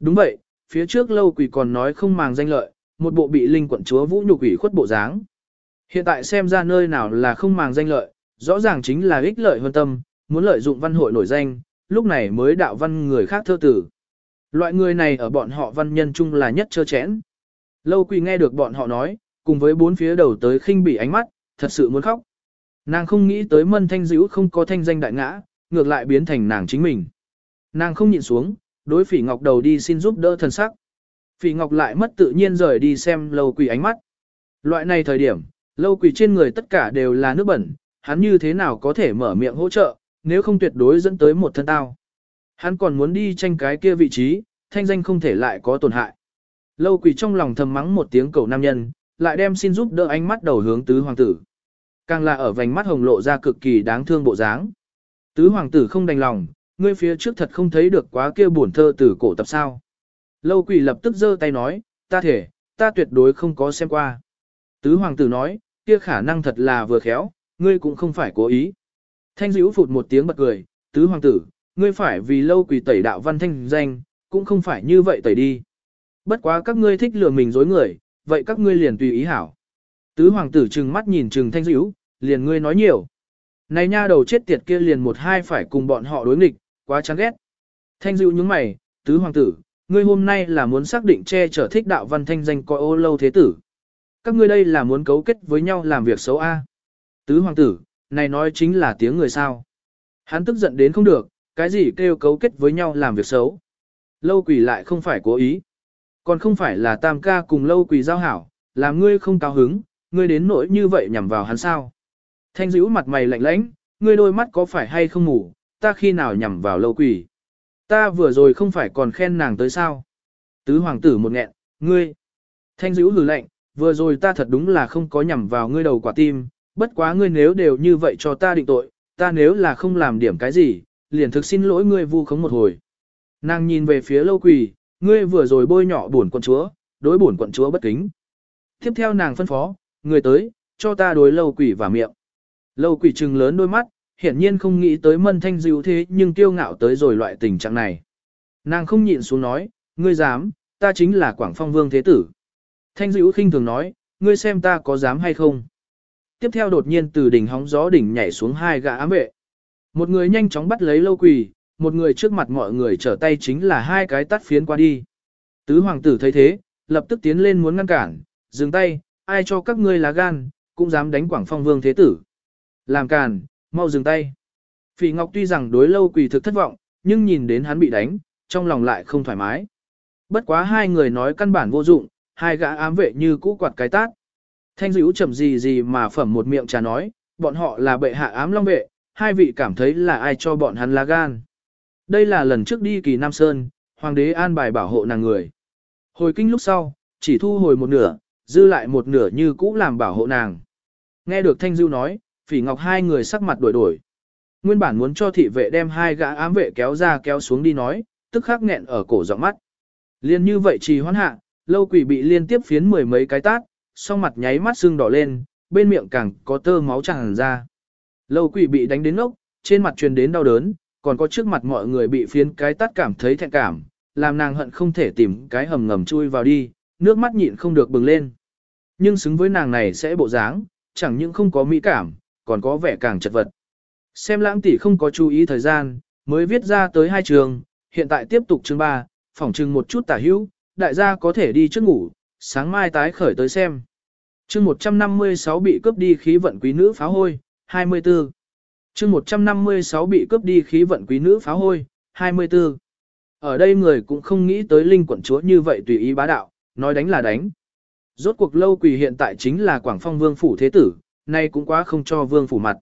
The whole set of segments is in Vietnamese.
Đúng vậy, phía trước lâu quỷ còn nói không màng danh lợi, một bộ bị linh quận chúa vũ nhục ủy khuất bộ dáng. Hiện tại xem ra nơi nào là không màng danh lợi, rõ ràng chính là ích lợi hơn tâm, muốn lợi dụng văn hội nổi danh, lúc này mới đạo văn người khác thơ tử. Loại người này ở bọn họ văn nhân chung là nhất chơ chẽn. Lâu quỳ nghe được bọn họ nói, cùng với bốn phía đầu tới khinh bỉ ánh mắt, thật sự muốn khóc. Nàng không nghĩ tới mân thanh dữ không có thanh danh đại ngã, ngược lại biến thành nàng chính mình. Nàng không nhịn xuống, đối phỉ ngọc đầu đi xin giúp đỡ thần sắc. Phỉ ngọc lại mất tự nhiên rời đi xem lâu quỳ ánh mắt. Loại này thời điểm, lâu quỳ trên người tất cả đều là nước bẩn, hắn như thế nào có thể mở miệng hỗ trợ, nếu không tuyệt đối dẫn tới một thân tao. Hắn còn muốn đi tranh cái kia vị trí, thanh danh không thể lại có tổn hại. Lâu quỳ trong lòng thầm mắng một tiếng cầu nam nhân, lại đem xin giúp đỡ ánh mắt đầu hướng tứ hoàng tử. Càng là ở vành mắt hồng lộ ra cực kỳ đáng thương bộ dáng. Tứ hoàng tử không đành lòng, ngươi phía trước thật không thấy được quá kia buồn thơ từ cổ tập sao. Lâu quỳ lập tức giơ tay nói, ta thể, ta tuyệt đối không có xem qua. Tứ hoàng tử nói, kia khả năng thật là vừa khéo, ngươi cũng không phải cố ý. Thanh dữ phụt một tiếng bật cười, tứ hoàng tử, ngươi phải vì lâu quỳ tẩy đạo văn thanh danh, cũng không phải như vậy tẩy đi. Bất quá các ngươi thích lừa mình dối người, vậy các ngươi liền tùy ý hảo. Tứ hoàng tử trừng mắt nhìn trừng thanh dữ, liền ngươi nói nhiều. Này nha đầu chết tiệt kia liền một hai phải cùng bọn họ đối nghịch, quá chán ghét. Thanh dịu nhướng mày, tứ hoàng tử, ngươi hôm nay là muốn xác định che chở thích đạo văn thanh danh coi ô lâu thế tử. Các ngươi đây là muốn cấu kết với nhau làm việc xấu A. Tứ hoàng tử, này nói chính là tiếng người sao. Hắn tức giận đến không được, cái gì kêu cấu kết với nhau làm việc xấu. Lâu quỷ lại không phải cố ý. Còn không phải là tam ca cùng lâu quỷ giao hảo, làm ngươi không cao hứng, ngươi đến nỗi như vậy nhằm vào hắn sao. Thanh dữ mặt mày lạnh lãnh, ngươi đôi mắt có phải hay không ngủ, ta khi nào nhằm vào lâu quỷ. Ta vừa rồi không phải còn khen nàng tới sao. Tứ hoàng tử một nghẹn, ngươi. Thanh dữ hừ lạnh, vừa rồi ta thật đúng là không có nhằm vào ngươi đầu quả tim, bất quá ngươi nếu đều như vậy cho ta định tội, ta nếu là không làm điểm cái gì, liền thực xin lỗi ngươi vu khống một hồi. Nàng nhìn về phía lâu quỳ, ngươi vừa rồi bôi nhỏ bổn quận chúa, đối bổn quận chúa bất kính. Tiếp theo nàng phân phó, người tới, cho ta đối lâu quỷ và miệng. Lâu quỷ trừng lớn đôi mắt, hiển nhiên không nghĩ tới mân thanh dịu thế nhưng tiêu ngạo tới rồi loại tình trạng này. Nàng không nhịn xuống nói, ngươi dám, ta chính là Quảng Phong Vương Thế Tử. Thanh dịu khinh thường nói, ngươi xem ta có dám hay không. Tiếp theo đột nhiên từ đỉnh hóng gió đỉnh nhảy xuống hai gã ám vệ. Một người nhanh chóng bắt lấy lâu quỳ, một người trước mặt mọi người trở tay chính là hai cái tắt phiến qua đi. Tứ hoàng tử thấy thế, lập tức tiến lên muốn ngăn cản, dừng tay, ai cho các ngươi lá gan, cũng dám đánh quảng phong vương thế tử. Làm càn, mau dừng tay. Phỉ Ngọc tuy rằng đối lâu quỳ thực thất vọng, nhưng nhìn đến hắn bị đánh, trong lòng lại không thoải mái. Bất quá hai người nói căn bản vô dụng, hai gã ám vệ như cũ quạt cái tát. Thanh dữ chậm gì gì mà phẩm một miệng trà nói, bọn họ là bệ hạ ám long vệ, hai vị cảm thấy là ai cho bọn hắn lá gan. Đây là lần trước đi kỳ Nam Sơn, hoàng đế an bài bảo hộ nàng người. Hồi kinh lúc sau, chỉ thu hồi một nửa, dư lại một nửa như cũ làm bảo hộ nàng. Nghe được Thanh Dưu nói, phỉ ngọc hai người sắc mặt đổi đổi. Nguyên bản muốn cho thị vệ đem hai gã ám vệ kéo ra kéo xuống đi nói, tức khắc nghẹn ở cổ giọng mắt. Liên như vậy trì hoãn hạ, lâu quỷ bị liên tiếp phiến mười mấy cái tát, song mặt nháy mắt sưng đỏ lên, bên miệng càng có tơ máu tràn ra. Lâu quỷ bị đánh đến ngốc, trên mặt truyền đến đau đớn, còn có trước mặt mọi người bị phiến cái tát cảm thấy thẹn cảm, làm nàng hận không thể tìm cái hầm ngầm chui vào đi, nước mắt nhịn không được bừng lên. Nhưng xứng với nàng này sẽ bộ dáng, chẳng những không có mỹ cảm, còn có vẻ càng chật vật. Xem lãng tỷ không có chú ý thời gian, mới viết ra tới hai trường, hiện tại tiếp tục chương 3, phỏng chừng một chút tả hữu, đại gia có thể đi trước ngủ, sáng mai tái khởi tới xem. chương 156 bị cướp đi khí vận quý nữ phá hôi, 24. chương 156 bị cướp đi khí vận quý nữ phá hôi, 24. Ở đây người cũng không nghĩ tới linh quận chúa như vậy tùy ý bá đạo, nói đánh là đánh. Rốt cuộc lâu quỳ hiện tại chính là Quảng Phong Vương Phủ Thế Tử, nay cũng quá không cho Vương Phủ mặt.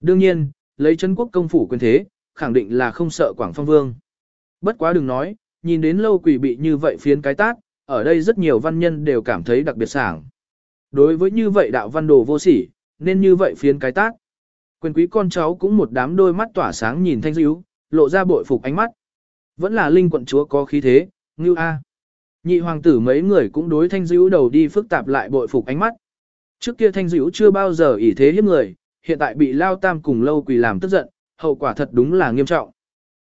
Đương nhiên, lấy chân quốc công phủ quyền thế, khẳng định là không sợ Quảng Phong Vương. Bất quá đừng nói, nhìn đến lâu quỷ bị như vậy phiến cái tát, ở đây rất nhiều văn nhân đều cảm thấy đặc biệt sảng. Đối với như vậy đạo văn đồ vô sỉ, nên như vậy phiến cái tác. Quyền quý con cháu cũng một đám đôi mắt tỏa sáng nhìn thanh dữ, lộ ra bội phục ánh mắt. Vẫn là linh quận chúa có khí thế, ngưu a. Nhị hoàng tử mấy người cũng đối thanh dữ đầu đi phức tạp lại bội phục ánh mắt. Trước kia thanh dữ chưa bao giờ ỷ thế hiếp người, hiện tại bị lao tam cùng lâu quỳ làm tức giận, hậu quả thật đúng là nghiêm trọng.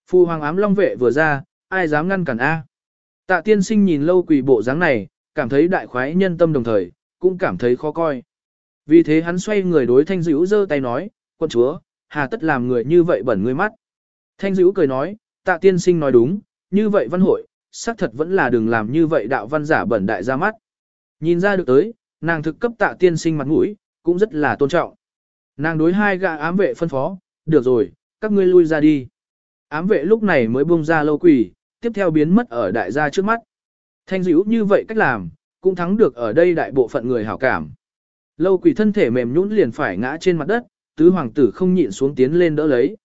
Phu hoàng ám long vệ vừa ra, ai dám ngăn cản a? Tạ tiên sinh nhìn lâu quỳ bộ dáng này, cảm thấy đại khoái nhân tâm đồng thời, cũng cảm thấy khó coi. Vì thế hắn xoay người đối thanh dữ giơ tay nói, quân chúa, hà tất làm người như vậy bẩn ngươi mắt. Thanh dữ cười nói, tạ tiên sinh nói đúng, như vậy văn hội, xác thật vẫn là đừng làm như vậy đạo văn giả bẩn đại ra mắt. Nhìn ra được tới, nàng thực cấp tạ tiên sinh mặt mũi, cũng rất là tôn trọng. Nàng đối hai gã ám vệ phân phó, được rồi, các ngươi lui ra đi. Ám vệ lúc này mới buông ra lâu quỷ, tiếp theo biến mất ở đại gia trước mắt. Thanh dữ như vậy cách làm, cũng thắng được ở đây đại bộ phận người hảo cảm. Lâu quỷ thân thể mềm nhũn liền phải ngã trên mặt đất, tứ hoàng tử không nhịn xuống tiến lên đỡ lấy.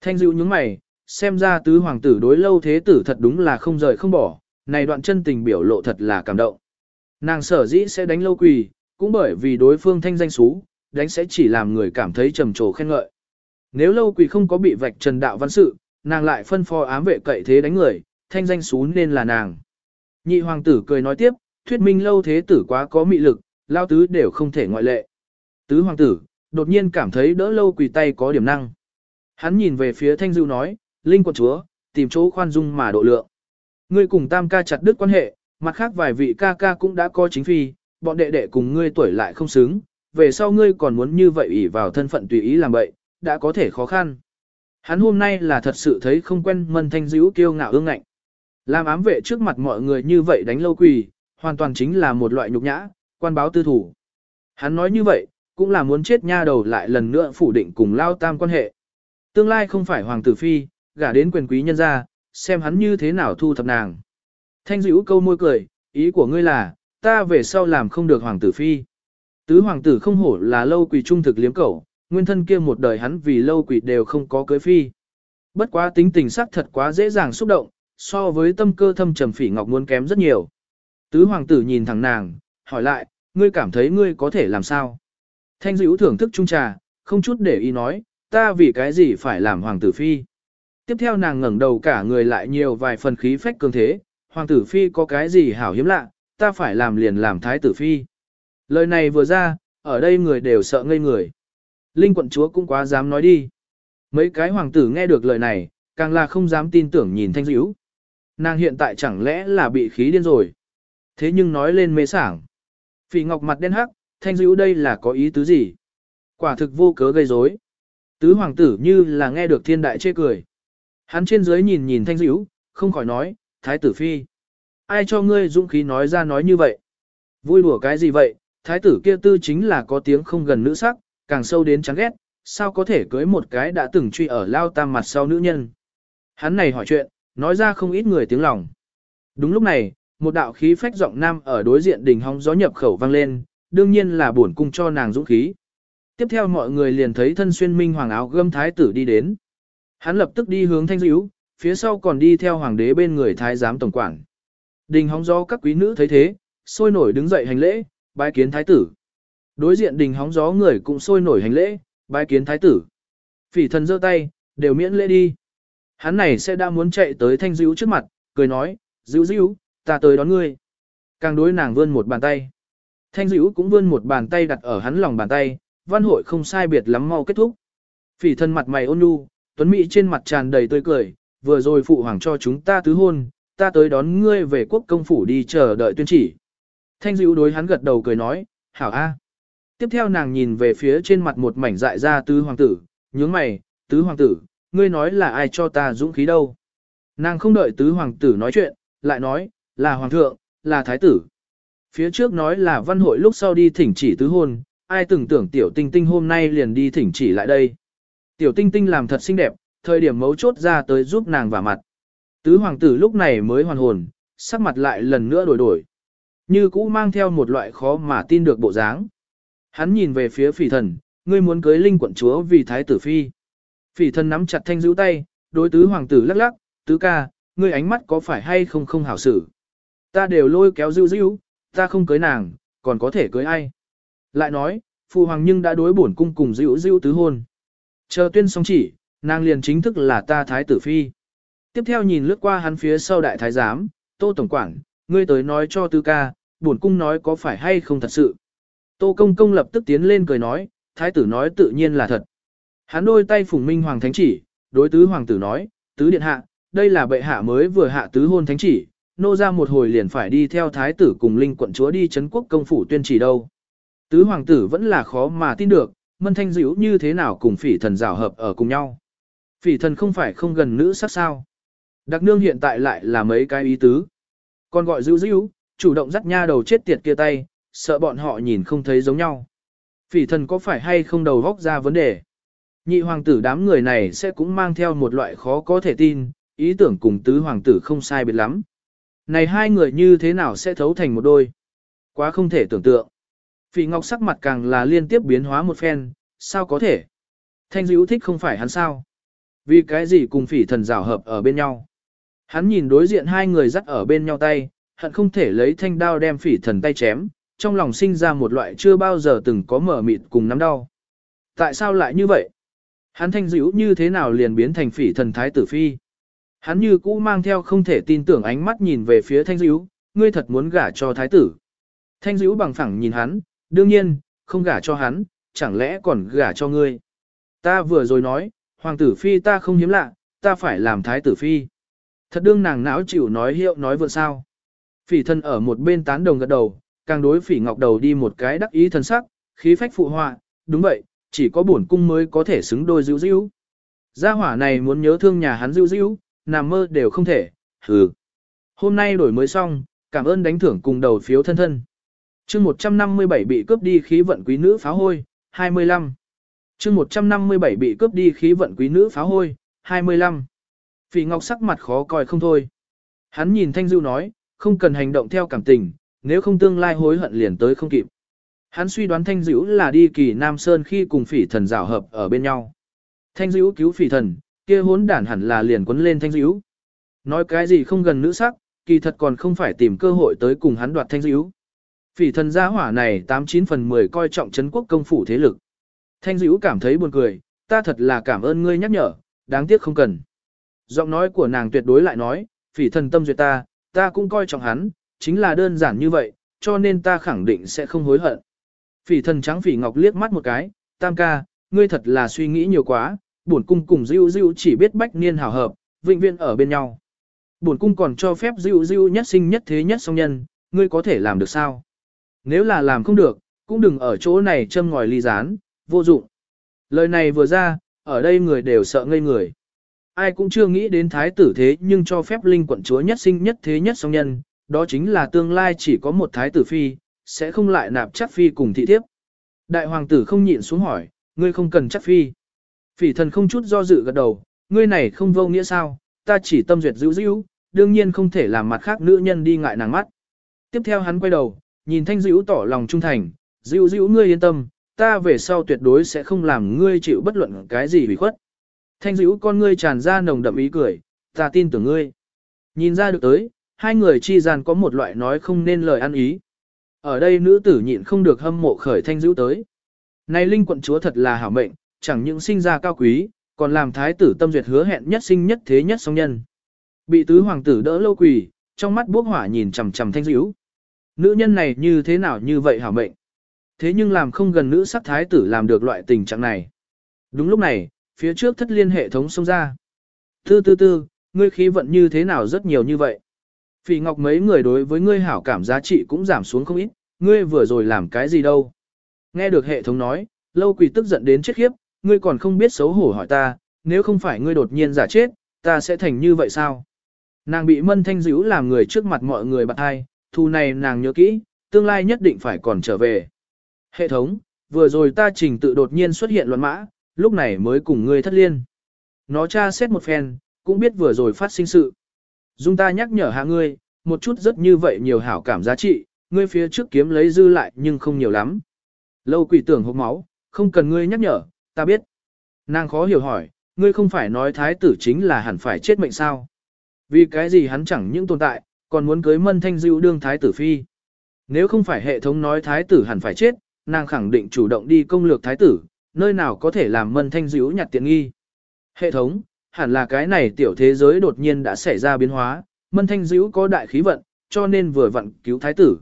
Thanh dữ nhướng mày, xem ra tứ hoàng tử đối lâu thế tử thật đúng là không rời không bỏ, này đoạn chân tình biểu lộ thật là cảm động. Nàng sở dĩ sẽ đánh lâu quỳ, cũng bởi vì đối phương thanh danh xú, đánh sẽ chỉ làm người cảm thấy trầm trồ khen ngợi. Nếu lâu quỳ không có bị vạch trần đạo văn sự, nàng lại phân phó ám vệ cậy thế đánh người, thanh danh xú nên là nàng. Nhị hoàng tử cười nói tiếp, thuyết minh lâu thế tử quá có mị lực, lao tứ đều không thể ngoại lệ. Tứ hoàng tử, đột nhiên cảm thấy đỡ lâu quỳ tay có điểm năng. Hắn nhìn về phía thanh dư nói, Linh quận chúa, tìm chỗ khoan dung mà độ lượng. Ngươi cùng tam ca chặt đứt quan hệ, mặt khác vài vị ca ca cũng đã có chính phi, bọn đệ đệ cùng ngươi tuổi lại không xứng, về sau ngươi còn muốn như vậy ủy vào thân phận tùy ý làm bậy, đã có thể khó khăn. Hắn hôm nay là thật sự thấy không quen mân thanh dữ kiêu ngạo ương ngạnh. Làm ám vệ trước mặt mọi người như vậy đánh lâu quỳ, hoàn toàn chính là một loại nhục nhã, quan báo tư thủ. Hắn nói như vậy, cũng là muốn chết nha đầu lại lần nữa phủ định cùng lao tam quan hệ. Tương lai không phải hoàng tử phi, gả đến quyền quý nhân gia, xem hắn như thế nào thu thập nàng. Thanh dữ câu môi cười, ý của ngươi là, ta về sau làm không được hoàng tử phi. Tứ hoàng tử không hổ là lâu quỳ trung thực liếm cẩu, nguyên thân kia một đời hắn vì lâu quỳ đều không có cưới phi. Bất quá tính tình sắc thật quá dễ dàng xúc động, so với tâm cơ thâm trầm phỉ ngọc muốn kém rất nhiều. Tứ hoàng tử nhìn thẳng nàng, hỏi lại, ngươi cảm thấy ngươi có thể làm sao? Thanh dữ thưởng thức trung trà, không chút để ý nói, ta vì cái gì phải làm hoàng tử phi? Tiếp theo nàng ngẩng đầu cả người lại nhiều vài phần khí phách cường thế, hoàng tử phi có cái gì hảo hiếm lạ, ta phải làm liền làm thái tử phi. Lời này vừa ra, ở đây người đều sợ ngây người. Linh quận chúa cũng quá dám nói đi. Mấy cái hoàng tử nghe được lời này, càng là không dám tin tưởng nhìn thanh dữ. Nàng hiện tại chẳng lẽ là bị khí điên rồi. Thế nhưng nói lên mê sảng. Phỉ ngọc mặt đen hắc, thanh dữ đây là có ý tứ gì? Quả thực vô cớ gây rối. Tứ hoàng tử như là nghe được thiên đại chê cười. Hắn trên dưới nhìn nhìn thanh dữ, không khỏi nói, thái tử phi. Ai cho ngươi dũng khí nói ra nói như vậy? Vui đùa cái gì vậy? Thái tử kia tư chính là có tiếng không gần nữ sắc, càng sâu đến chán ghét, sao có thể cưới một cái đã từng truy ở lao tam mặt sau nữ nhân. Hắn này hỏi chuyện, nói ra không ít người tiếng lòng. Đúng lúc này, một đạo khí phách giọng nam ở đối diện đỉnh hóng gió nhập khẩu vang lên, đương nhiên là bổn cung cho nàng dũng khí. Tiếp theo mọi người liền thấy thân xuyên minh hoàng áo gươm thái tử đi đến. Hắn lập tức đi hướng thanh dữ, phía sau còn đi theo hoàng đế bên người thái giám tổng quản. Đình hóng gió các quý nữ thấy thế, sôi nổi đứng dậy hành lễ, bái kiến thái tử. Đối diện đình hóng gió người cũng sôi nổi hành lễ, bái kiến thái tử. Phỉ thần giơ tay, đều miễn lễ đi. Hắn này sẽ đã muốn chạy tới thanh dữ trước mặt, cười nói, dữ dữ, ta tới đón ngươi. Càng đối nàng vươn một bàn tay. Thanh dữ cũng vươn một bàn tay đặt ở hắn lòng bàn tay, văn hội không sai biệt lắm mau kết thúc. Phỉ thần mặt mày ôn nhu, tuấn mỹ trên mặt tràn đầy tươi cười, vừa rồi phụ hoàng cho chúng ta tứ hôn, ta tới đón ngươi về quốc công phủ đi chờ đợi tuyên chỉ. Thanh dữ đối hắn gật đầu cười nói, hảo a. Tiếp theo nàng nhìn về phía trên mặt một mảnh dại ra tứ hoàng tử, nhướng mày, tứ hoàng tử, ngươi nói là ai cho ta dũng khí đâu. Nàng không đợi tứ hoàng tử nói chuyện, lại nói, là hoàng thượng, là thái tử. Phía trước nói là văn hội lúc sau đi thỉnh chỉ tứ hôn, ai từng tưởng tiểu tinh tinh hôm nay liền đi thỉnh chỉ lại đây. Tiểu tinh tinh làm thật xinh đẹp, thời điểm mấu chốt ra tới giúp nàng vả mặt. Tứ hoàng tử lúc này mới hoàn hồn, sắc mặt lại lần nữa đổi đổi. Như cũ mang theo một loại khó mà tin được bộ dáng. Hắn nhìn về phía phỉ thần, ngươi muốn cưới linh quận chúa vì thái tử phi. Phỉ thần nắm chặt thanh giữ tay, đối tứ hoàng tử lắc lắc, tứ ca, ngươi ánh mắt có phải hay không không hảo xử. Ta đều lôi kéo dữ dữ, ta không cưới nàng, còn có thể cưới ai. Lại nói, phụ hoàng nhưng đã đối bổn cung cùng dữ dữ tứ hôn. Chờ tuyên xong chỉ, nàng liền chính thức là ta thái tử phi. Tiếp theo nhìn lướt qua hắn phía sau đại thái giám, tô tổng Quảng, ngươi tới nói cho tư ca, bổn cung nói có phải hay không thật sự. Tô công công lập tức tiến lên cười nói, thái tử nói tự nhiên là thật. Hắn đôi tay phùng minh hoàng thánh chỉ, đối tứ hoàng tử nói, tứ điện hạ, đây là bệ hạ mới vừa hạ tứ hôn thánh chỉ, nô ra một hồi liền phải đi theo thái tử cùng linh quận chúa đi chấn quốc công phủ tuyên chỉ đâu. Tứ hoàng tử vẫn là khó mà tin được, mân thanh dữ như thế nào cùng phỉ thần rào hợp ở cùng nhau. Phỉ thần không phải không gần nữ sắc sao. Đặc nương hiện tại lại là mấy cái ý tứ. Còn gọi dữ dữ, chủ động dắt nha đầu chết tiệt kia tay, sợ bọn họ nhìn không thấy giống nhau. Phỉ thần có phải hay không đầu vóc ra vấn đề? Nhị hoàng tử đám người này sẽ cũng mang theo một loại khó có thể tin, ý tưởng cùng tứ hoàng tử không sai biệt lắm. Này hai người như thế nào sẽ thấu thành một đôi? Quá không thể tưởng tượng. Phỉ ngọc sắc mặt càng là liên tiếp biến hóa một phen, sao có thể? Thanh dữ thích không phải hắn sao? Vì cái gì cùng phỉ thần rào hợp ở bên nhau? Hắn nhìn đối diện hai người dắt ở bên nhau tay, hận không thể lấy thanh đao đem phỉ thần tay chém, trong lòng sinh ra một loại chưa bao giờ từng có mở mịt cùng nắm đau. Tại sao lại như vậy? Hắn thanh dữ như thế nào liền biến thành phỉ thần thái tử phi? Hắn như cũ mang theo không thể tin tưởng ánh mắt nhìn về phía thanh dữ, ngươi thật muốn gả cho thái tử. Thanh dữ bằng phẳng nhìn hắn, đương nhiên, không gả cho hắn, chẳng lẽ còn gả cho ngươi. Ta vừa rồi nói, hoàng tử phi ta không hiếm lạ, ta phải làm thái tử phi. Thật đương nàng não chịu nói hiệu nói vượn sao. Phỉ thân ở một bên tán đồng gật đầu, càng đối phỉ ngọc đầu đi một cái đắc ý thần sắc, khí phách phụ họa, đúng vậy, chỉ có bổn cung mới có thể xứng đôi dữ dữ. Gia hỏa này muốn nhớ thương nhà hắn dữ dữ, nằm mơ đều không thể, hừ. Hôm nay đổi mới xong, cảm ơn đánh thưởng cùng đầu phiếu thân thân. chương 157 bị cướp đi khí vận quý nữ phá hôi, 25 chương 157 bị cướp đi khí vận quý nữ phá hôi, 25. Phỉ Ngọc sắc mặt khó coi không thôi. Hắn nhìn Thanh Dưu nói, không cần hành động theo cảm tình, nếu không tương lai hối hận liền tới không kịp. Hắn suy đoán Thanh Dữ là đi kỳ Nam Sơn khi cùng phỉ thần rào hợp ở bên nhau. Thanh Dữ cứu phỉ thần, kia hốn đản hẳn là liền quấn lên Thanh Dữ. Nói cái gì không gần nữ sắc, kỳ thật còn không phải tìm cơ hội tới cùng hắn đoạt Thanh Dữ. Phỉ thần gia hỏa này 89 phần 10 coi trọng chấn quốc công phủ thế lực. Thanh Dữ cảm thấy buồn cười, ta thật là cảm ơn ngươi nhắc nhở, đáng tiếc không cần. Giọng nói của nàng tuyệt đối lại nói, phỉ thần tâm duyệt ta, ta cũng coi trọng hắn, chính là đơn giản như vậy, cho nên ta khẳng định sẽ không hối hận. Phỉ thần trắng phỉ ngọc liếc mắt một cái, tam ca, ngươi thật là suy nghĩ nhiều quá, bổn cung cùng Diêu Diêu chỉ biết bách niên hảo hợp, vĩnh viễn ở bên nhau. Bổn cung còn cho phép Diêu Diêu nhất sinh nhất thế nhất song nhân, ngươi có thể làm được sao? Nếu là làm không được, cũng đừng ở chỗ này châm ngòi ly gián, vô dụng. Lời này vừa ra, ở đây người đều sợ ngây người. Ai cũng chưa nghĩ đến thái tử thế nhưng cho phép linh quận chúa nhất sinh nhất thế nhất song nhân, đó chính là tương lai chỉ có một thái tử phi, sẽ không lại nạp chắc phi cùng thị thiếp. Đại hoàng tử không nhịn xuống hỏi, ngươi không cần chắc phi. Phỉ thần không chút do dự gật đầu, ngươi này không vô nghĩa sao, ta chỉ tâm duyệt dữ dữ, đương nhiên không thể làm mặt khác nữ nhân đi ngại nàng mắt. Tiếp theo hắn quay đầu, nhìn thanh dữ tỏ lòng trung thành, dữ dữ ngươi yên tâm, ta về sau tuyệt đối sẽ không làm ngươi chịu bất luận cái gì bị khuất. Thanh dữ con ngươi tràn ra nồng đậm ý cười, ta tin tưởng ngươi. Nhìn ra được tới, hai người chi gian có một loại nói không nên lời ăn ý. Ở đây nữ tử nhịn không được hâm mộ khởi thanh dữ tới. Này linh quận chúa thật là hảo mệnh, chẳng những sinh ra cao quý, còn làm thái tử tâm duyệt hứa hẹn nhất sinh nhất thế nhất song nhân. Bị tứ hoàng tử đỡ lâu quỳ, trong mắt bốc hỏa nhìn chằm chằm thanh dữ. Nữ nhân này như thế nào như vậy hảo mệnh. Thế nhưng làm không gần nữ sắc thái tử làm được loại tình trạng này. Đúng lúc này, phía trước thất liên hệ thống xông ra. Tư tư tư, ngươi khí vận như thế nào rất nhiều như vậy. Phỉ ngọc mấy người đối với ngươi hảo cảm giá trị cũng giảm xuống không ít, ngươi vừa rồi làm cái gì đâu. Nghe được hệ thống nói, lâu quỷ tức giận đến chết khiếp, ngươi còn không biết xấu hổ hỏi ta, nếu không phải ngươi đột nhiên giả chết, ta sẽ thành như vậy sao? Nàng bị mân thanh dữ làm người trước mặt mọi người bạn ai, thu này nàng nhớ kỹ, tương lai nhất định phải còn trở về. Hệ thống, vừa rồi ta trình tự đột nhiên xuất hiện loạn mã, lúc này mới cùng ngươi thất liên. Nó tra xét một phen, cũng biết vừa rồi phát sinh sự. Dung ta nhắc nhở hạ ngươi, một chút rất như vậy nhiều hảo cảm giá trị, ngươi phía trước kiếm lấy dư lại nhưng không nhiều lắm. Lâu quỷ tưởng hốc máu, không cần ngươi nhắc nhở, ta biết. Nàng khó hiểu hỏi, ngươi không phải nói thái tử chính là hẳn phải chết mệnh sao. Vì cái gì hắn chẳng những tồn tại, còn muốn cưới mân thanh dịu đương thái tử phi. Nếu không phải hệ thống nói thái tử hẳn phải chết, nàng khẳng định chủ động đi công lược thái tử, nơi nào có thể làm mân thanh dữ nhặt tiện nghi. Hệ thống, hẳn là cái này tiểu thế giới đột nhiên đã xảy ra biến hóa, mân thanh dữ có đại khí vận, cho nên vừa vặn cứu thái tử.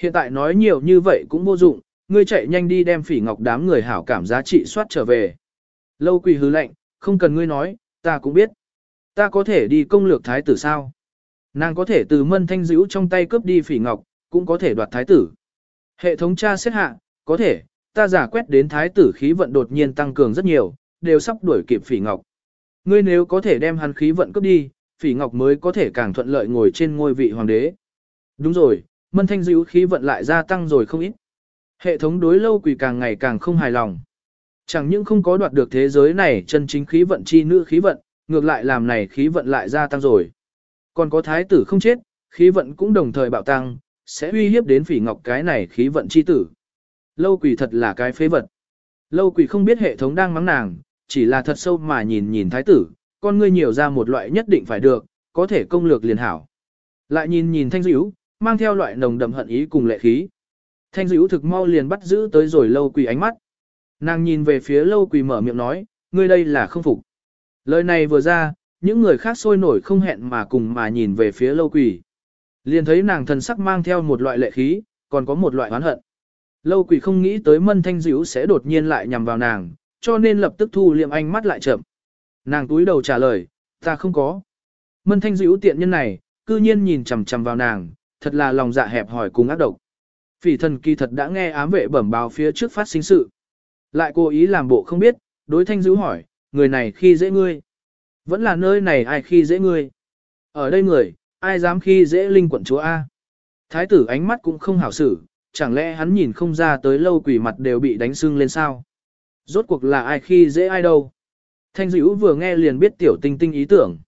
Hiện tại nói nhiều như vậy cũng vô dụng, ngươi chạy nhanh đi đem phỉ ngọc đám người hảo cảm giá trị soát trở về. Lâu quỳ hứ lệnh, không cần ngươi nói, ta cũng biết. Ta có thể đi công lược thái tử sao? Nàng có thể từ mân thanh dữ trong tay cướp đi phỉ ngọc, cũng có thể đoạt thái tử. Hệ thống tra xét hạ, có thể, ta giả quét đến thái tử khí vận đột nhiên tăng cường rất nhiều, đều sắp đuổi kịp phỉ ngọc. Ngươi nếu có thể đem hắn khí vận cướp đi, phỉ ngọc mới có thể càng thuận lợi ngồi trên ngôi vị hoàng đế. Đúng rồi, mân thanh dữ khí vận lại gia tăng rồi không ít. Hệ thống đối lâu quỷ càng ngày càng không hài lòng. Chẳng những không có đoạt được thế giới này chân chính khí vận chi nữ khí vận, ngược lại làm này khí vận lại gia tăng rồi. Còn có thái tử không chết, khí vận cũng đồng thời bạo tăng, sẽ uy hiếp đến phỉ ngọc cái này khí vận chi tử. Lâu quỷ thật là cái phế vật. Lâu quỷ không biết hệ thống đang mắng nàng, chỉ là thật sâu mà nhìn nhìn thái tử, con ngươi nhiều ra một loại nhất định phải được, có thể công lược liền hảo. Lại nhìn nhìn thanh dữ, mang theo loại nồng đậm hận ý cùng lệ khí. Thanh dữ thực mau liền bắt giữ tới rồi lâu quỷ ánh mắt. Nàng nhìn về phía lâu quỷ mở miệng nói, ngươi đây là không phục. Lời này vừa ra, những người khác sôi nổi không hẹn mà cùng mà nhìn về phía lâu quỷ. Liền thấy nàng thần sắc mang theo một loại lệ khí, còn có một loại oán hận. Lâu quỷ không nghĩ tới mân thanh dữ sẽ đột nhiên lại nhằm vào nàng, cho nên lập tức thu liệm ánh mắt lại chậm. Nàng túi đầu trả lời, ta không có. Mân thanh dữ tiện nhân này, cư nhiên nhìn chằm chằm vào nàng, thật là lòng dạ hẹp hỏi cùng ác độc. Phỉ thần kỳ thật đã nghe ám vệ bẩm báo phía trước phát sinh sự. Lại cố ý làm bộ không biết, đối thanh dữ hỏi, người này khi dễ ngươi. Vẫn là nơi này ai khi dễ ngươi. Ở đây người, ai dám khi dễ linh quận chúa A. Thái tử ánh mắt cũng không hảo xử, chẳng lẽ hắn nhìn không ra tới lâu quỷ mặt đều bị đánh sưng lên sao. Rốt cuộc là ai khi dễ ai đâu. Thanh dữ vừa nghe liền biết tiểu tinh tinh ý tưởng.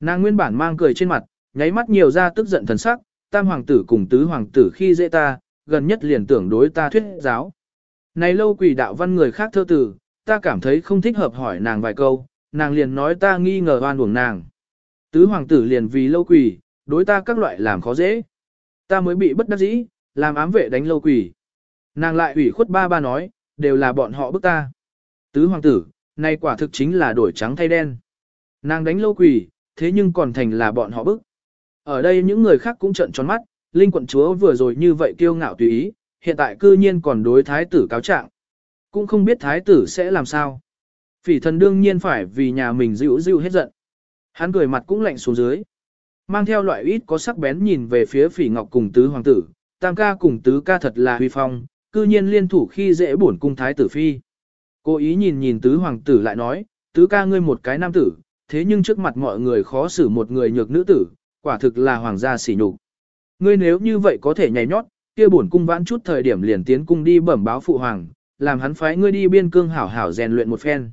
Nàng nguyên bản mang cười trên mặt, nháy mắt nhiều ra tức giận thần sắc, tam hoàng tử cùng tứ hoàng tử khi dễ ta, gần nhất liền tưởng đối ta thuyết giáo. Này lâu quỷ đạo văn người khác thơ tử, ta cảm thấy không thích hợp hỏi nàng vài câu, nàng liền nói ta nghi ngờ oan uổng nàng. Tứ hoàng tử liền vì lâu quỷ, đối ta các loại làm khó dễ. Ta mới bị bất đắc dĩ, làm ám vệ đánh lâu quỷ. Nàng lại ủy khuất ba ba nói, đều là bọn họ bức ta. Tứ hoàng tử, nay quả thực chính là đổi trắng thay đen. Nàng đánh lâu quỷ, thế nhưng còn thành là bọn họ bức. Ở đây những người khác cũng trợn tròn mắt, Linh quận chúa vừa rồi như vậy kiêu ngạo tùy ý, hiện tại cư nhiên còn đối thái tử cáo trạng. Cũng không biết thái tử sẽ làm sao. Phỉ thần đương nhiên phải vì nhà mình dịu dịu hết giận. Hắn cười mặt cũng lạnh xuống dưới. Mang theo loại ít có sắc bén nhìn về phía phỉ ngọc cùng tứ hoàng tử, tam ca cùng tứ ca thật là huy phong, cư nhiên liên thủ khi dễ bổn cung thái tử phi. Cố ý nhìn nhìn tứ hoàng tử lại nói, tứ ca ngươi một cái nam tử, thế nhưng trước mặt mọi người khó xử một người nhược nữ tử, quả thực là hoàng gia sỉ nhục. Ngươi nếu như vậy có thể nhảy nhót, kia bổn cung vãn chút thời điểm liền tiến cung đi bẩm báo phụ hoàng, làm hắn phái ngươi đi biên cương hảo hảo rèn luyện một phen.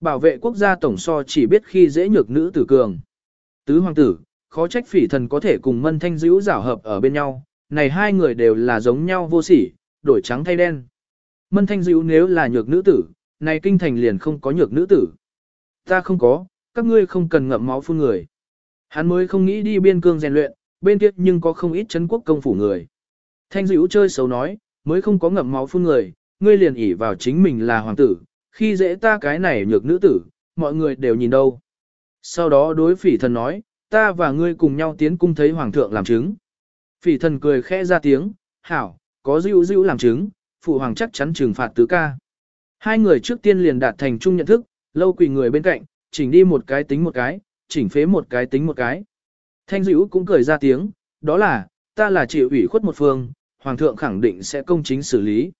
Bảo vệ quốc gia tổng so chỉ biết khi dễ nhược nữ tử cường. Tứ hoàng tử, khó trách phỉ thần có thể cùng mân thanh dữ giảo hợp ở bên nhau, này hai người đều là giống nhau vô sỉ, đổi trắng thay đen. Mân thanh dữ nếu là nhược nữ tử, này kinh thành liền không có nhược nữ tử. Ta không có, các ngươi không cần ngậm máu phun người. Hắn mới không nghĩ đi biên cương rèn luyện, bên kia nhưng có không ít chấn quốc công phủ người. Thanh dữ chơi xấu nói, mới không có ngậm máu phun người, ngươi liền ỉ vào chính mình là hoàng tử, khi dễ ta cái này nhược nữ tử, mọi người đều nhìn đâu. Sau đó đối phỉ thần nói, ta và ngươi cùng nhau tiến cung thấy hoàng thượng làm chứng. Phỉ thần cười khẽ ra tiếng, hảo, có dữ dữ làm chứng, phụ hoàng chắc chắn trừng phạt tứ ca. Hai người trước tiên liền đạt thành chung nhận thức, lâu quỳ người bên cạnh, chỉnh đi một cái tính một cái, chỉnh phế một cái tính một cái. Thanh dữ cũng cười ra tiếng, đó là, ta là chịu ủy khuất một phương, hoàng thượng khẳng định sẽ công chính xử lý.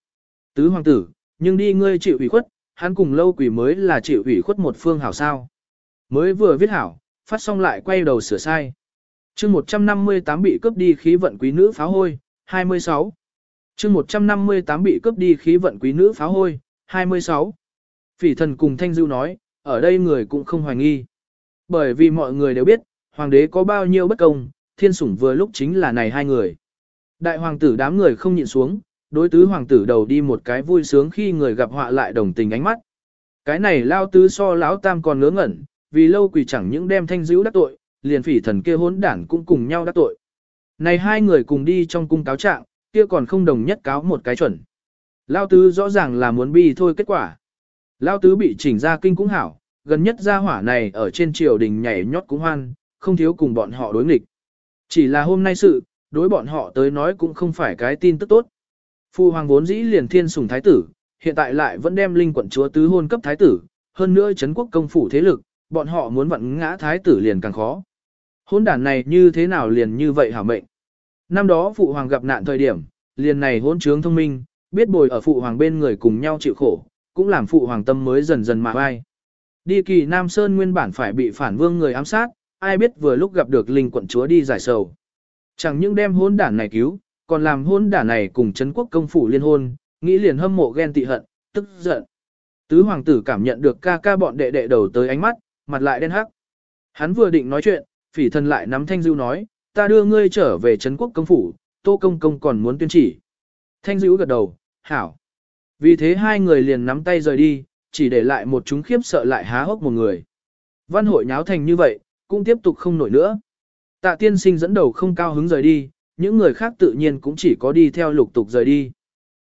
Tứ hoàng tử, nhưng đi ngươi chịu ủy khuất, hắn cùng lâu quỷ mới là chịu ủy khuất một phương hảo sao. Mới vừa viết hảo, phát xong lại quay đầu sửa sai chương 158 bị cướp đi khí vận quý nữ pháo hôi, 26. chương 158 bị cướp đi khí vận quý nữ pháo hôi, 26. Phỉ thần cùng Thanh Dưu nói, ở đây người cũng không hoài nghi. Bởi vì mọi người đều biết, hoàng đế có bao nhiêu bất công, thiên sủng vừa lúc chính là này hai người. Đại hoàng tử đám người không nhịn xuống, đối tứ hoàng tử đầu đi một cái vui sướng khi người gặp họa lại đồng tình ánh mắt. Cái này lao tứ so lão tam còn ngớ ngẩn, vì lâu quỳ chẳng những đem thanh dữ đắc tội, liền phỉ thần kia hỗn đản cũng cùng nhau đắc tội. Này hai người cùng đi trong cung cáo trạng, kia còn không đồng nhất cáo một cái chuẩn. Lao tứ rõ ràng là muốn bi thôi kết quả. Lao tứ bị chỉnh ra kinh cũng hảo, gần nhất gia hỏa này ở trên triều đình nhảy nhót cũng hoan, không thiếu cùng bọn họ đối nghịch. Chỉ là hôm nay sự, đối bọn họ tới nói cũng không phải cái tin tức tốt. Phu hoàng vốn dĩ liền thiên sủng thái tử, hiện tại lại vẫn đem linh quận chúa tứ hôn cấp thái tử, hơn nữa chấn quốc công phủ thế lực, bọn họ muốn vặn ngã thái tử liền càng khó. Hôn đản này như thế nào liền như vậy hả mệnh. Năm đó phụ hoàng gặp nạn thời điểm, liền này hôn trướng thông minh, biết bồi ở phụ hoàng bên người cùng nhau chịu khổ, cũng làm phụ hoàng tâm mới dần dần mà vai. Đi kỳ Nam Sơn nguyên bản phải bị phản vương người ám sát, ai biết vừa lúc gặp được linh quận chúa đi giải sầu. Chẳng những đem hôn đản này cứu, còn làm hôn đản này cùng Trấn quốc công phủ liên hôn, nghĩ liền hâm mộ ghen tị hận, tức giận. Tứ hoàng tử cảm nhận được ca ca bọn đệ đệ đầu tới ánh mắt, mặt lại đen hắc. Hắn vừa định nói chuyện, phỉ thần lại nắm thanh Dữu nói, ta đưa ngươi trở về Trấn quốc công phủ, tô công công còn muốn tuyên chỉ. Thanh Dữu gật đầu, hảo. Vì thế hai người liền nắm tay rời đi, chỉ để lại một chúng khiếp sợ lại há hốc một người. Văn hội nháo thành như vậy, cũng tiếp tục không nổi nữa. Tạ tiên sinh dẫn đầu không cao hứng rời đi, những người khác tự nhiên cũng chỉ có đi theo lục tục rời đi.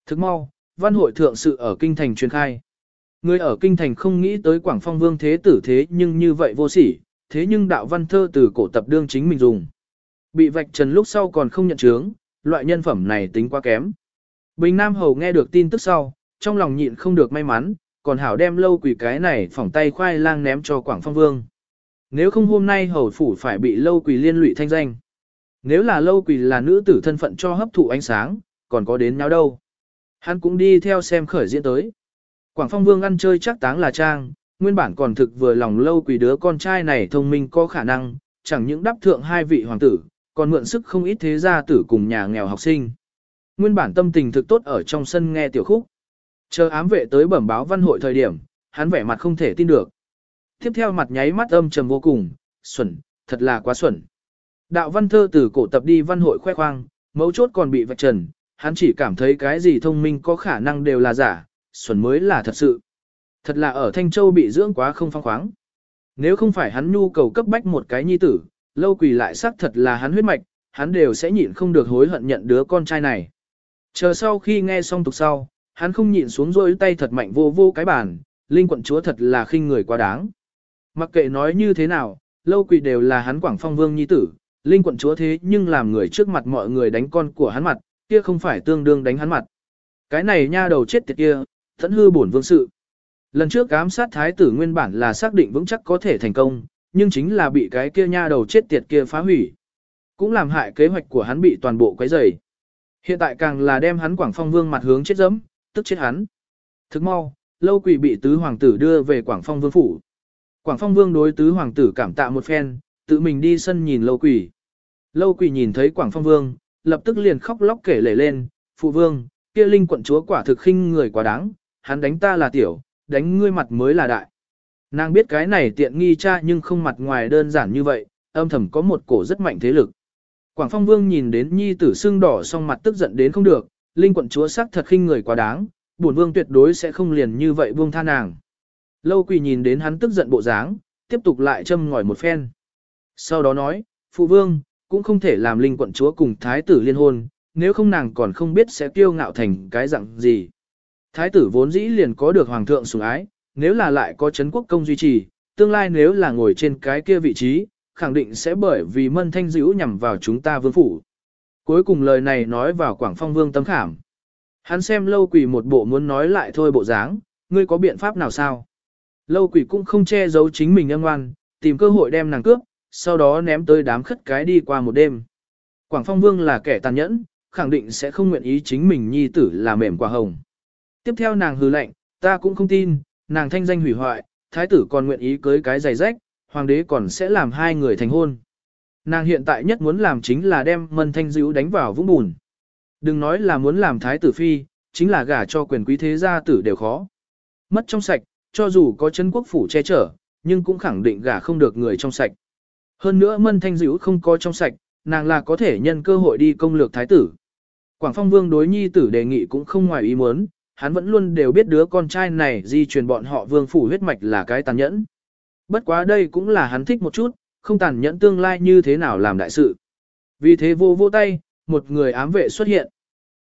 Thức mau, văn hội thượng sự ở kinh thành truyền khai. Người ở kinh thành không nghĩ tới Quảng Phong Vương thế tử thế nhưng như vậy vô sỉ, thế nhưng đạo văn thơ từ cổ tập đương chính mình dùng. Bị vạch trần lúc sau còn không nhận chướng, loại nhân phẩm này tính quá kém. Bình Nam Hầu nghe được tin tức sau, trong lòng nhịn không được may mắn, còn hảo đem lâu quỷ cái này phỏng tay khoai lang ném cho Quảng Phong Vương. Nếu không hôm nay hầu phủ phải bị lâu quỷ liên lụy thanh danh. Nếu là lâu quỷ là nữ tử thân phận cho hấp thụ ánh sáng, còn có đến nhau đâu. Hắn cũng đi theo xem khởi diễn tới. Quảng Phong Vương ăn chơi chắc táng là trang, nguyên bản còn thực vừa lòng lâu quỷ đứa con trai này thông minh có khả năng, chẳng những đáp thượng hai vị hoàng tử, còn mượn sức không ít thế gia tử cùng nhà nghèo học sinh. Nguyên bản tâm tình thực tốt ở trong sân nghe tiểu khúc. Chờ ám vệ tới bẩm báo văn hội thời điểm, hắn vẻ mặt không thể tin được. Tiếp theo mặt nháy mắt âm trầm vô cùng, xuẩn, thật là quá xuẩn. Đạo văn thơ từ cổ tập đi văn hội khoe khoang, mấu chốt còn bị vạch trần, hắn chỉ cảm thấy cái gì thông minh có khả năng đều là giả, xuẩn mới là thật sự. Thật là ở Thanh Châu bị dưỡng quá không phong khoáng. Nếu không phải hắn nhu cầu cấp bách một cái nhi tử, lâu quỳ lại xác thật là hắn huyết mạch, hắn đều sẽ nhịn không được hối hận nhận đứa con trai này. Chờ sau khi nghe xong tục sau, hắn không nhịn xuống rôi tay thật mạnh vô vô cái bàn, linh quận chúa thật là khinh người quá đáng. Mặc kệ nói như thế nào, lâu quỳ đều là hắn quảng phong vương nhi tử, linh quận chúa thế nhưng làm người trước mặt mọi người đánh con của hắn mặt, kia không phải tương đương đánh hắn mặt. Cái này nha đầu chết tiệt kia, thẫn hư bổn vương sự. Lần trước ám sát thái tử nguyên bản là xác định vững chắc có thể thành công, nhưng chính là bị cái kia nha đầu chết tiệt kia phá hủy. Cũng làm hại kế hoạch của hắn bị toàn bộ quấy rầy. Hiện tại càng là đem hắn quảng phong vương mặt hướng chết dẫm, tức chết hắn. Thức mau, lâu quỷ bị tứ hoàng tử đưa về quảng phong vương phủ. Quảng phong vương đối tứ hoàng tử cảm tạ một phen, tự mình đi sân nhìn lâu quỷ. Lâu quỷ nhìn thấy quảng phong vương, lập tức liền khóc lóc kể lể lên, phụ vương, kia linh quận chúa quả thực khinh người quá đáng, hắn đánh ta là tiểu, đánh ngươi mặt mới là đại. Nàng biết cái này tiện nghi cha nhưng không mặt ngoài đơn giản như vậy, âm thầm có một cổ rất mạnh thế lực. Quảng Phong Vương nhìn đến nhi tử xương đỏ song mặt tức giận đến không được, linh quận chúa sắc thật khinh người quá đáng, bổn vương tuyệt đối sẽ không liền như vậy buông tha nàng. Lâu quỳ nhìn đến hắn tức giận bộ dáng, tiếp tục lại châm ngòi một phen. Sau đó nói, phụ vương, cũng không thể làm linh quận chúa cùng thái tử liên hôn, nếu không nàng còn không biết sẽ kiêu ngạo thành cái dạng gì. Thái tử vốn dĩ liền có được hoàng thượng sủng ái, nếu là lại có chấn quốc công duy trì, tương lai nếu là ngồi trên cái kia vị trí, khẳng định sẽ bởi vì mân thanh dữ nhằm vào chúng ta vương phủ. Cuối cùng lời này nói vào Quảng Phong Vương tấm khảm. Hắn xem lâu quỷ một bộ muốn nói lại thôi bộ dáng, ngươi có biện pháp nào sao? Lâu quỷ cũng không che giấu chính mình âm ngoan, tìm cơ hội đem nàng cướp, sau đó ném tới đám khất cái đi qua một đêm. Quảng Phong Vương là kẻ tàn nhẫn, khẳng định sẽ không nguyện ý chính mình nhi tử là mềm quả hồng. Tiếp theo nàng hừ lạnh, ta cũng không tin, nàng thanh danh hủy hoại, thái tử còn nguyện ý cưới cái giày rách, hoàng đế còn sẽ làm hai người thành hôn. Nàng hiện tại nhất muốn làm chính là đem mân thanh dữ đánh vào vũng bùn. Đừng nói là muốn làm thái tử phi, chính là gả cho quyền quý thế gia tử đều khó. Mất trong sạch, cho dù có chân quốc phủ che chở, nhưng cũng khẳng định gả không được người trong sạch. Hơn nữa mân thanh dữ không có trong sạch, nàng là có thể nhân cơ hội đi công lược thái tử. Quảng phong vương đối nhi tử đề nghị cũng không ngoài ý muốn, hắn vẫn luôn đều biết đứa con trai này di truyền bọn họ vương phủ huyết mạch là cái tàn nhẫn. Bất quá đây cũng là hắn thích một chút, không tàn nhẫn tương lai như thế nào làm đại sự. Vì thế vô vô tay, một người ám vệ xuất hiện.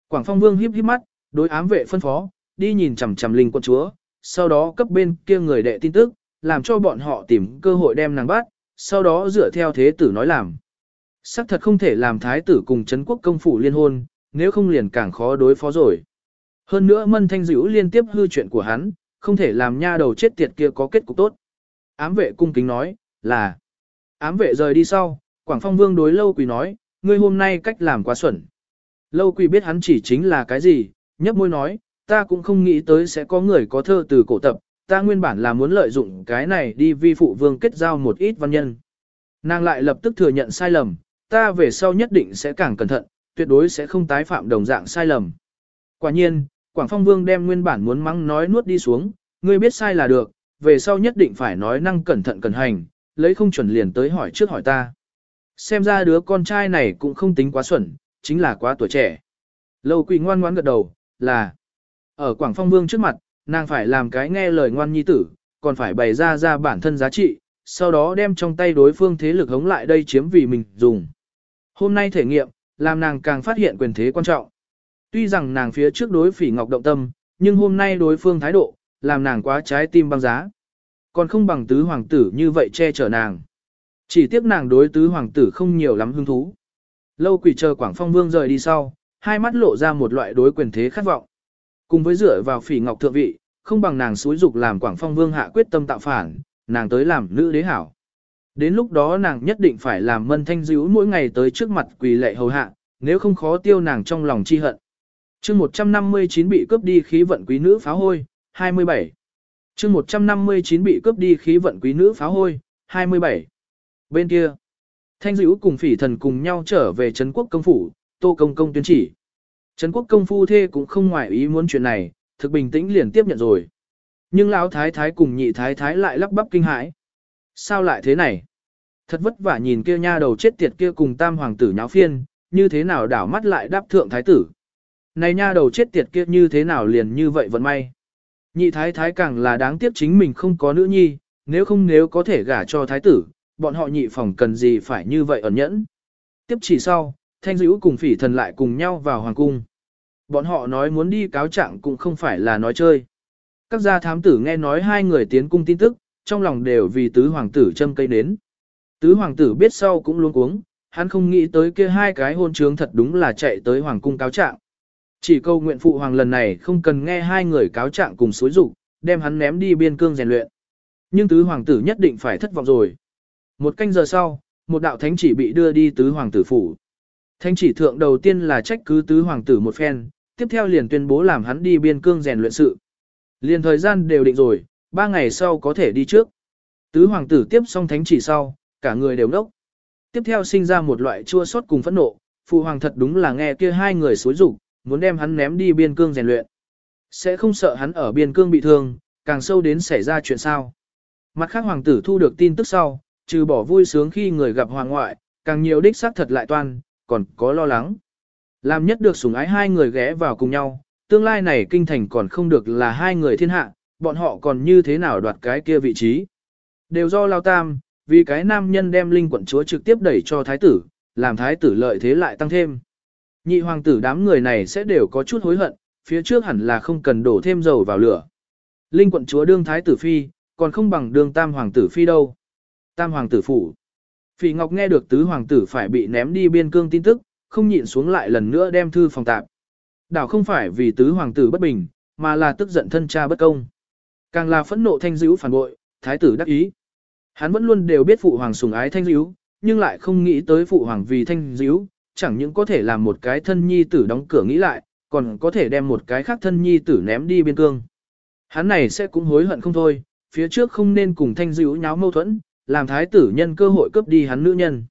Quảng Phong Vương híp híp mắt, đối ám vệ phân phó, đi nhìn chằm chằm linh quân chúa, sau đó cấp bên kia người đệ tin tức, làm cho bọn họ tìm cơ hội đem nàng bắt, sau đó dựa theo thế tử nói làm. Sắc thật không thể làm thái tử cùng Trấn quốc công phủ liên hôn, nếu không liền càng khó đối phó rồi. Hơn nữa mân thanh dữ liên tiếp hư chuyện của hắn, không thể làm nha đầu chết tiệt kia có kết cục tốt. Ám vệ cung kính nói, là. Ám vệ rời đi sau, Quảng Phong Vương đối Lâu Quỳ nói, ngươi hôm nay cách làm quá xuẩn. Lâu Quỳ biết hắn chỉ chính là cái gì, nhấp môi nói, ta cũng không nghĩ tới sẽ có người có thơ từ cổ tập, ta nguyên bản là muốn lợi dụng cái này đi vi phụ vương kết giao một ít văn nhân. Nàng lại lập tức thừa nhận sai lầm, ta về sau nhất định sẽ càng cẩn thận, tuyệt đối sẽ không tái phạm đồng dạng sai lầm. Quả nhiên, Quảng Phong Vương đem nguyên bản muốn mắng nói nuốt đi xuống, ngươi biết sai là được, về sau nhất định phải nói năng cẩn thận cẩn hành, lấy không chuẩn liền tới hỏi trước hỏi ta. Xem ra đứa con trai này cũng không tính quá xuẩn, chính là quá tuổi trẻ. Lâu quỳ ngoan ngoãn gật đầu, là ở Quảng Phong Vương trước mặt, nàng phải làm cái nghe lời ngoan nhi tử, còn phải bày ra ra bản thân giá trị, sau đó đem trong tay đối phương thế lực hống lại đây chiếm vì mình dùng. Hôm nay thể nghiệm, làm nàng càng phát hiện quyền thế quan trọng. Tuy rằng nàng phía trước đối phỉ ngọc động tâm, nhưng hôm nay đối phương thái độ, làm nàng quá trái tim băng giá. Còn không bằng tứ hoàng tử như vậy che chở nàng. Chỉ tiếc nàng đối tứ hoàng tử không nhiều lắm hứng thú. Lâu quỷ chờ Quảng Phong Vương rời đi sau, hai mắt lộ ra một loại đối quyền thế khát vọng. Cùng với dựa vào phỉ ngọc thượng vị, không bằng nàng xúi dục làm Quảng Phong Vương hạ quyết tâm tạo phản, nàng tới làm nữ đế hảo. Đến lúc đó nàng nhất định phải làm mân thanh dữ mỗi ngày tới trước mặt quỳ lệ hầu hạ, nếu không khó tiêu nàng trong lòng chi hận chương 159 bị cướp đi khí vận quý nữ pháo hôi, 27. chương 159 bị cướp đi khí vận quý nữ pháo hôi, 27. Bên kia, thanh dữ cùng phỉ thần cùng nhau trở về Trấn quốc công phủ, tô công công tuyên chỉ. Trấn quốc công phu thê cũng không ngoại ý muốn chuyện này, thực bình tĩnh liền tiếp nhận rồi. Nhưng lão thái thái cùng nhị thái thái lại lắp bắp kinh hãi. Sao lại thế này? Thật vất vả nhìn kia nha đầu chết tiệt kia cùng tam hoàng tử nháo phiên, như thế nào đảo mắt lại đáp thượng thái tử. Này nha đầu chết tiệt kia như thế nào liền như vậy vẫn may. Nhị thái thái càng là đáng tiếc chính mình không có nữ nhi, nếu không nếu có thể gả cho thái tử, bọn họ nhị phòng cần gì phải như vậy ẩn nhẫn. Tiếp chỉ sau, thanh dữ cùng phỉ thần lại cùng nhau vào hoàng cung. Bọn họ nói muốn đi cáo trạng cũng không phải là nói chơi. Các gia thám tử nghe nói hai người tiến cung tin tức, trong lòng đều vì tứ hoàng tử châm cây nến. Tứ hoàng tử biết sau cũng luôn cuống, hắn không nghĩ tới kia hai cái hôn trướng thật đúng là chạy tới hoàng cung cáo trạng. Chỉ câu nguyện phụ hoàng lần này không cần nghe hai người cáo trạng cùng xối rụng, đem hắn ném đi biên cương rèn luyện. Nhưng tứ hoàng tử nhất định phải thất vọng rồi. Một canh giờ sau, một đạo thánh chỉ bị đưa đi tứ hoàng tử phủ. Thánh chỉ thượng đầu tiên là trách cứ tứ hoàng tử một phen, tiếp theo liền tuyên bố làm hắn đi biên cương rèn luyện sự. Liền thời gian đều định rồi, ba ngày sau có thể đi trước. Tứ hoàng tử tiếp xong thánh chỉ sau, cả người đều nốc Tiếp theo sinh ra một loại chua xót cùng phẫn nộ, phụ hoàng thật đúng là nghe kia hai người xối rủ, muốn đem hắn ném đi biên cương rèn luyện. Sẽ không sợ hắn ở biên cương bị thương, càng sâu đến xảy ra chuyện sao. Mặt khác hoàng tử thu được tin tức sau, trừ bỏ vui sướng khi người gặp hoàng ngoại, càng nhiều đích xác thật lại toan, còn có lo lắng. Làm nhất được sủng ái hai người ghé vào cùng nhau, tương lai này kinh thành còn không được là hai người thiên hạ, bọn họ còn như thế nào đoạt cái kia vị trí. Đều do Lao Tam, vì cái nam nhân đem linh quận chúa trực tiếp đẩy cho thái tử, làm thái tử lợi thế lại tăng thêm. Nhị hoàng tử đám người này sẽ đều có chút hối hận, phía trước hẳn là không cần đổ thêm dầu vào lửa. Linh quận chúa đương thái tử phi, còn không bằng đương tam hoàng tử phi đâu. Tam hoàng tử phủ. Phỉ Ngọc nghe được tứ hoàng tử phải bị ném đi biên cương tin tức, không nhịn xuống lại lần nữa đem thư phòng tạp. Đảo không phải vì tứ hoàng tử bất bình, mà là tức giận thân cha bất công. Càng là phẫn nộ thanh dữ phản bội, thái tử đắc ý. Hắn vẫn luôn đều biết phụ hoàng sủng ái thanh dữ, nhưng lại không nghĩ tới phụ hoàng vì thanh dữ, chẳng những có thể làm một cái thân nhi tử đóng cửa nghĩ lại, còn có thể đem một cái khác thân nhi tử ném đi biên cương. Hắn này sẽ cũng hối hận không thôi, phía trước không nên cùng thanh dữ nháo mâu thuẫn, làm thái tử nhân cơ hội cướp đi hắn nữ nhân.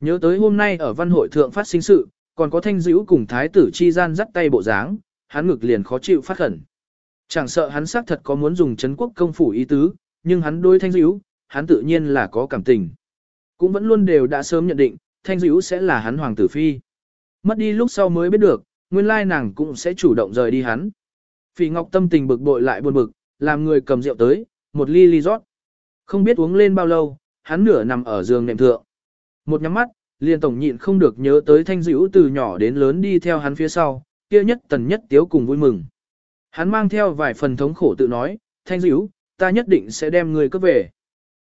Nhớ tới hôm nay ở văn hội thượng phát sinh sự, còn có thanh dữ cùng thái tử chi gian dắt tay bộ dáng, hắn ngực liền khó chịu phát khẩn. Chẳng sợ hắn xác thật có muốn dùng chấn quốc công phủ ý tứ, nhưng hắn đối thanh dữ, hắn tự nhiên là có cảm tình. Cũng vẫn luôn đều đã sớm nhận định, thanh dữ sẽ là hắn hoàng tử phi. Mất đi lúc sau mới biết được, nguyên lai nàng cũng sẽ chủ động rời đi hắn. Phỉ Ngọc tâm tình bực bội lại buồn bực, làm người cầm rượu tới, một ly ly rót. Không biết uống lên bao lâu, hắn nửa nằm ở giường nệm thượng. Một nhắm mắt, liền tổng nhịn không được nhớ tới thanh dữ từ nhỏ đến lớn đi theo hắn phía sau, kia nhất tần nhất tiếu cùng vui mừng. Hắn mang theo vài phần thống khổ tự nói, thanh dữ, ta nhất định sẽ đem người cấp về.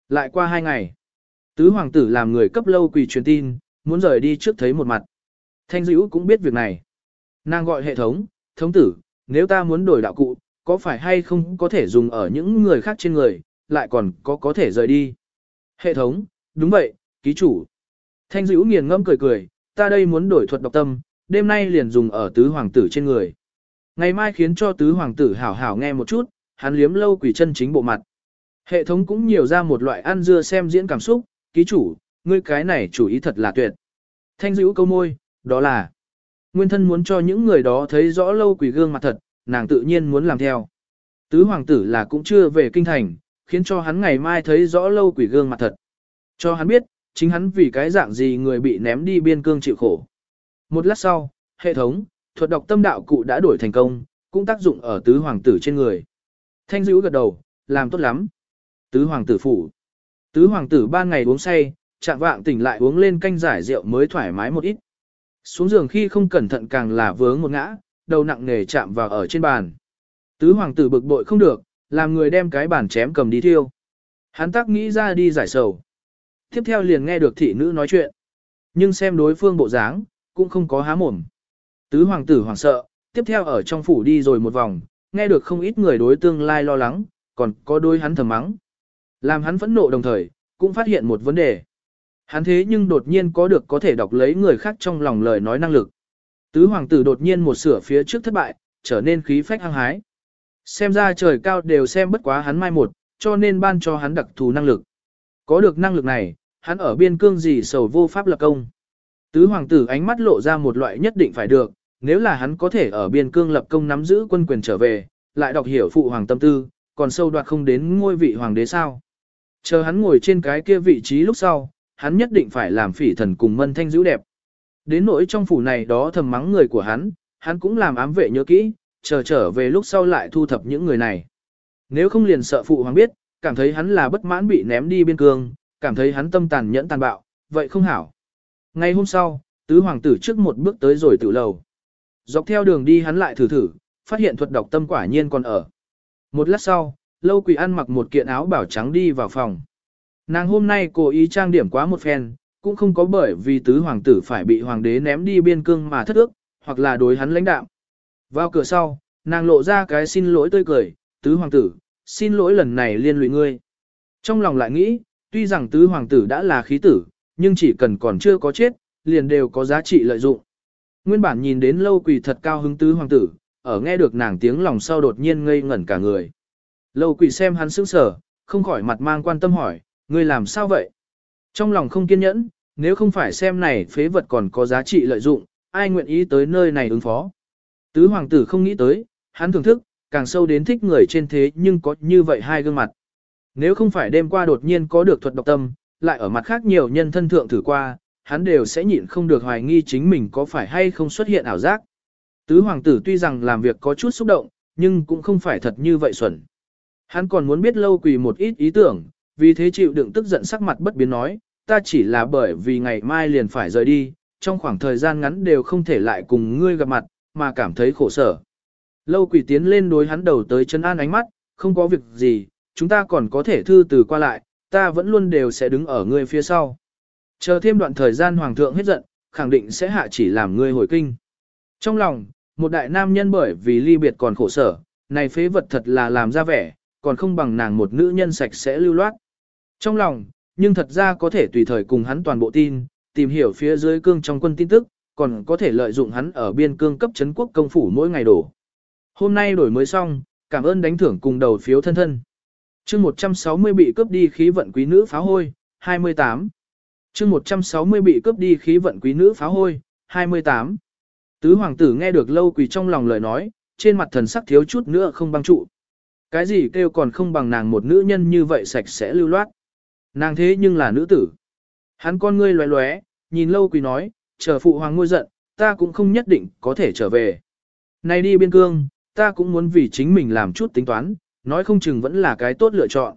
Lại qua hai ngày, tứ hoàng tử làm người cấp lâu quỳ truyền tin, muốn rời đi trước thấy một mặt. Thanh dữ cũng biết việc này. Nàng gọi hệ thống, thống tử, nếu ta muốn đổi đạo cụ, có phải hay không có thể dùng ở những người khác trên người, lại còn có có thể rời đi. Hệ thống, đúng vậy, ký chủ. Thanh dữ nghiền ngẫm cười cười, ta đây muốn đổi thuật độc tâm, đêm nay liền dùng ở tứ hoàng tử trên người. Ngày mai khiến cho tứ hoàng tử hảo hảo nghe một chút, hắn liếm lâu quỷ chân chính bộ mặt. Hệ thống cũng nhiều ra một loại ăn dưa xem diễn cảm xúc, ký chủ, ngươi cái này chủ ý thật là tuyệt. Thanh dữ câu môi, đó là nguyên thân muốn cho những người đó thấy rõ lâu quỷ gương mặt thật, nàng tự nhiên muốn làm theo. Tứ hoàng tử là cũng chưa về kinh thành, khiến cho hắn ngày mai thấy rõ lâu quỷ gương mặt thật. Cho hắn biết, chính hắn vì cái dạng gì người bị ném đi biên cương chịu khổ. Một lát sau, hệ thống, thuật đọc tâm đạo cụ đã đổi thành công, cũng tác dụng ở tứ hoàng tử trên người. Thanh dữ gật đầu, làm tốt lắm. Tứ hoàng tử phủ. Tứ hoàng tử ban ngày uống say, chạm vạng tỉnh lại uống lên canh giải rượu mới thoải mái một ít. Xuống giường khi không cẩn thận càng là vướng một ngã, đầu nặng nề chạm vào ở trên bàn. Tứ hoàng tử bực bội không được, làm người đem cái bàn chém cầm đi thiêu. Hắn tắc nghĩ ra đi giải sầu. Tiếp theo liền nghe được thị nữ nói chuyện. Nhưng xem đối phương bộ dáng, cũng không có há mồm. Tứ hoàng tử hoảng sợ, tiếp theo ở trong phủ đi rồi một vòng, nghe được không ít người đối tương lai lo lắng, còn có đôi hắn thầm mắng. Làm hắn phẫn nộ đồng thời, cũng phát hiện một vấn đề. Hắn thế nhưng đột nhiên có được có thể đọc lấy người khác trong lòng lời nói năng lực. Tứ hoàng tử đột nhiên một sửa phía trước thất bại, trở nên khí phách hăng hái. Xem ra trời cao đều xem bất quá hắn mai một, cho nên ban cho hắn đặc thù năng lực. Có được năng lực này, hắn ở biên cương gì sầu vô pháp lập công. Tứ hoàng tử ánh mắt lộ ra một loại nhất định phải được, nếu là hắn có thể ở biên cương lập công nắm giữ quân quyền trở về, lại đọc hiểu phụ hoàng tâm tư, còn sâu đoạt không đến ngôi vị hoàng đế sao. Chờ hắn ngồi trên cái kia vị trí lúc sau, hắn nhất định phải làm phỉ thần cùng mân thanh giữ đẹp. Đến nỗi trong phủ này đó thầm mắng người của hắn, hắn cũng làm ám vệ nhớ kỹ, chờ trở về lúc sau lại thu thập những người này. Nếu không liền sợ phụ hoàng biết, cảm thấy hắn là bất mãn bị ném đi biên cương, cảm thấy hắn tâm tàn nhẫn tàn bạo, vậy không hảo. Ngay hôm sau, tứ hoàng tử trước một bước tới rồi tự lầu. Dọc theo đường đi hắn lại thử thử, phát hiện thuật độc tâm quả nhiên còn ở. Một lát sau, lâu quỷ ăn mặc một kiện áo bảo trắng đi vào phòng. Nàng hôm nay cố ý trang điểm quá một phen, cũng không có bởi vì tứ hoàng tử phải bị hoàng đế ném đi biên cương mà thất ước, hoặc là đối hắn lãnh đạo. Vào cửa sau, nàng lộ ra cái xin lỗi tươi cười, tứ hoàng tử, xin lỗi lần này liên lụy ngươi. Trong lòng lại nghĩ, tuy rằng tứ hoàng tử đã là khí tử, nhưng chỉ cần còn chưa có chết, liền đều có giá trị lợi dụng. Nguyên bản nhìn đến lâu quỳ thật cao hứng tứ hoàng tử, ở nghe được nàng tiếng lòng sau đột nhiên ngây ngẩn cả người. Lâu quỳ xem hắn sững sờ, không khỏi mặt mang quan tâm hỏi, ngươi làm sao vậy? Trong lòng không kiên nhẫn, nếu không phải xem này phế vật còn có giá trị lợi dụng, ai nguyện ý tới nơi này ứng phó. Tứ hoàng tử không nghĩ tới, hắn thưởng thức, càng sâu đến thích người trên thế nhưng có như vậy hai gương mặt. Nếu không phải đêm qua đột nhiên có được thuật độc tâm, lại ở mặt khác nhiều nhân thân thượng thử qua, hắn đều sẽ nhịn không được hoài nghi chính mình có phải hay không xuất hiện ảo giác. Tứ hoàng tử tuy rằng làm việc có chút xúc động, nhưng cũng không phải thật như vậy xuẩn. Hắn còn muốn biết lâu quỳ một ít ý tưởng, vì thế chịu đựng tức giận sắc mặt bất biến nói, ta chỉ là bởi vì ngày mai liền phải rời đi, trong khoảng thời gian ngắn đều không thể lại cùng ngươi gặp mặt, mà cảm thấy khổ sở. Lâu quỷ tiến lên đối hắn đầu tới chân an ánh mắt, không có việc gì, chúng ta còn có thể thư từ qua lại, ta vẫn luôn đều sẽ đứng ở ngươi phía sau. Chờ thêm đoạn thời gian hoàng thượng hết giận, khẳng định sẽ hạ chỉ làm ngươi hồi kinh. Trong lòng, một đại nam nhân bởi vì ly biệt còn khổ sở, này phế vật thật là làm ra vẻ, còn không bằng nàng một nữ nhân sạch sẽ lưu loát. Trong lòng, nhưng thật ra có thể tùy thời cùng hắn toàn bộ tin, tìm hiểu phía dưới cương trong quân tin tức, còn có thể lợi dụng hắn ở biên cương cấp chấn quốc công phủ mỗi ngày đổ. Hôm nay đổi mới xong, cảm ơn đánh thưởng cùng đầu phiếu thân thân. chương 160 bị cướp đi khí vận quý nữ pháo hôi, 28. chương 160 bị cướp đi khí vận quý nữ pháo hôi, 28. Tứ hoàng tử nghe được lâu quỳ trong lòng lời nói, trên mặt thần sắc thiếu chút nữa không băng trụ. Cái gì kêu còn không bằng nàng một nữ nhân như vậy sạch sẽ lưu loát. Nàng thế nhưng là nữ tử. Hắn con ngươi loé loé, nhìn lâu quỳ nói, chờ phụ hoàng ngôi giận, ta cũng không nhất định có thể trở về. Này đi biên cương, ta cũng muốn vì chính mình làm chút tính toán, nói không chừng vẫn là cái tốt lựa chọn.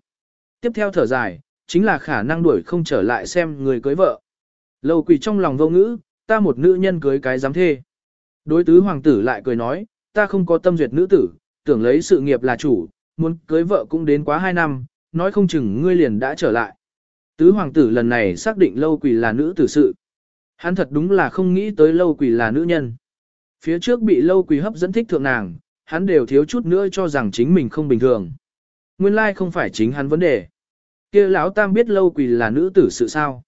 Tiếp theo thở dài, chính là khả năng đuổi không trở lại xem người cưới vợ. Lâu quỳ trong lòng vô ngữ, ta một nữ nhân cưới cái dám thê. Đối tứ hoàng tử lại cười nói, ta không có tâm duyệt nữ tử, tưởng lấy sự nghiệp là chủ, muốn cưới vợ cũng đến quá hai năm, nói không chừng ngươi liền đã trở lại. Tứ hoàng tử lần này xác định lâu quỳ là nữ tử sự. Hắn thật đúng là không nghĩ tới lâu quỳ là nữ nhân. Phía trước bị lâu quỳ hấp dẫn thích thượng nàng, hắn đều thiếu chút nữa cho rằng chính mình không bình thường. Nguyên lai không phải chính hắn vấn đề. kia lão tam biết lâu quỳ là nữ tử sự sao.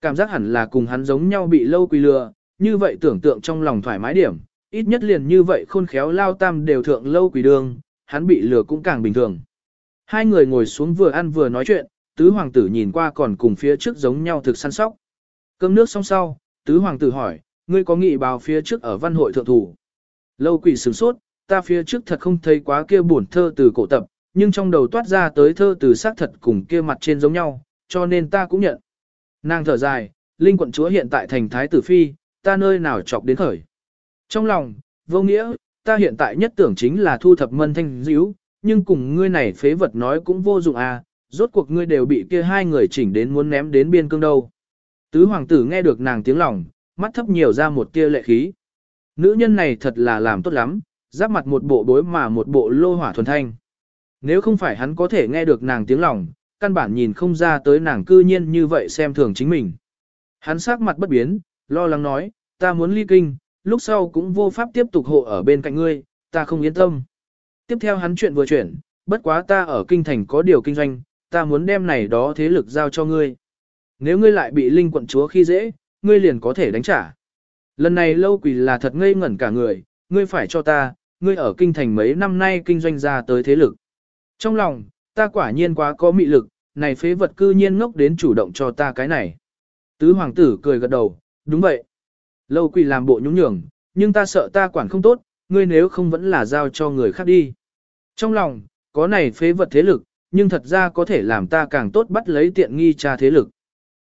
Cảm giác hẳn là cùng hắn giống nhau bị lâu quỳ lừa, như vậy tưởng tượng trong lòng thoải mái điểm, ít nhất liền như vậy khôn khéo lao tam đều thượng lâu quỳ đường, hắn bị lừa cũng càng bình thường. Hai người ngồi xuống vừa ăn vừa nói chuyện, tứ hoàng tử nhìn qua còn cùng phía trước giống nhau thực săn sóc. Cơm nước xong sau, tứ hoàng tử hỏi, ngươi có nghị báo phía trước ở văn hội thượng thủ. Lâu quỷ sửng sốt, ta phía trước thật không thấy quá kia buồn thơ từ cổ tập, nhưng trong đầu toát ra tới thơ từ xác thật cùng kia mặt trên giống nhau, cho nên ta cũng nhận. Nàng thở dài, Linh quận chúa hiện tại thành thái tử phi, ta nơi nào chọc đến khởi. Trong lòng, vô nghĩa, ta hiện tại nhất tưởng chính là thu thập mân thanh díu, nhưng cùng ngươi này phế vật nói cũng vô dụng à, rốt cuộc ngươi đều bị kia hai người chỉnh đến muốn ném đến biên cương đâu. Tứ hoàng tử nghe được nàng tiếng lòng, mắt thấp nhiều ra một tia lệ khí. Nữ nhân này thật là làm tốt lắm, giáp mặt một bộ đối mà một bộ lô hỏa thuần thanh. Nếu không phải hắn có thể nghe được nàng tiếng lòng, căn bản nhìn không ra tới nàng cư nhiên như vậy xem thường chính mình. Hắn sắc mặt bất biến, lo lắng nói, ta muốn ly kinh, lúc sau cũng vô pháp tiếp tục hộ ở bên cạnh ngươi, ta không yên tâm. Tiếp theo hắn chuyện vừa chuyển, bất quá ta ở kinh thành có điều kinh doanh, ta muốn đem này đó thế lực giao cho ngươi. Nếu ngươi lại bị linh quận chúa khi dễ, ngươi liền có thể đánh trả. Lần này lâu quỷ là thật ngây ngẩn cả người, ngươi phải cho ta, ngươi ở kinh thành mấy năm nay kinh doanh ra tới thế lực. Trong lòng, ta quả nhiên quá có mị lực, này phế vật cư nhiên ngốc đến chủ động cho ta cái này. Tứ hoàng tử cười gật đầu, đúng vậy. Lâu quỷ làm bộ nhúng nhường, nhưng ta sợ ta quản không tốt, ngươi nếu không vẫn là giao cho người khác đi. Trong lòng, có này phế vật thế lực, nhưng thật ra có thể làm ta càng tốt bắt lấy tiện nghi cha thế lực.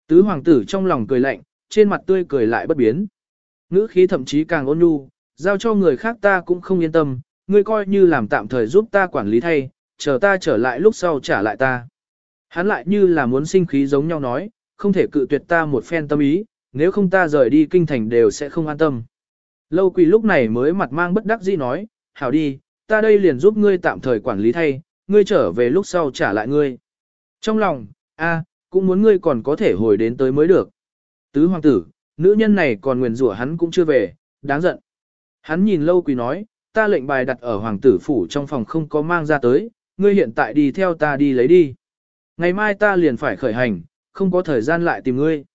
Tứ hoàng tử trong lòng cười lạnh, trên mặt tươi cười lại bất biến. Ngữ khí thậm chí càng ôn nhu, giao cho người khác ta cũng không yên tâm, ngươi coi như làm tạm thời giúp ta quản lý thay, chờ ta trở lại lúc sau trả lại ta. Hắn lại như là muốn sinh khí giống nhau nói, không thể cự tuyệt ta một phen tâm ý, nếu không ta rời đi kinh thành đều sẽ không an tâm. Lâu quỳ lúc này mới mặt mang bất đắc dĩ nói, hảo đi, ta đây liền giúp ngươi tạm thời quản lý thay, ngươi trở về lúc sau trả lại ngươi. Trong lòng, a, cũng muốn ngươi còn có thể hồi đến tới mới được. Tứ hoàng tử, nữ nhân này còn nguyền rủa hắn cũng chưa về, đáng giận. Hắn nhìn lâu quỳ nói, ta lệnh bài đặt ở hoàng tử phủ trong phòng không có mang ra tới, ngươi hiện tại đi theo ta đi lấy đi. Ngày mai ta liền phải khởi hành, không có thời gian lại tìm ngươi.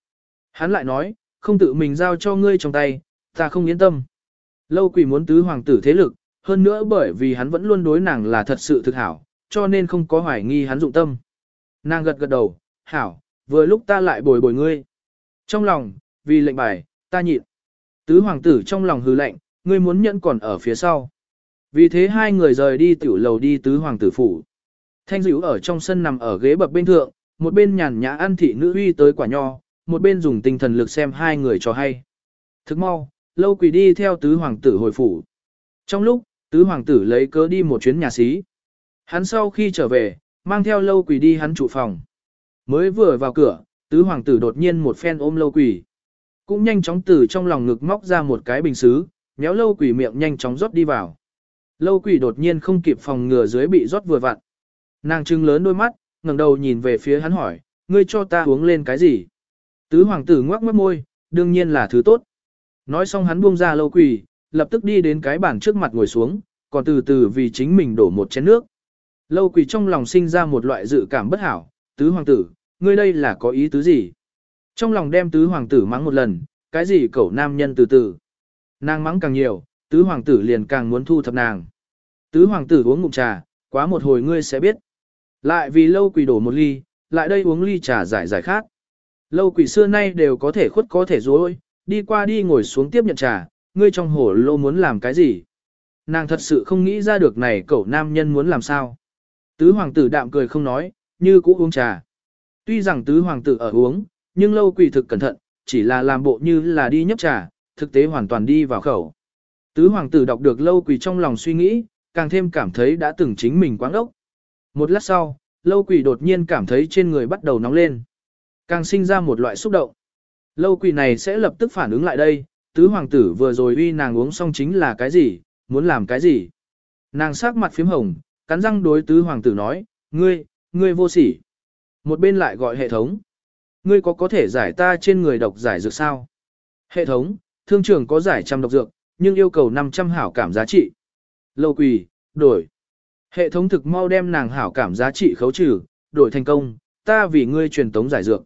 Hắn lại nói, không tự mình giao cho ngươi trong tay, ta không yên tâm. Lâu quỷ muốn tứ hoàng tử thế lực, hơn nữa bởi vì hắn vẫn luôn đối nàng là thật sự thực hảo, cho nên không có hoài nghi hắn dụng tâm. Nàng gật gật đầu, hảo, vừa lúc ta lại bồi bồi ngươi. Trong lòng, vì lệnh bài, ta nhịn. Tứ hoàng tử trong lòng hư lệnh, ngươi muốn nhẫn còn ở phía sau. Vì thế hai người rời đi tiểu lầu đi tứ hoàng tử phủ. Thanh dữ ở trong sân nằm ở ghế bập bên thượng, một bên nhàn nhã ăn thị nữ uy tới quả nho, một bên dùng tinh thần lực xem hai người cho hay. Thức mau, lâu quỷ đi theo tứ hoàng tử hồi phủ. Trong lúc, tứ hoàng tử lấy cớ đi một chuyến nhà xí. Hắn sau khi trở về, mang theo lâu quỷ đi hắn trụ phòng. Mới vừa vào cửa, tứ hoàng tử đột nhiên một phen ôm lâu quỷ. Cũng nhanh chóng từ trong lòng ngực móc ra một cái bình xứ, méo lâu quỷ miệng nhanh chóng rót đi vào. Lâu quỷ đột nhiên không kịp phòng ngừa dưới bị rót vừa vặn. Nàng trưng lớn đôi mắt, ngẩng đầu nhìn về phía hắn hỏi, ngươi cho ta uống lên cái gì? Tứ hoàng tử ngoác mất môi, đương nhiên là thứ tốt. Nói xong hắn buông ra lâu quỷ, lập tức đi đến cái bàn trước mặt ngồi xuống, còn từ từ vì chính mình đổ một chén nước. Lâu quỷ trong lòng sinh ra một loại dự cảm bất hảo, tứ hoàng tử, ngươi đây là có ý tứ gì? Trong lòng đem tứ hoàng tử mắng một lần, cái gì cẩu nam nhân từ từ. Nàng mắng càng nhiều, tứ hoàng tử liền càng muốn thu thập nàng. Tứ hoàng tử uống ngụm trà, quá một hồi ngươi sẽ biết. Lại vì lâu quỷ đổ một ly, lại đây uống ly trà giải giải khác. Lâu quỷ xưa nay đều có thể khuất có thể dối, đi qua đi ngồi xuống tiếp nhận trà, ngươi trong hổ lô muốn làm cái gì. Nàng thật sự không nghĩ ra được này cậu nam nhân muốn làm sao. Tứ hoàng tử đạm cười không nói, như cũ uống trà. Tuy rằng tứ hoàng tử ở uống, nhưng lâu quỷ thực cẩn thận, chỉ là làm bộ như là đi nhấp trà, thực tế hoàn toàn đi vào khẩu. Tứ hoàng tử đọc được lâu quỷ trong lòng suy nghĩ, càng thêm cảm thấy đã từng chính mình quáng ốc. Một lát sau, lâu quỷ đột nhiên cảm thấy trên người bắt đầu nóng lên. Càng sinh ra một loại xúc động. Lâu quỷ này sẽ lập tức phản ứng lại đây, tứ hoàng tử vừa rồi uy nàng uống xong chính là cái gì, muốn làm cái gì. Nàng sắc mặt phím hồng, cắn răng đối tứ hoàng tử nói, ngươi, ngươi vô sỉ. Một bên lại gọi hệ thống. Ngươi có có thể giải ta trên người độc giải dược sao? Hệ thống, thương trường có giải trăm độc dược, nhưng yêu cầu 500 hảo cảm giá trị. Lâu quỳ, đổi. Hệ thống thực mau đem nàng hảo cảm giá trị khấu trừ, đổi thành công, ta vì ngươi truyền tống giải dược.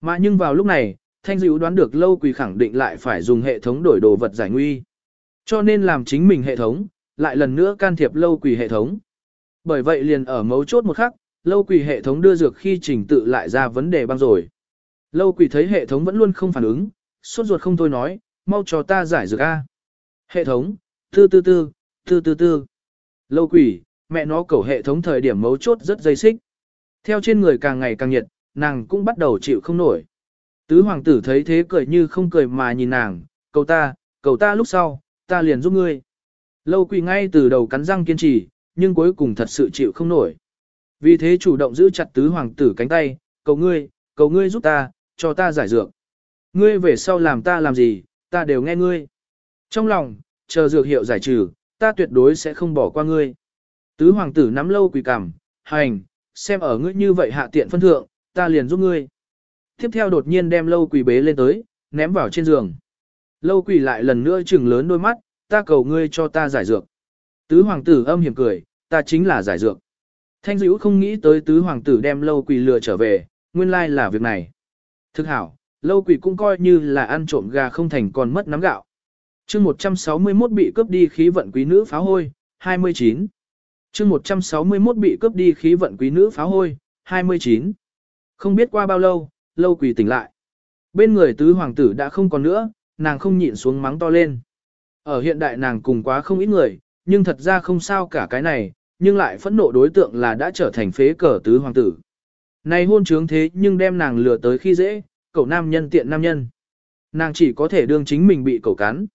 Mà nhưng vào lúc này, thanh Dữ đoán được lâu quỳ khẳng định lại phải dùng hệ thống đổi đồ vật giải nguy. Cho nên làm chính mình hệ thống, lại lần nữa can thiệp lâu quỳ hệ thống. Bởi vậy liền ở mấu chốt một khắc, lâu quỷ hệ thống đưa dược khi trình tự lại ra vấn đề băng rồi. Lâu quỷ thấy hệ thống vẫn luôn không phản ứng, sốt ruột không thôi nói, mau cho ta giải dược A. Hệ thống, tư tư tư, tư tư tư. Lâu quỷ, mẹ nó cầu hệ thống thời điểm mấu chốt rất dây xích. Theo trên người càng ngày càng nhiệt, nàng cũng bắt đầu chịu không nổi. Tứ hoàng tử thấy thế cười như không cười mà nhìn nàng, cầu ta, cầu ta lúc sau, ta liền giúp ngươi. Lâu quỷ ngay từ đầu cắn răng kiên trì, nhưng cuối cùng thật sự chịu không nổi. Vì thế chủ động giữ chặt tứ hoàng tử cánh tay, cầu ngươi, cầu ngươi giúp ta, cho ta giải dược. Ngươi về sau làm ta làm gì, ta đều nghe ngươi. Trong lòng, chờ dược hiệu giải trừ, ta tuyệt đối sẽ không bỏ qua ngươi. Tứ hoàng tử nắm lâu quỳ cằm, hành, xem ở ngươi như vậy hạ tiện phân thượng, ta liền giúp ngươi. Tiếp theo đột nhiên đem lâu quỳ bế lên tới, ném vào trên giường. Lâu quỳ lại lần nữa trừng lớn đôi mắt, ta cầu ngươi cho ta giải dược. Tứ hoàng tử âm hiểm cười, ta chính là giải dược. Thanh dữ không nghĩ tới tứ hoàng tử đem lâu quỳ lừa trở về, nguyên lai là việc này. Thực hảo, lâu quỷ cũng coi như là ăn trộm gà không thành còn mất nắm gạo. chương 161 bị cướp đi khí vận quý nữ pháo hôi, 29. chương 161 bị cướp đi khí vận quý nữ pháo hôi, 29. Không biết qua bao lâu, lâu Quỳ tỉnh lại. Bên người tứ hoàng tử đã không còn nữa, nàng không nhịn xuống mắng to lên. Ở hiện đại nàng cùng quá không ít người, nhưng thật ra không sao cả cái này, nhưng lại phẫn nộ đối tượng là đã trở thành phế cờ tứ hoàng tử. Này hôn trướng thế nhưng đem nàng lừa tới khi dễ, cậu nam nhân tiện nam nhân. Nàng chỉ có thể đương chính mình bị cậu cắn.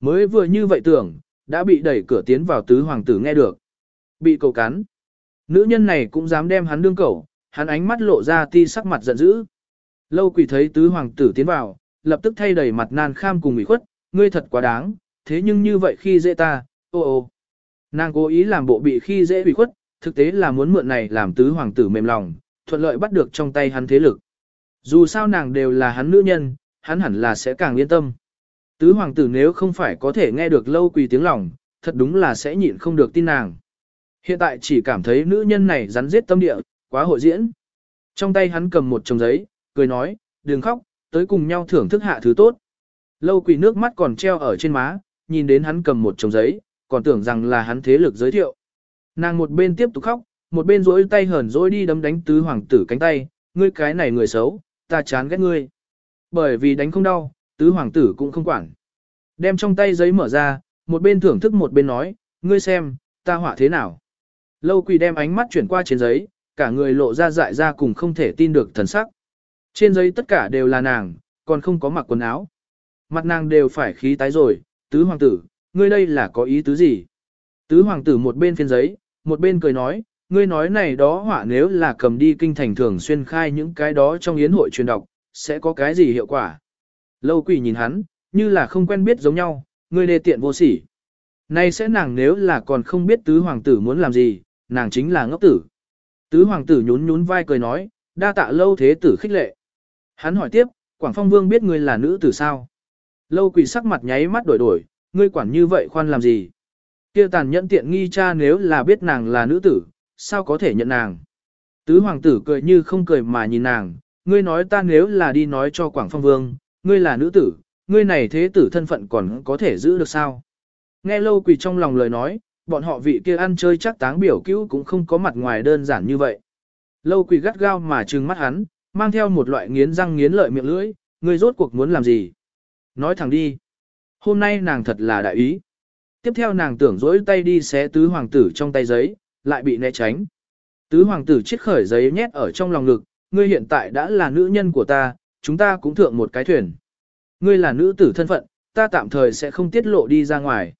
Mới vừa như vậy tưởng, đã bị đẩy cửa tiến vào tứ hoàng tử nghe được. Bị cậu cắn. Nữ nhân này cũng dám đem hắn đương cậu, hắn ánh mắt lộ ra ti sắc mặt giận dữ. Lâu quỷ thấy tứ hoàng tử tiến vào, lập tức thay đầy mặt nan kham cùng ủy khuất, ngươi thật quá đáng, thế nhưng như vậy khi dễ ta, ô ô. Nàng cố ý làm bộ bị khi dễ bị khuất, thực tế là muốn mượn này làm tứ hoàng tử mềm lòng, thuận lợi bắt được trong tay hắn thế lực. Dù sao nàng đều là hắn nữ nhân, hắn hẳn là sẽ càng yên tâm. Tứ hoàng tử nếu không phải có thể nghe được lâu quỳ tiếng lòng, thật đúng là sẽ nhịn không được tin nàng. Hiện tại chỉ cảm thấy nữ nhân này rắn giết tâm địa, quá hội diễn. Trong tay hắn cầm một chồng giấy, cười nói, đừng khóc, tới cùng nhau thưởng thức hạ thứ tốt. Lâu quỳ nước mắt còn treo ở trên má, nhìn đến hắn cầm một chồng giấy, còn tưởng rằng là hắn thế lực giới thiệu. Nàng một bên tiếp tục khóc, một bên rỗi tay hờn rỗi đi đấm đánh tứ hoàng tử cánh tay, ngươi cái này người xấu, ta chán ghét ngươi. Bởi vì đánh không đau, tứ hoàng tử cũng không quản. Đem trong tay giấy mở ra, một bên thưởng thức một bên nói, ngươi xem, ta họa thế nào. Lâu quỳ đem ánh mắt chuyển qua trên giấy, cả người lộ ra dại ra cùng không thể tin được thần sắc. Trên giấy tất cả đều là nàng, còn không có mặc quần áo. Mặt nàng đều phải khí tái rồi, tứ hoàng tử, ngươi đây là có ý tứ gì? Tứ hoàng tử một bên phiên giấy, một bên cười nói, ngươi nói này đó họa nếu là cầm đi kinh thành thường xuyên khai những cái đó trong yến hội truyền đọc, sẽ có cái gì hiệu quả? Lâu quỷ nhìn hắn, như là không quen biết giống nhau, ngươi đề tiện vô sỉ. Nay sẽ nàng nếu là còn không biết tứ hoàng tử muốn làm gì, nàng chính là ngốc tử. Tứ hoàng tử nhún nhún vai cười nói, đa tạ lâu thế tử khích lệ. Hắn hỏi tiếp, Quảng Phong Vương biết ngươi là nữ tử sao? Lâu quỷ sắc mặt nháy mắt đổi đổi, ngươi quản như vậy khoan làm gì? Kia tàn nhẫn tiện nghi cha nếu là biết nàng là nữ tử, sao có thể nhận nàng. Tứ hoàng tử cười như không cười mà nhìn nàng, ngươi nói ta nếu là đi nói cho Quảng Phong Vương, ngươi là nữ tử, ngươi này thế tử thân phận còn có thể giữ được sao. Nghe lâu quỳ trong lòng lời nói, bọn họ vị kia ăn chơi chắc táng biểu cứu cũng không có mặt ngoài đơn giản như vậy. Lâu quỳ gắt gao mà trừng mắt hắn, mang theo một loại nghiến răng nghiến lợi miệng lưỡi, ngươi rốt cuộc muốn làm gì? Nói thẳng đi. Hôm nay nàng thật là đại ý. Tiếp theo nàng tưởng dỗi tay đi xé tứ hoàng tử trong tay giấy, lại bị né tránh. Tứ hoàng tử chiết khởi giấy nhét ở trong lòng ngực, ngươi hiện tại đã là nữ nhân của ta, chúng ta cũng thượng một cái thuyền. Ngươi là nữ tử thân phận, ta tạm thời sẽ không tiết lộ đi ra ngoài.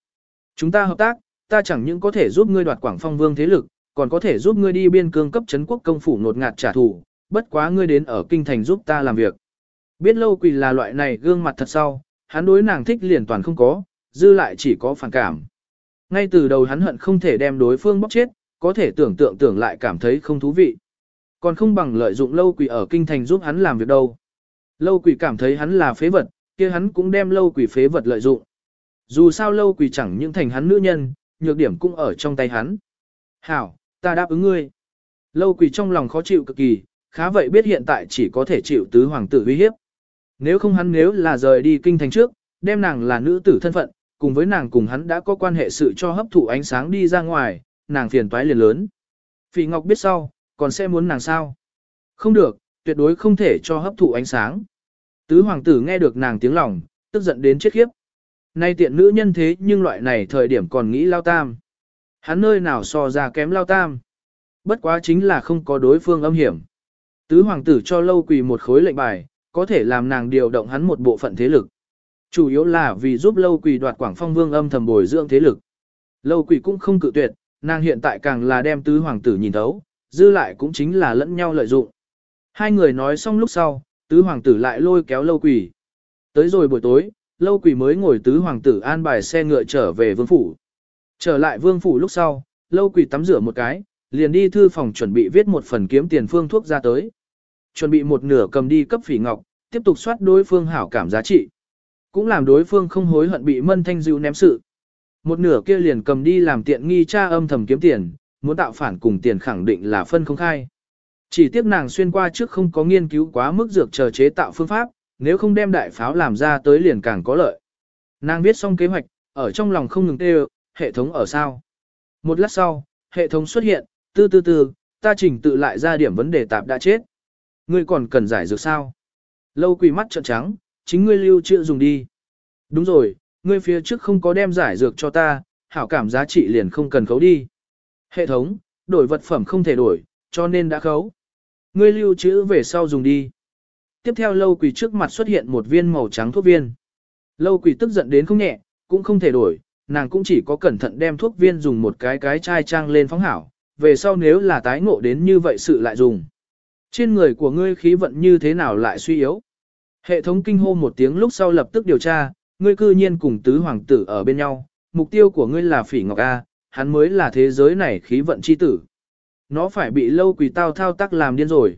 Chúng ta hợp tác, ta chẳng những có thể giúp ngươi đoạt quảng phong vương thế lực, còn có thể giúp ngươi đi biên cương cấp chấn quốc công phủ nột ngạt trả thù, bất quá ngươi đến ở kinh thành giúp ta làm việc. Biết lâu quỳ là loại này gương mặt thật sau, hắn đối nàng thích liền toàn không có, dư lại chỉ có phản cảm. Ngay từ đầu hắn hận không thể đem đối phương bóc chết, có thể tưởng tượng tưởng lại cảm thấy không thú vị. Còn không bằng lợi dụng lâu quỷ ở kinh thành giúp hắn làm việc đâu. Lâu quỷ cảm thấy hắn là phế vật, kia hắn cũng đem lâu quỷ phế vật lợi dụng. Dù sao lâu quỷ chẳng những thành hắn nữ nhân, nhược điểm cũng ở trong tay hắn. Hảo, ta đáp ứng ngươi. Lâu quỷ trong lòng khó chịu cực kỳ, khá vậy biết hiện tại chỉ có thể chịu tứ hoàng tử uy hiếp. Nếu không hắn nếu là rời đi kinh thành trước, đem nàng là nữ tử thân phận, cùng với nàng cùng hắn đã có quan hệ sự cho hấp thụ ánh sáng đi ra ngoài, nàng phiền toái liền lớn. Phỉ Ngọc biết sau, còn sẽ muốn nàng sao? Không được, tuyệt đối không thể cho hấp thụ ánh sáng. Tứ hoàng tử nghe được nàng tiếng lòng, tức giận đến chết khiếp. Nay tiện nữ nhân thế nhưng loại này thời điểm còn nghĩ lao tam. Hắn nơi nào so ra kém lao tam. Bất quá chính là không có đối phương âm hiểm. Tứ hoàng tử cho lâu quỳ một khối lệnh bài, có thể làm nàng điều động hắn một bộ phận thế lực. Chủ yếu là vì giúp lâu quỳ đoạt quảng phong vương âm thầm bồi dưỡng thế lực. Lâu quỳ cũng không cự tuyệt, nàng hiện tại càng là đem tứ hoàng tử nhìn thấu, dư lại cũng chính là lẫn nhau lợi dụng. Hai người nói xong lúc sau, tứ hoàng tử lại lôi kéo lâu quỳ. Tới rồi buổi tối, lâu quỳ mới ngồi tứ hoàng tử an bài xe ngựa trở về vương phủ. Trở lại vương phủ lúc sau, lâu quỳ tắm rửa một cái, liền đi thư phòng chuẩn bị viết một phần kiếm tiền phương thuốc ra tới. Chuẩn bị một nửa cầm đi cấp phỉ ngọc, tiếp tục soát đối phương hảo cảm giá trị. Cũng làm đối phương không hối hận bị mân thanh dịu ném sự. Một nửa kia liền cầm đi làm tiện nghi cha âm thầm kiếm tiền, muốn tạo phản cùng tiền khẳng định là phân không khai. Chỉ tiếc nàng xuyên qua trước không có nghiên cứu quá mức dược chờ chế tạo phương pháp, nếu không đem đại pháo làm ra tới liền càng có lợi. Nàng viết xong kế hoạch, ở trong lòng không ngừng tê hệ thống ở sao. Một lát sau, hệ thống xuất hiện, tư tư tư, ta chỉnh tự lại ra điểm vấn đề tạp đã chết. Ngươi còn cần giải dược sao? Lâu quỳ mắt trợn trắng, chính ngươi lưu trữ dùng đi. Đúng rồi, ngươi phía trước không có đem giải dược cho ta, hảo cảm giá trị liền không cần khấu đi. Hệ thống, đổi vật phẩm không thể đổi, cho nên đã khấu. Ngươi lưu trữ về sau dùng đi. Tiếp theo lâu quỳ trước mặt xuất hiện một viên màu trắng thuốc viên. Lâu quỳ tức giận đến không nhẹ, cũng không thể đổi, nàng cũng chỉ có cẩn thận đem thuốc viên dùng một cái cái chai trang lên phóng hảo, về sau nếu là tái ngộ đến như vậy sự lại dùng. Trên người của ngươi khí vận như thế nào lại suy yếu? Hệ thống kinh hô một tiếng lúc sau lập tức điều tra, ngươi cư nhiên cùng tứ hoàng tử ở bên nhau, mục tiêu của ngươi là phỉ ngọc A, hắn mới là thế giới này khí vận chi tử. Nó phải bị lâu quỷ tao thao tác làm điên rồi.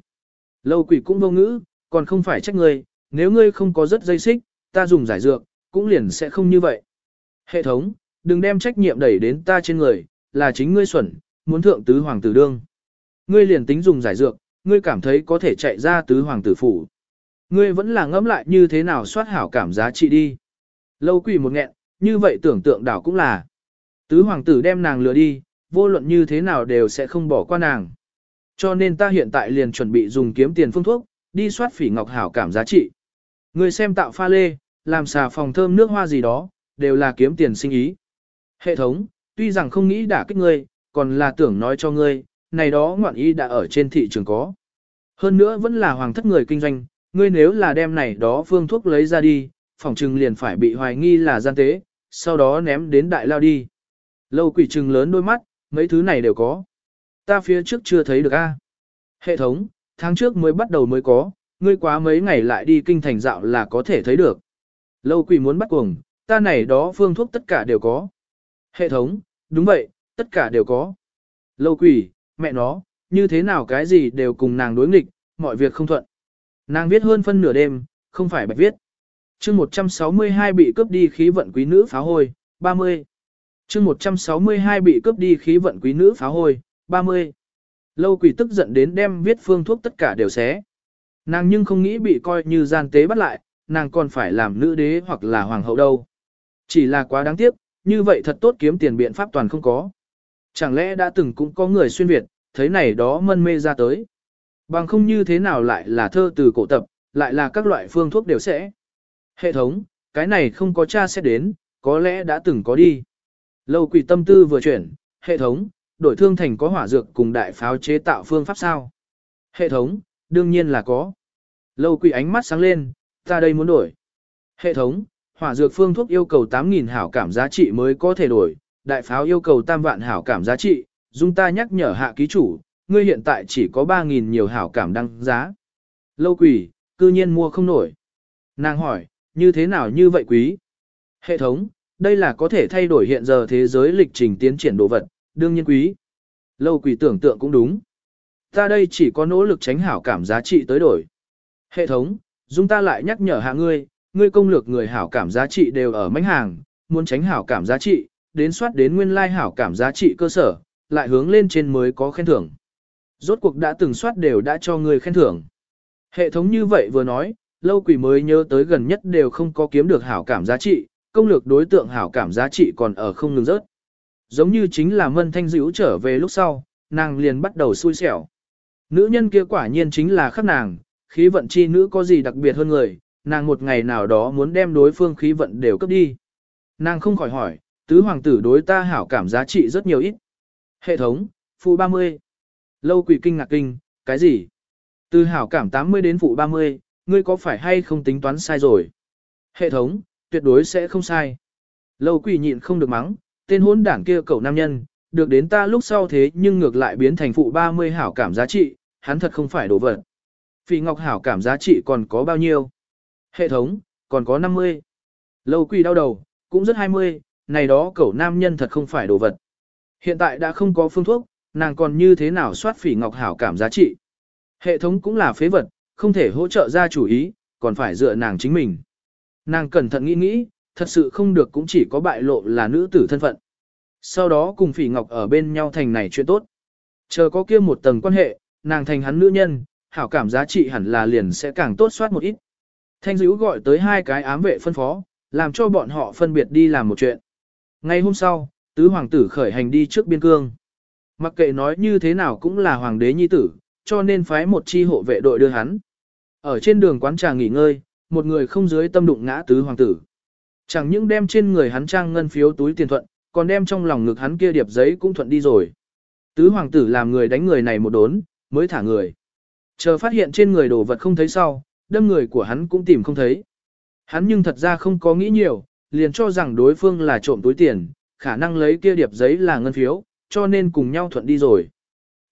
Lâu quỷ cũng vô ngữ, còn không phải trách ngươi, nếu ngươi không có rất dây xích, ta dùng giải dược, cũng liền sẽ không như vậy. Hệ thống, đừng đem trách nhiệm đẩy đến ta trên người, là chính ngươi xuẩn, muốn thượng tứ hoàng tử đương. Ngươi liền tính dùng giải dược, ngươi cảm thấy có thể chạy ra tứ hoàng tử phủ. Ngươi vẫn là ngẫm lại như thế nào soát hảo cảm giá trị đi. Lâu quỷ một nghẹn, như vậy tưởng tượng đảo cũng là. Tứ hoàng tử đem nàng lừa đi, vô luận như thế nào đều sẽ không bỏ qua nàng. Cho nên ta hiện tại liền chuẩn bị dùng kiếm tiền phương thuốc, đi soát phỉ ngọc hảo cảm giá trị. Ngươi xem tạo pha lê, làm xà phòng thơm nước hoa gì đó, đều là kiếm tiền sinh ý. Hệ thống, tuy rằng không nghĩ đả kích ngươi, còn là tưởng nói cho ngươi, này đó ngoạn ý đã ở trên thị trường có. Hơn nữa vẫn là hoàng thất người kinh doanh, ngươi nếu là đem này đó phương thuốc lấy ra đi, phòng trừng liền phải bị hoài nghi là gian tế, sau đó ném đến đại lao đi. Lâu quỷ trừng lớn đôi mắt, mấy thứ này đều có. Ta phía trước chưa thấy được a. Hệ thống, tháng trước mới bắt đầu mới có, ngươi quá mấy ngày lại đi kinh thành dạo là có thể thấy được. Lâu quỷ muốn bắt cuồng, ta này đó phương thuốc tất cả đều có. Hệ thống, đúng vậy, tất cả đều có. Lâu quỷ, mẹ nó, như thế nào cái gì đều cùng nàng đối nghịch, mọi việc không thuận. Nàng viết hơn phân nửa đêm, không phải bạch viết. chương 162 bị cướp đi khí vận quý nữ phá hôi, 30. chương 162 bị cướp đi khí vận quý nữ phá hôi, 30. Lâu quỷ tức giận đến đem viết phương thuốc tất cả đều xé. Nàng nhưng không nghĩ bị coi như gian tế bắt lại, nàng còn phải làm nữ đế hoặc là hoàng hậu đâu. Chỉ là quá đáng tiếc, như vậy thật tốt kiếm tiền biện pháp toàn không có. Chẳng lẽ đã từng cũng có người xuyên Việt, thấy này đó mân mê ra tới. Bằng không như thế nào lại là thơ từ cổ tập, lại là các loại phương thuốc đều sẽ. Hệ thống, cái này không có cha sẽ đến, có lẽ đã từng có đi. Lâu quỷ tâm tư vừa chuyển, hệ thống, đổi thương thành có hỏa dược cùng đại pháo chế tạo phương pháp sao? Hệ thống, đương nhiên là có. Lâu quỷ ánh mắt sáng lên, ta đây muốn đổi. Hệ thống, hỏa dược phương thuốc yêu cầu 8.000 hảo cảm giá trị mới có thể đổi, đại pháo yêu cầu tam vạn hảo cảm giá trị, dung ta nhắc nhở hạ ký chủ, ngươi hiện tại chỉ có 3.000 nhiều hảo cảm đăng giá. Lâu quỷ, cư nhiên mua không nổi. Nàng hỏi, như thế nào như vậy quý? Hệ thống, đây là có thể thay đổi hiện giờ thế giới lịch trình tiến triển đồ vật, đương nhiên quý. Lâu quỷ tưởng tượng cũng đúng. Ta đây chỉ có nỗ lực tránh hảo cảm giá trị tới đổi. Hệ thống, dung ta lại nhắc nhở hạ ngươi, ngươi công lược người hảo cảm giá trị đều ở mánh hàng, muốn tránh hảo cảm giá trị, đến soát đến nguyên lai hảo cảm giá trị cơ sở, lại hướng lên trên mới có khen thưởng. Rốt cuộc đã từng soát đều đã cho người khen thưởng. Hệ thống như vậy vừa nói, lâu quỷ mới nhớ tới gần nhất đều không có kiếm được hảo cảm giá trị, công lược đối tượng hảo cảm giá trị còn ở không ngừng rớt. Giống như chính là mân thanh dữ trở về lúc sau, nàng liền bắt đầu xui xẻo. Nữ nhân kia quả nhiên chính là khắc nàng, khí vận chi nữ có gì đặc biệt hơn người, nàng một ngày nào đó muốn đem đối phương khí vận đều cấp đi. Nàng không khỏi hỏi, tứ hoàng tử đối ta hảo cảm giá trị rất nhiều ít. Hệ thống, phụ 30. Lâu quỷ kinh ngạc kinh, cái gì? Từ hảo cảm 80 đến phụ 30, ngươi có phải hay không tính toán sai rồi? Hệ thống, tuyệt đối sẽ không sai. Lâu quỷ nhịn không được mắng, tên hôn đảng kia cậu nam nhân, được đến ta lúc sau thế nhưng ngược lại biến thành phụ 30 hảo cảm giá trị, hắn thật không phải đổ vật. Phỉ ngọc hảo cảm giá trị còn có bao nhiêu? Hệ thống, còn có 50. Lâu quỷ đau đầu, cũng rất 20, này đó cẩu nam nhân thật không phải đồ vật. Hiện tại đã không có phương thuốc, nàng còn như thế nào soát phỉ ngọc hảo cảm giá trị. Hệ thống cũng là phế vật, không thể hỗ trợ ra chủ ý, còn phải dựa nàng chính mình. Nàng cẩn thận nghĩ nghĩ, thật sự không được cũng chỉ có bại lộ là nữ tử thân phận. Sau đó cùng phỉ ngọc ở bên nhau thành này chuyện tốt. Chờ có kia một tầng quan hệ, nàng thành hắn nữ nhân, hảo cảm giá trị hẳn là liền sẽ càng tốt soát một ít. Thanh dữ gọi tới hai cái ám vệ phân phó, làm cho bọn họ phân biệt đi làm một chuyện. Ngày hôm sau, tứ hoàng tử khởi hành đi trước biên cương. Mặc kệ nói như thế nào cũng là hoàng đế nhi tử, cho nên phái một chi hộ vệ đội đưa hắn. Ở trên đường quán trà nghỉ ngơi, một người không dưới tâm đụng ngã tứ hoàng tử. Chẳng những đem trên người hắn trang ngân phiếu túi tiền thuận, còn đem trong lòng ngực hắn kia điệp giấy cũng thuận đi rồi. Tứ hoàng tử làm người đánh người này một đốn, mới thả người. Chờ phát hiện trên người đồ vật không thấy sau, đâm người của hắn cũng tìm không thấy. Hắn nhưng thật ra không có nghĩ nhiều, liền cho rằng đối phương là trộm túi tiền, khả năng lấy kia điệp giấy là ngân phiếu, cho nên cùng nhau thuận đi rồi.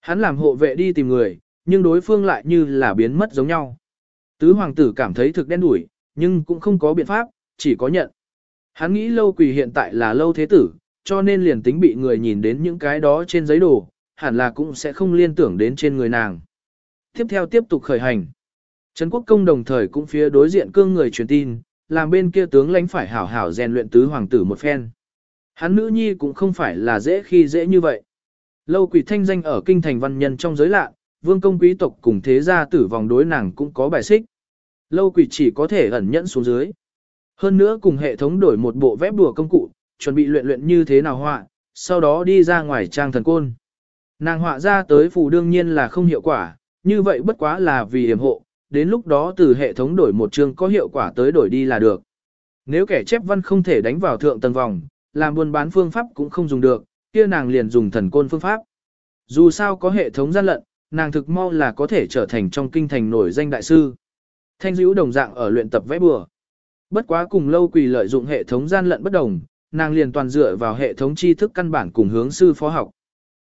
Hắn làm hộ vệ đi tìm người, nhưng đối phương lại như là biến mất giống nhau. Tứ hoàng tử cảm thấy thực đen đủi, nhưng cũng không có biện pháp, chỉ có nhận. Hắn nghĩ lâu quỳ hiện tại là lâu thế tử, cho nên liền tính bị người nhìn đến những cái đó trên giấy đồ, hẳn là cũng sẽ không liên tưởng đến trên người nàng. Tiếp theo tiếp tục khởi hành. Trấn quốc công đồng thời cũng phía đối diện cương người truyền tin, làm bên kia tướng lãnh phải hảo hảo rèn luyện tứ hoàng tử một phen. Hắn nữ nhi cũng không phải là dễ khi dễ như vậy. Lâu quỷ thanh danh ở kinh thành văn nhân trong giới lạ, vương công quý tộc cùng thế gia tử vòng đối nàng cũng có bài xích. Lâu quỷ chỉ có thể ẩn nhẫn xuống dưới. Hơn nữa cùng hệ thống đổi một bộ vép đùa công cụ, chuẩn bị luyện luyện như thế nào họa, sau đó đi ra ngoài trang thần côn. Nàng họa ra tới phù đương nhiên là không hiệu quả, như vậy bất quá là vì hiểm hộ, đến lúc đó từ hệ thống đổi một chương có hiệu quả tới đổi đi là được. Nếu kẻ chép văn không thể đánh vào thượng tầng vòng, làm buôn bán phương pháp cũng không dùng được, kia nàng liền dùng thần côn phương pháp. Dù sao có hệ thống gian lận, nàng thực mau là có thể trở thành trong kinh thành nổi danh đại sư. Thanh dữ đồng dạng ở luyện tập vẽ bừa. Bất quá cùng lâu quỳ lợi dụng hệ thống gian lận bất đồng, nàng liền toàn dựa vào hệ thống tri thức căn bản cùng hướng sư phó học.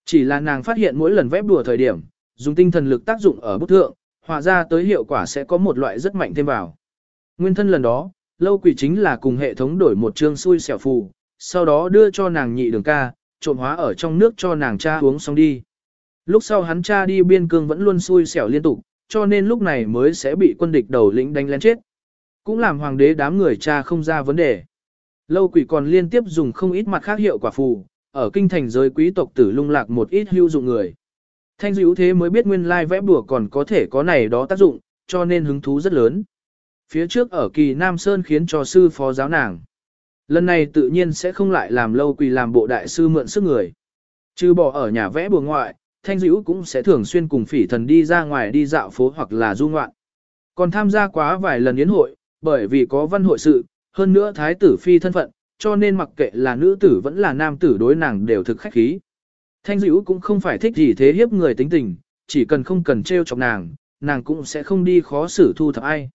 Chỉ là nàng phát hiện mỗi lần vẽ bừa thời điểm, dùng tinh thần lực tác dụng ở bức thượng, họa ra tới hiệu quả sẽ có một loại rất mạnh thêm vào. Nguyên thân lần đó, lâu quỷ chính là cùng hệ thống đổi một chương xui xẻo phù, sau đó đưa cho nàng nhị đường ca, trộn hóa ở trong nước cho nàng cha uống xong đi. Lúc sau hắn cha đi biên cương vẫn luôn xui xẻo liên tục, cho nên lúc này mới sẽ bị quân địch đầu lĩnh đánh lén chết. Cũng làm hoàng đế đám người cha không ra vấn đề. Lâu quỷ còn liên tiếp dùng không ít mặt khác hiệu quả phù, ở kinh thành giới quý tộc tử lung lạc một ít hưu dụng người. Thanh dữ thế mới biết nguyên lai vẽ bùa còn có thể có này đó tác dụng, cho nên hứng thú rất lớn. Phía trước ở kỳ Nam Sơn khiến cho sư phó giáo nàng. Lần này tự nhiên sẽ không lại làm lâu quỳ làm bộ đại sư mượn sức người. Chứ bỏ ở nhà vẽ bùa ngoại, thanh dữ cũng sẽ thường xuyên cùng phỉ thần đi ra ngoài đi dạo phố hoặc là du ngoạn. Còn tham gia quá vài lần yến hội, bởi vì có văn hội sự, hơn nữa thái tử phi thân phận, cho nên mặc kệ là nữ tử vẫn là nam tử đối nàng đều thực khách khí. Thanh dữ cũng không phải thích gì thế hiếp người tính tình, chỉ cần không cần trêu chọc nàng, nàng cũng sẽ không đi khó xử thu thập ai.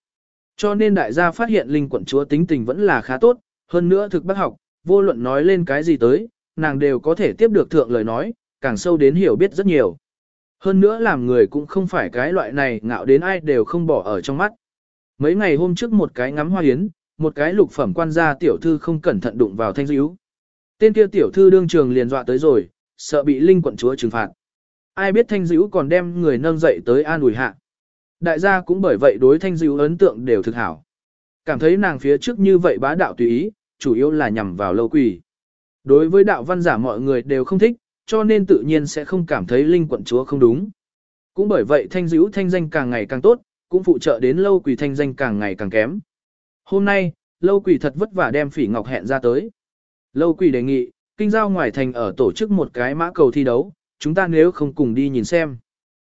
Cho nên đại gia phát hiện linh quận chúa tính tình vẫn là khá tốt, hơn nữa thực bác học, vô luận nói lên cái gì tới, nàng đều có thể tiếp được thượng lời nói, càng sâu đến hiểu biết rất nhiều. Hơn nữa làm người cũng không phải cái loại này ngạo đến ai đều không bỏ ở trong mắt. Mấy ngày hôm trước một cái ngắm hoa hiến, một cái lục phẩm quan gia tiểu thư không cẩn thận đụng vào thanh dữ. Tên kia tiểu thư đương trường liền dọa tới rồi, sợ bị linh quận chúa trừng phạt. Ai biết thanh dữ còn đem người nâng dậy tới an ủi hạ. Đại gia cũng bởi vậy đối thanh dữ ấn tượng đều thực hảo. Cảm thấy nàng phía trước như vậy bá đạo tùy ý, chủ yếu là nhằm vào lâu quỷ. Đối với đạo văn giả mọi người đều không thích, cho nên tự nhiên sẽ không cảm thấy linh quận chúa không đúng. Cũng bởi vậy thanh dữ thanh danh càng ngày càng tốt, cũng phụ trợ đến lâu quỷ thanh danh càng ngày càng kém. Hôm nay, lâu quỷ thật vất vả đem phỉ ngọc hẹn ra tới. Lâu quỷ đề nghị, kinh giao ngoài thành ở tổ chức một cái mã cầu thi đấu, chúng ta nếu không cùng đi nhìn xem.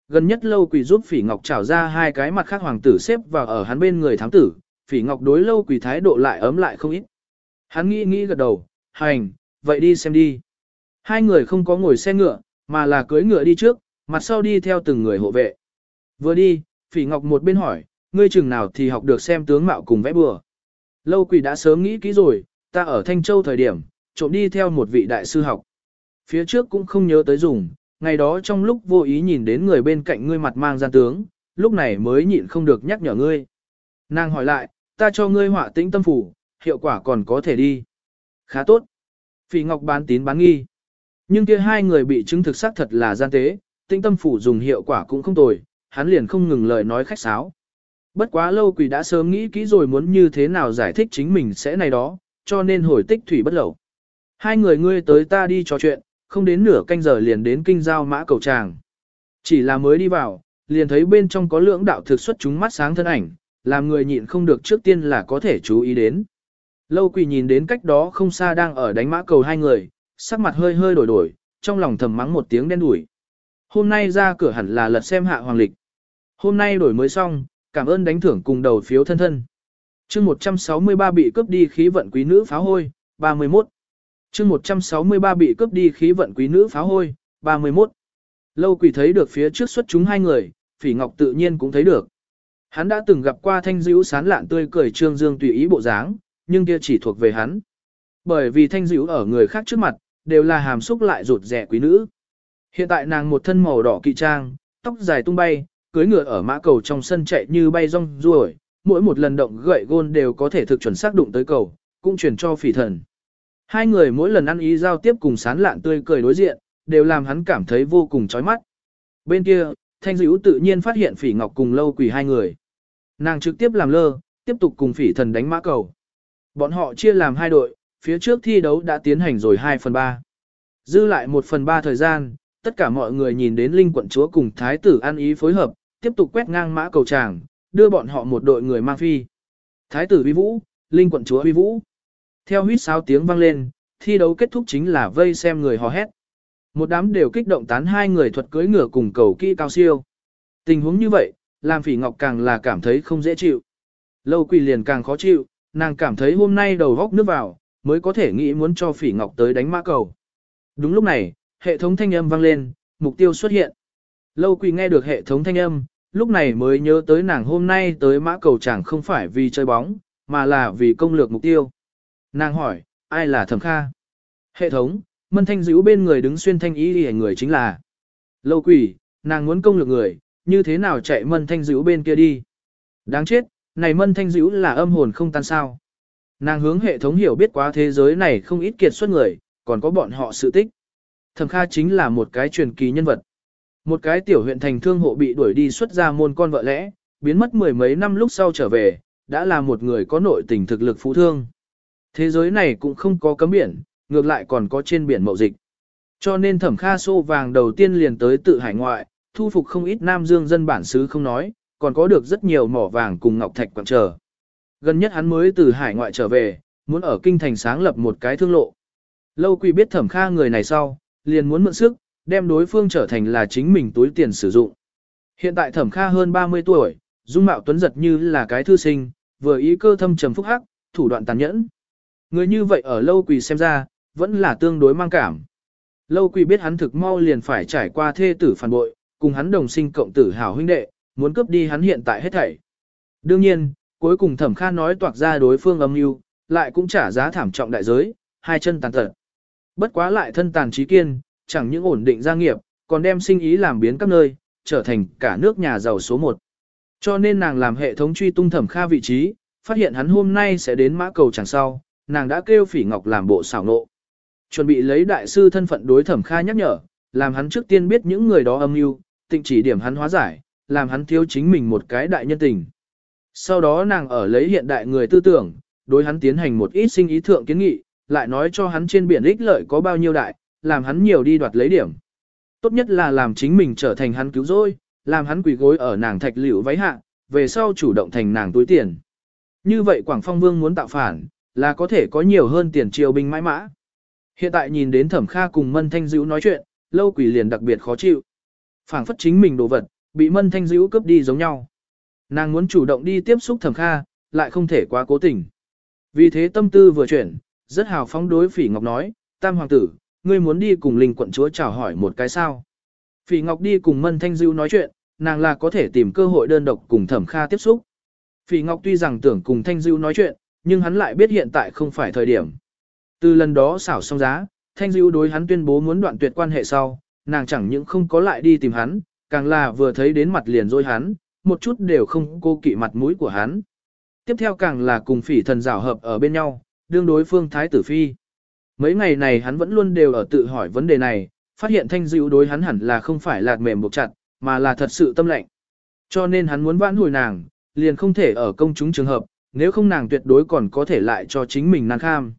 Gần nhất lâu quỷ giúp phỉ ngọc trảo ra hai cái mặt khác hoàng tử xếp vào ở hắn bên người thám tử, phỉ ngọc đối lâu quỷ thái độ lại ấm lại không ít. Hắn nghĩ nghĩ gật đầu, hành, vậy đi xem đi. Hai người không có ngồi xe ngựa, mà là cưới ngựa đi trước, mặt sau đi theo từng người hộ vệ. Vừa đi, phỉ ngọc một bên hỏi, ngươi chừng nào thì học được xem tướng mạo cùng vẽ bừa. Lâu quỷ đã sớm nghĩ kỹ rồi, ta ở Thanh Châu thời điểm, trộm đi theo một vị đại sư học. Phía trước cũng không nhớ tới dùng, ngày đó trong lúc vô ý nhìn đến người bên cạnh ngươi mặt mang gian tướng, lúc này mới nhịn không được nhắc nhở ngươi. Nàng hỏi lại, ta cho ngươi họa tĩnh tâm phủ, hiệu quả còn có thể đi. Khá tốt. Phỉ Ngọc bán tín bán nghi. Nhưng kia hai người bị chứng thực xác thật là gian tế, tĩnh tâm phủ dùng hiệu quả cũng không tồi, hắn liền không ngừng lời nói khách sáo. Bất quá lâu quỷ đã sớm nghĩ kỹ rồi muốn như thế nào giải thích chính mình sẽ này đó, cho nên hồi tích thủy bất lẩu. Hai người ngươi tới ta đi trò chuyện, không đến nửa canh giờ liền đến kinh giao mã cầu tràng. Chỉ là mới đi vào, liền thấy bên trong có lưỡng đạo thực xuất chúng mắt sáng thân ảnh, làm người nhịn không được trước tiên là có thể chú ý đến. Lâu quỳ nhìn đến cách đó không xa đang ở đánh mã cầu hai người, sắc mặt hơi hơi đổi đổi, trong lòng thầm mắng một tiếng đen đủi. Hôm nay ra cửa hẳn là lật xem hạ hoàng lịch. Hôm nay đổi mới xong, cảm ơn đánh thưởng cùng đầu phiếu thân thân. chương 163 bị cướp đi khí vận quý nữ pháo hôi, 31 chương 163 bị cướp đi khí vận quý nữ pháo hôi, 31. Lâu quỷ thấy được phía trước xuất chúng hai người, phỉ ngọc tự nhiên cũng thấy được. Hắn đã từng gặp qua thanh dữ sán lạn tươi cười trương dương tùy ý bộ dáng, nhưng kia chỉ thuộc về hắn. Bởi vì thanh dữ ở người khác trước mặt, đều là hàm xúc lại rụt rẻ quý nữ. Hiện tại nàng một thân màu đỏ kỵ trang, tóc dài tung bay, cưới ngựa ở mã cầu trong sân chạy như bay rong ruổi, mỗi một lần động gậy gôn đều có thể thực chuẩn xác đụng tới cầu, cũng truyền cho phỉ thần. Hai người mỗi lần ăn ý giao tiếp cùng sán lạn tươi cười đối diện, đều làm hắn cảm thấy vô cùng chói mắt. Bên kia, Thanh Dữ tự nhiên phát hiện Phỉ Ngọc cùng Lâu Quỷ hai người. Nàng trực tiếp làm lơ, tiếp tục cùng Phỉ Thần đánh mã cầu. Bọn họ chia làm hai đội, phía trước thi đấu đã tiến hành rồi 2 phần 3. Dư lại 1 phần 3 thời gian, tất cả mọi người nhìn đến Linh quận chúa cùng Thái tử ăn ý phối hợp, tiếp tục quét ngang mã cầu tràng, đưa bọn họ một đội người mang phi. Thái tử vi vũ, Linh quận chúa vi vũ. Theo huýt sáo tiếng vang lên, thi đấu kết thúc chính là vây xem người hò hét. Một đám đều kích động tán hai người thuật cưỡi ngựa cùng cầu kỹ cao siêu. Tình huống như vậy, làm phỉ ngọc càng là cảm thấy không dễ chịu. Lâu quỳ liền càng khó chịu, nàng cảm thấy hôm nay đầu góc nước vào, mới có thể nghĩ muốn cho phỉ ngọc tới đánh mã cầu. Đúng lúc này, hệ thống thanh âm vang lên, mục tiêu xuất hiện. Lâu quỳ nghe được hệ thống thanh âm, lúc này mới nhớ tới nàng hôm nay tới mã cầu chẳng không phải vì chơi bóng, mà là vì công lược mục tiêu. Nàng hỏi, ai là thẩm kha? Hệ thống, mân thanh dữ bên người đứng xuyên thanh ý đi người chính là. Lâu quỷ, nàng muốn công lược người, như thế nào chạy mân thanh dữ bên kia đi? Đáng chết, này mân thanh dữ là âm hồn không tan sao. Nàng hướng hệ thống hiểu biết quá thế giới này không ít kiệt xuất người, còn có bọn họ sự tích. Thẩm Kha chính là một cái truyền kỳ nhân vật. Một cái tiểu huyện thành thương hộ bị đuổi đi xuất ra môn con vợ lẽ, biến mất mười mấy năm lúc sau trở về, đã là một người có nội tình thực lực phú thương. Thế giới này cũng không có cấm biển, ngược lại còn có trên biển mậu dịch. Cho nên thẩm kha sô vàng đầu tiên liền tới tự hải ngoại, thu phục không ít nam dương dân bản xứ không nói, còn có được rất nhiều mỏ vàng cùng ngọc thạch quảng trở. Gần nhất hắn mới từ hải ngoại trở về, muốn ở kinh thành sáng lập một cái thương lộ. Lâu quỳ biết thẩm kha người này sau, liền muốn mượn sức, đem đối phương trở thành là chính mình túi tiền sử dụng. Hiện tại thẩm kha hơn 30 tuổi, dung mạo tuấn giật như là cái thư sinh, vừa ý cơ thâm trầm phúc hắc, thủ đoạn tàn nhẫn. Người như vậy ở lâu quỳ xem ra, vẫn là tương đối mang cảm. Lâu quỳ biết hắn thực mau liền phải trải qua thê tử phản bội, cùng hắn đồng sinh cộng tử hảo huynh đệ, muốn cướp đi hắn hiện tại hết thảy. Đương nhiên, cuối cùng thẩm kha nói toạc ra đối phương âm mưu, lại cũng trả giá thảm trọng đại giới, hai chân tàn tật. Bất quá lại thân tàn trí kiên, chẳng những ổn định gia nghiệp, còn đem sinh ý làm biến các nơi, trở thành cả nước nhà giàu số một. Cho nên nàng làm hệ thống truy tung thẩm kha vị trí, phát hiện hắn hôm nay sẽ đến mã cầu chẳng sau, nàng đã kêu phỉ ngọc làm bộ xảo nộ. Chuẩn bị lấy đại sư thân phận đối thẩm kha nhắc nhở, làm hắn trước tiên biết những người đó âm mưu, tịnh chỉ điểm hắn hóa giải, làm hắn thiếu chính mình một cái đại nhân tình. Sau đó nàng ở lấy hiện đại người tư tưởng, đối hắn tiến hành một ít sinh ý thượng kiến nghị, lại nói cho hắn trên biển ích lợi có bao nhiêu đại, làm hắn nhiều đi đoạt lấy điểm. Tốt nhất là làm chính mình trở thành hắn cứu rỗi, làm hắn quỳ gối ở nàng thạch liễu váy hạ, về sau chủ động thành nàng túi tiền. Như vậy Quảng Phong Vương muốn tạo phản, là có thể có nhiều hơn tiền triều binh mãi mã. Hiện tại nhìn đến Thẩm Kha cùng Mân Thanh Dữ nói chuyện, lâu quỷ liền đặc biệt khó chịu. phảng phất chính mình đồ vật, bị Mân Thanh Dữ cướp đi giống nhau. Nàng muốn chủ động đi tiếp xúc Thẩm Kha, lại không thể quá cố tình. Vì thế tâm tư vừa chuyển, rất hào phóng đối Phỉ Ngọc nói, Tam Hoàng tử, ngươi muốn đi cùng Linh quận chúa chào hỏi một cái sao. Phỉ Ngọc đi cùng Mân Thanh Dữ nói chuyện, nàng là có thể tìm cơ hội đơn độc cùng Thẩm Kha tiếp xúc. Phỉ Ngọc tuy rằng tưởng cùng Thanh Dữ nói chuyện, nhưng hắn lại biết hiện tại không phải thời điểm. Từ lần đó xảo xong giá, Thanh Dữ đối hắn tuyên bố muốn đoạn tuyệt quan hệ sau, nàng chẳng những không có lại đi tìm hắn, càng là vừa thấy đến mặt liền dối hắn, một chút đều không cô kỵ mặt mũi của hắn. Tiếp theo càng là cùng phỉ thần rào hợp ở bên nhau, đương đối phương thái tử phi. Mấy ngày này hắn vẫn luôn đều ở tự hỏi vấn đề này, phát hiện thanh dịu đối hắn hẳn là không phải lạt mềm buộc chặt, mà là thật sự tâm lệnh. Cho nên hắn muốn vãn hồi nàng, liền không thể ở công chúng trường hợp, nếu không nàng tuyệt đối còn có thể lại cho chính mình nàng kham.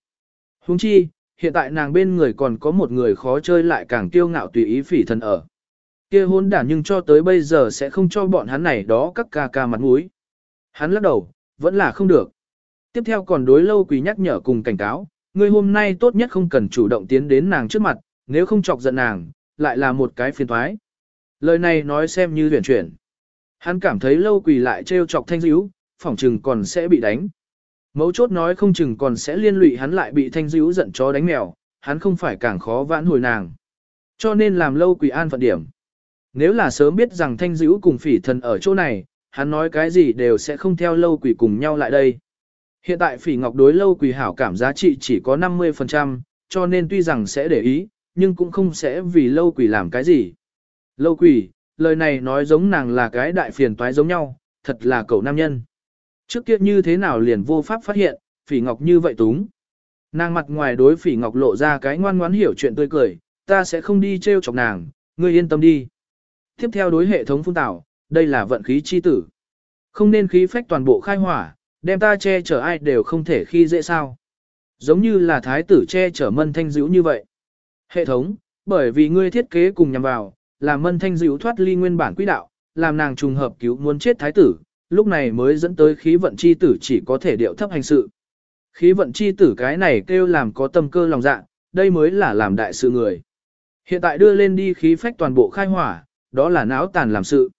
Huống chi, hiện tại nàng bên người còn có một người khó chơi lại càng kiêu ngạo tùy ý phỉ thần ở. kia hôn đản nhưng cho tới bây giờ sẽ không cho bọn hắn này đó các ca ca mặt mũi. Hắn lắc đầu, vẫn là không được. Tiếp theo còn đối lâu quỳ nhắc nhở cùng cảnh cáo, người hôm nay tốt nhất không cần chủ động tiến đến nàng trước mặt, nếu không chọc giận nàng, lại là một cái phiền thoái. Lời này nói xem như huyền chuyển. Hắn cảm thấy lâu quỳ lại trêu chọc thanh dữ, phỏng chừng còn sẽ bị đánh. Mấu chốt nói không chừng còn sẽ liên lụy hắn lại bị thanh dữ giận chó đánh mèo, hắn không phải càng khó vãn hồi nàng. Cho nên làm lâu quỷ an phận điểm. Nếu là sớm biết rằng thanh dữ cùng phỉ thần ở chỗ này, hắn nói cái gì đều sẽ không theo lâu quỷ cùng nhau lại đây. Hiện tại phỉ ngọc đối lâu quỷ hảo cảm giá trị chỉ có 50%, cho nên tuy rằng sẽ để ý, nhưng cũng không sẽ vì lâu quỷ làm cái gì. Lâu quỷ, lời này nói giống nàng là cái đại phiền toái giống nhau, thật là cậu nam nhân. Trước kia như thế nào liền vô pháp phát hiện, phỉ ngọc như vậy túng. Nàng mặt ngoài đối phỉ ngọc lộ ra cái ngoan ngoãn hiểu chuyện tươi cười, ta sẽ không đi trêu chọc nàng, ngươi yên tâm đi. Tiếp theo đối hệ thống phun tảo, đây là vận khí chi tử. Không nên khí phách toàn bộ khai hỏa, đem ta che chở ai đều không thể khi dễ sao. Giống như là thái tử che chở mân thanh dữ như vậy. Hệ thống, bởi vì ngươi thiết kế cùng nhằm vào, làm mân thanh dữ thoát ly nguyên bản quỹ đạo, làm nàng trùng hợp cứu muốn chết thái tử, lúc này mới dẫn tới khí vận chi tử chỉ có thể điệu thấp hành sự. Khí vận chi tử cái này kêu làm có tâm cơ lòng dạ, đây mới là làm đại sự người. Hiện tại đưa lên đi khí phách toàn bộ khai hỏa, đó là não tàn làm sự.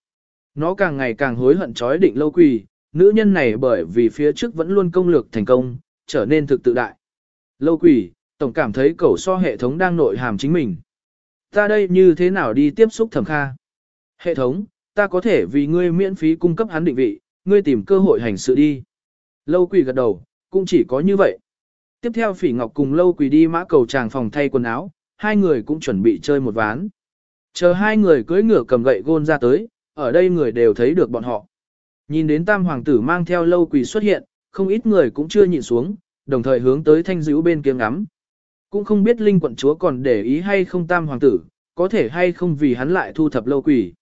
Nó càng ngày càng hối hận trói định lâu quỳ, nữ nhân này bởi vì phía trước vẫn luôn công lược thành công, trở nên thực tự đại. Lâu quỳ, tổng cảm thấy cẩu so hệ thống đang nội hàm chính mình. Ta đây như thế nào đi tiếp xúc thẩm kha? Hệ thống, ta có thể vì ngươi miễn phí cung cấp hắn định vị, ngươi tìm cơ hội hành sự đi. Lâu quỳ gật đầu, cũng chỉ có như vậy. Tiếp theo phỉ ngọc cùng lâu quỳ đi mã cầu tràng phòng thay quần áo, hai người cũng chuẩn bị chơi một ván. Chờ hai người cưỡi ngựa cầm gậy gôn ra tới, ở đây người đều thấy được bọn họ. Nhìn đến tam hoàng tử mang theo lâu quỳ xuất hiện, không ít người cũng chưa nhịn xuống, đồng thời hướng tới thanh dữ bên kia ngắm. Cũng không biết linh quận chúa còn để ý hay không tam hoàng tử, có thể hay không vì hắn lại thu thập lâu quỷ.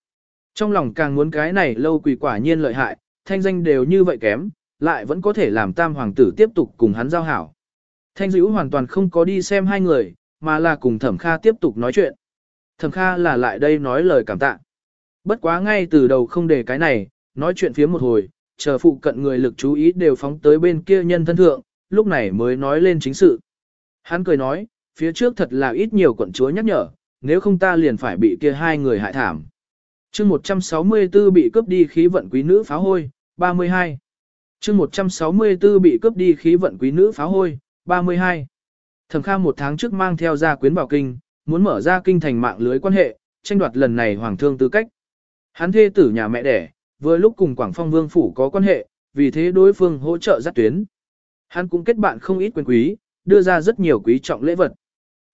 Trong lòng càng muốn cái này lâu quỷ quả nhiên lợi hại, thanh danh đều như vậy kém, lại vẫn có thể làm tam hoàng tử tiếp tục cùng hắn giao hảo. Thanh dữ hoàn toàn không có đi xem hai người, mà là cùng thẩm kha tiếp tục nói chuyện. Thẩm kha là lại đây nói lời cảm tạ. Bất quá ngay từ đầu không để cái này, nói chuyện phía một hồi, chờ phụ cận người lực chú ý đều phóng tới bên kia nhân thân thượng, lúc này mới nói lên chính sự. Hắn cười nói, phía trước thật là ít nhiều quận chúa nhắc nhở, nếu không ta liền phải bị kia hai người hại thảm chương 164 bị cướp đi khí vận quý nữ phá hôi, 32. chương 164 bị cướp đi khí vận quý nữ phá hôi, 32. Thẩm Kha một tháng trước mang theo gia quyến bảo kinh, muốn mở ra kinh thành mạng lưới quan hệ, tranh đoạt lần này hoàng thương tư cách. Hắn thê tử nhà mẹ đẻ, vừa lúc cùng Quảng Phong Vương Phủ có quan hệ, vì thế đối phương hỗ trợ dắt tuyến. Hắn cũng kết bạn không ít quyền quý, đưa ra rất nhiều quý trọng lễ vật.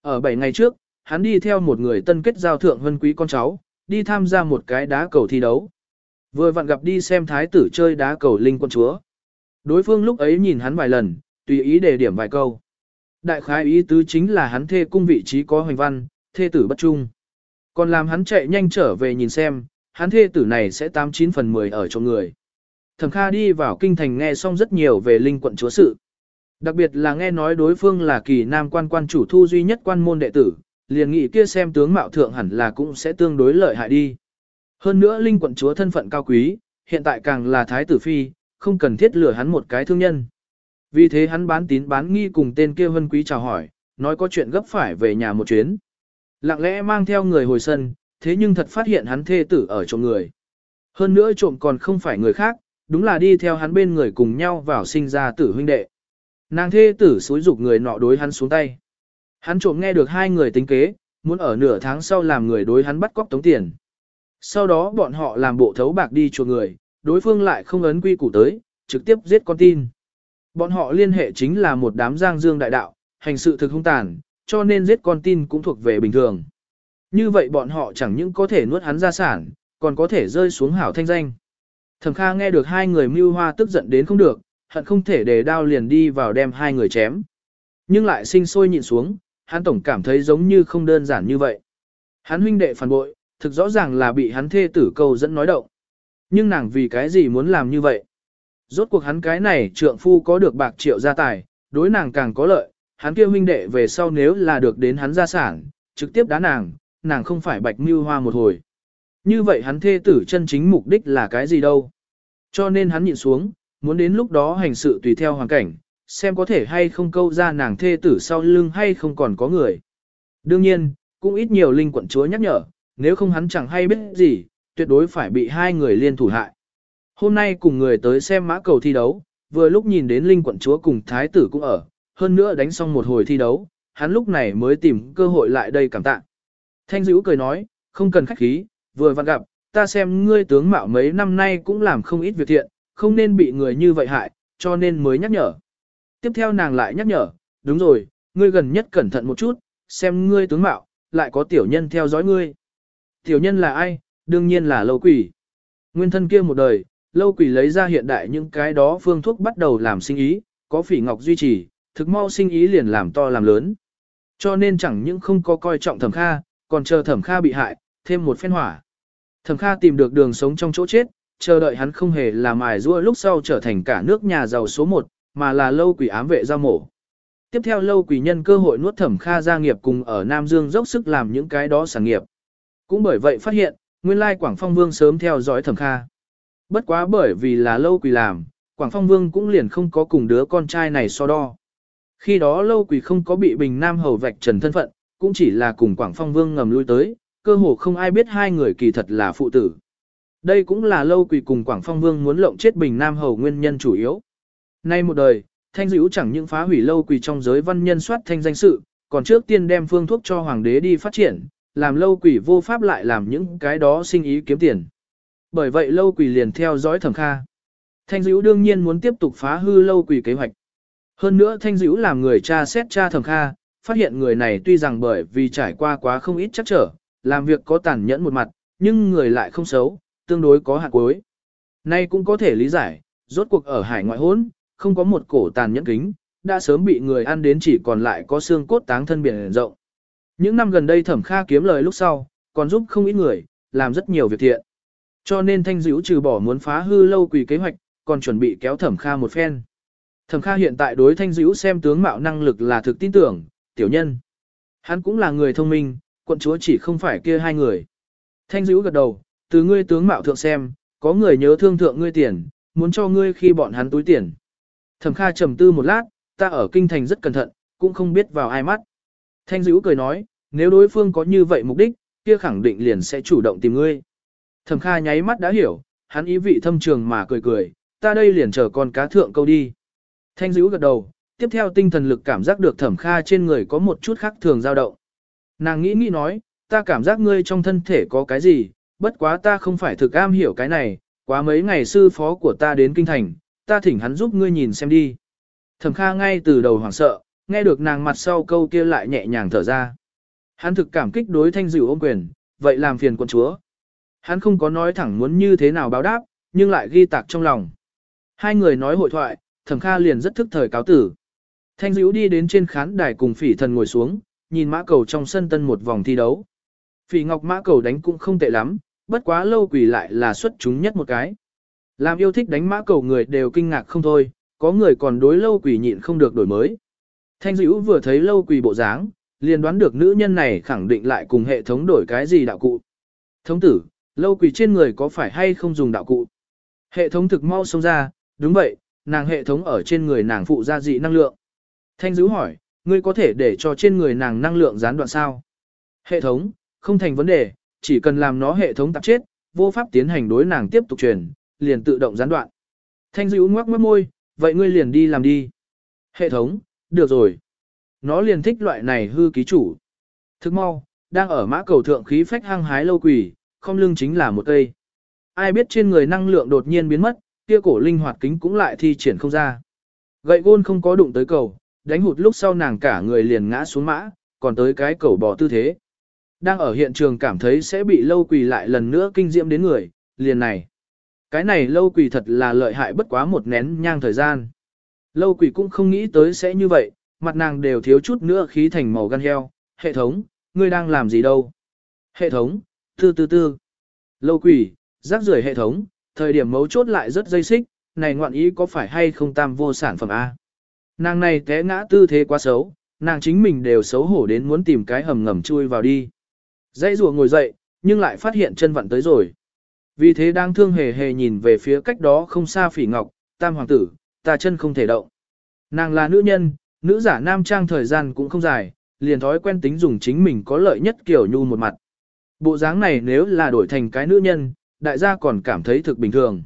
Ở 7 ngày trước, hắn đi theo một người tân kết giao thượng vân quý con cháu, đi tham gia một cái đá cầu thi đấu. Vừa vặn gặp đi xem thái tử chơi đá cầu linh quân chúa. Đối phương lúc ấy nhìn hắn vài lần, tùy ý đề điểm vài câu. Đại khái ý tứ chính là hắn thê cung vị trí có hoành văn, thê tử bất trung. Còn làm hắn chạy nhanh trở về nhìn xem, hắn thê tử này sẽ 89 phần 10 ở trong người. Thẩm Kha đi vào kinh thành nghe xong rất nhiều về linh quận chúa sự. Đặc biệt là nghe nói đối phương là kỳ nam quan quan chủ thu duy nhất quan môn đệ tử, liền nghĩ kia xem tướng mạo thượng hẳn là cũng sẽ tương đối lợi hại đi. Hơn nữa linh quận chúa thân phận cao quý, hiện tại càng là thái tử phi, không cần thiết lừa hắn một cái thương nhân. Vì thế hắn bán tín bán nghi cùng tên kia vân quý chào hỏi, nói có chuyện gấp phải về nhà một chuyến. Lặng lẽ mang theo người hồi sân, thế nhưng thật phát hiện hắn thê tử ở trộm người. Hơn nữa trộm còn không phải người khác, đúng là đi theo hắn bên người cùng nhau vào sinh ra tử huynh đệ. Nàng thê tử xúi dục người nọ đối hắn xuống tay. Hắn trộm nghe được hai người tính kế, muốn ở nửa tháng sau làm người đối hắn bắt cóc tống tiền. Sau đó bọn họ làm bộ thấu bạc đi chuộc người, đối phương lại không ấn quy củ tới, trực tiếp giết con tin. Bọn họ liên hệ chính là một đám giang dương đại đạo, hành sự thực hung tàn, cho nên giết con tin cũng thuộc về bình thường. Như vậy bọn họ chẳng những có thể nuốt hắn ra sản, còn có thể rơi xuống hảo thanh danh. Thẩm Kha nghe được hai người mưu hoa tức giận đến không được, hận không thể để đao liền đi vào đem hai người chém. Nhưng lại sinh sôi nhịn xuống, hắn tổng cảm thấy giống như không đơn giản như vậy. Hắn huynh đệ phản bội, thực rõ ràng là bị hắn thê tử câu dẫn nói động. Nhưng nàng vì cái gì muốn làm như vậy? Rốt cuộc hắn cái này trượng phu có được bạc triệu gia tài, đối nàng càng có lợi, hắn kia huynh đệ về sau nếu là được đến hắn gia sản, trực tiếp đá nàng, nàng không phải bạch mưu hoa một hồi. Như vậy hắn thê tử chân chính mục đích là cái gì đâu? Cho nên hắn nhịn xuống, muốn đến lúc đó hành sự tùy theo hoàn cảnh, xem có thể hay không câu ra nàng thê tử sau lưng hay không còn có người. Đương nhiên, cũng ít nhiều linh quận chúa nhắc nhở, nếu không hắn chẳng hay biết gì, tuyệt đối phải bị hai người liên thủ hại. Hôm nay cùng người tới xem mã cầu thi đấu, vừa lúc nhìn đến linh quận chúa cùng thái tử cũng ở, hơn nữa đánh xong một hồi thi đấu, hắn lúc này mới tìm cơ hội lại đây cảm tạ. Thanh dữ cười nói, không cần khách khí, vừa vặn gặp, ta xem ngươi tướng mạo mấy năm nay cũng làm không ít việc thiện, không nên bị người như vậy hại, cho nên mới nhắc nhở. Tiếp theo nàng lại nhắc nhở, đúng rồi, ngươi gần nhất cẩn thận một chút, xem ngươi tướng mạo, lại có tiểu nhân theo dõi ngươi. Tiểu nhân là ai? Đương nhiên là lâu quỷ. Nguyên thân kia một đời, lâu quỷ lấy ra hiện đại những cái đó phương thuốc bắt đầu làm sinh ý, có phỉ ngọc duy trì, thực mau sinh ý liền làm to làm lớn. Cho nên chẳng những không có coi trọng thẩm kha, còn chờ thẩm kha bị hại, thêm một phen hỏa. Thẩm kha tìm được đường sống trong chỗ chết, chờ đợi hắn không hề làm mài rua lúc sau trở thành cả nước nhà giàu số một, mà là lâu quỷ ám vệ giao mổ. Tiếp theo lâu quỷ nhân cơ hội nuốt thẩm kha gia nghiệp cùng ở Nam Dương dốc sức làm những cái đó sản nghiệp. Cũng bởi vậy phát hiện, nguyên lai Quảng Phong Vương sớm theo dõi thẩm kha. Bất quá bởi vì là lâu quỷ làm, Quảng Phong Vương cũng liền không có cùng đứa con trai này so đo. Khi đó lâu quỷ không có bị Bình Nam hầu vạch trần thân phận, cũng chỉ là cùng Quảng Phong Vương ngầm lui tới, cơ hồ không ai biết hai người kỳ thật là phụ tử. Đây cũng là lâu quỷ cùng Quảng Phong Vương muốn lộng chết Bình Nam hầu nguyên nhân chủ yếu. Nay một đời, thanh dữ chẳng những phá hủy lâu quỳ trong giới văn nhân soát thanh danh sự, còn trước tiên đem phương thuốc cho hoàng đế đi phát triển, làm lâu quỷ vô pháp lại làm những cái đó sinh ý kiếm tiền. Bởi vậy lâu quỷ liền theo dõi thẩm kha. Thanh dữ đương nhiên muốn tiếp tục phá hư lâu quỷ kế hoạch. Hơn nữa thanh dữ làm người cha xét cha thẩm kha, phát hiện người này tuy rằng bởi vì trải qua quá không ít chắc trở, làm việc có tàn nhẫn một mặt, nhưng người lại không xấu, tương đối có hạt cuối. Nay cũng có thể lý giải, rốt cuộc ở hải ngoại hốn, không có một cổ tàn nhẫn kính, đã sớm bị người ăn đến chỉ còn lại có xương cốt táng thân biển rộng. Những năm gần đây thẩm kha kiếm lời lúc sau, còn giúp không ít người, làm rất nhiều việc thiện. Cho nên thanh Dữu trừ bỏ muốn phá hư lâu quỷ kế hoạch, còn chuẩn bị kéo thẩm kha một phen. Thẩm kha hiện tại đối thanh Dữu xem tướng mạo năng lực là thực tin tưởng, tiểu nhân. Hắn cũng là người thông minh, quận chúa chỉ không phải kia hai người. Thanh Dữu gật đầu, từ ngươi tướng mạo thượng xem, có người nhớ thương thượng ngươi tiền, muốn cho ngươi khi bọn hắn túi tiền. Thẩm Kha trầm tư một lát, ta ở kinh thành rất cẩn thận, cũng không biết vào ai mắt. Thanh dữ cười nói, nếu đối phương có như vậy mục đích, kia khẳng định liền sẽ chủ động tìm ngươi. Thẩm Kha nháy mắt đã hiểu, hắn ý vị thâm trường mà cười cười, ta đây liền chờ con cá thượng câu đi. Thanh dữ gật đầu, tiếp theo tinh thần lực cảm giác được Thẩm Kha trên người có một chút khác thường dao động. Nàng nghĩ nghĩ nói, ta cảm giác ngươi trong thân thể có cái gì, bất quá ta không phải thực am hiểu cái này, quá mấy ngày sư phó của ta đến kinh thành, ta thỉnh hắn giúp ngươi nhìn xem đi. Thẩm Kha ngay từ đầu hoảng sợ, nghe được nàng mặt sau câu kia lại nhẹ nhàng thở ra. Hắn thực cảm kích đối thanh dịu ôm quyền, vậy làm phiền quân chúa. Hắn không có nói thẳng muốn như thế nào báo đáp, nhưng lại ghi tạc trong lòng. Hai người nói hội thoại, Thẩm Kha liền rất thức thời cáo tử. Thanh dịu đi đến trên khán đài cùng phỉ thần ngồi xuống, nhìn mã cầu trong sân tân một vòng thi đấu. Phỉ ngọc mã cầu đánh cũng không tệ lắm, bất quá lâu quỷ lại là xuất chúng nhất một cái. Làm yêu thích đánh mã cầu người đều kinh ngạc không thôi, có người còn đối lâu quỷ nhịn không được đổi mới. Thanh dữ vừa thấy lâu quỷ bộ dáng, liền đoán được nữ nhân này khẳng định lại cùng hệ thống đổi cái gì đạo cụ. Thống tử, lâu quỷ trên người có phải hay không dùng đạo cụ? Hệ thống thực mau xông ra, đúng vậy, nàng hệ thống ở trên người nàng phụ ra dị năng lượng. Thanh dữ hỏi, ngươi có thể để cho trên người nàng năng lượng gián đoạn sao? Hệ thống, không thành vấn đề, chỉ cần làm nó hệ thống tạp chết, vô pháp tiến hành đối nàng tiếp tục truyền, liền tự động gián đoạn. Thanh dữ ngoắc mất môi, vậy ngươi liền đi làm đi. Hệ thống, được rồi. Nó liền thích loại này hư ký chủ. Thức mau, đang ở mã cầu thượng khí phách hăng hái lâu quỷ, không lưng chính là một cây. Ai biết trên người năng lượng đột nhiên biến mất, kia cổ linh hoạt kính cũng lại thi triển không ra. Gậy gôn không có đụng tới cầu, đánh hụt lúc sau nàng cả người liền ngã xuống mã, còn tới cái cầu bỏ tư thế. Đang ở hiện trường cảm thấy sẽ bị lâu quỳ lại lần nữa kinh diễm đến người, liền này. Cái này lâu quỷ thật là lợi hại bất quá một nén nhang thời gian. Lâu quỷ cũng không nghĩ tới sẽ như vậy, mặt nàng đều thiếu chút nữa khí thành màu gan heo. Hệ thống, ngươi đang làm gì đâu? Hệ thống, tư tư tư. Lâu quỷ, rác rưởi hệ thống, thời điểm mấu chốt lại rất dây xích, này ngoạn ý có phải hay không tam vô sản phẩm A. Nàng này té ngã tư thế quá xấu, nàng chính mình đều xấu hổ đến muốn tìm cái hầm ngầm chui vào đi. Dãy rùa ngồi dậy, nhưng lại phát hiện chân vặn tới rồi. Vì thế đang thương hề hề nhìn về phía cách đó không xa phỉ ngọc, tam hoàng tử, ta chân không thể động. Nàng là nữ nhân, nữ giả nam trang thời gian cũng không dài, liền thói quen tính dùng chính mình có lợi nhất kiểu nhu một mặt. Bộ dáng này nếu là đổi thành cái nữ nhân, đại gia còn cảm thấy thực bình thường.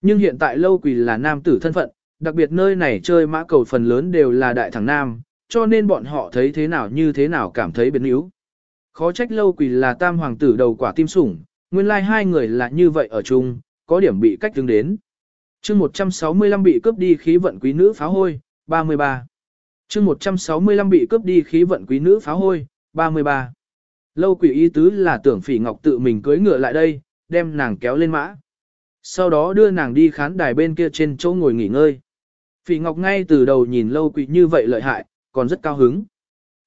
Nhưng hiện tại lâu quỳ là nam tử thân phận, đặc biệt nơi này chơi mã cầu phần lớn đều là đại thằng nam, cho nên bọn họ thấy thế nào như thế nào cảm thấy biến yếu. Khó trách lâu quỳ là tam hoàng tử đầu quả tim sủng, nguyên lai like hai người là như vậy ở chung, có điểm bị cách tương đến. chương 165 bị cướp đi khí vận quý nữ pháo hôi, 33. chương 165 bị cướp đi khí vận quý nữ pháo hôi, 33. Lâu quỷ ý tứ là tưởng phỉ ngọc tự mình cưới ngựa lại đây, đem nàng kéo lên mã. Sau đó đưa nàng đi khán đài bên kia trên chỗ ngồi nghỉ ngơi. Phỉ Ngọc ngay từ đầu nhìn lâu quỷ như vậy lợi hại, còn rất cao hứng.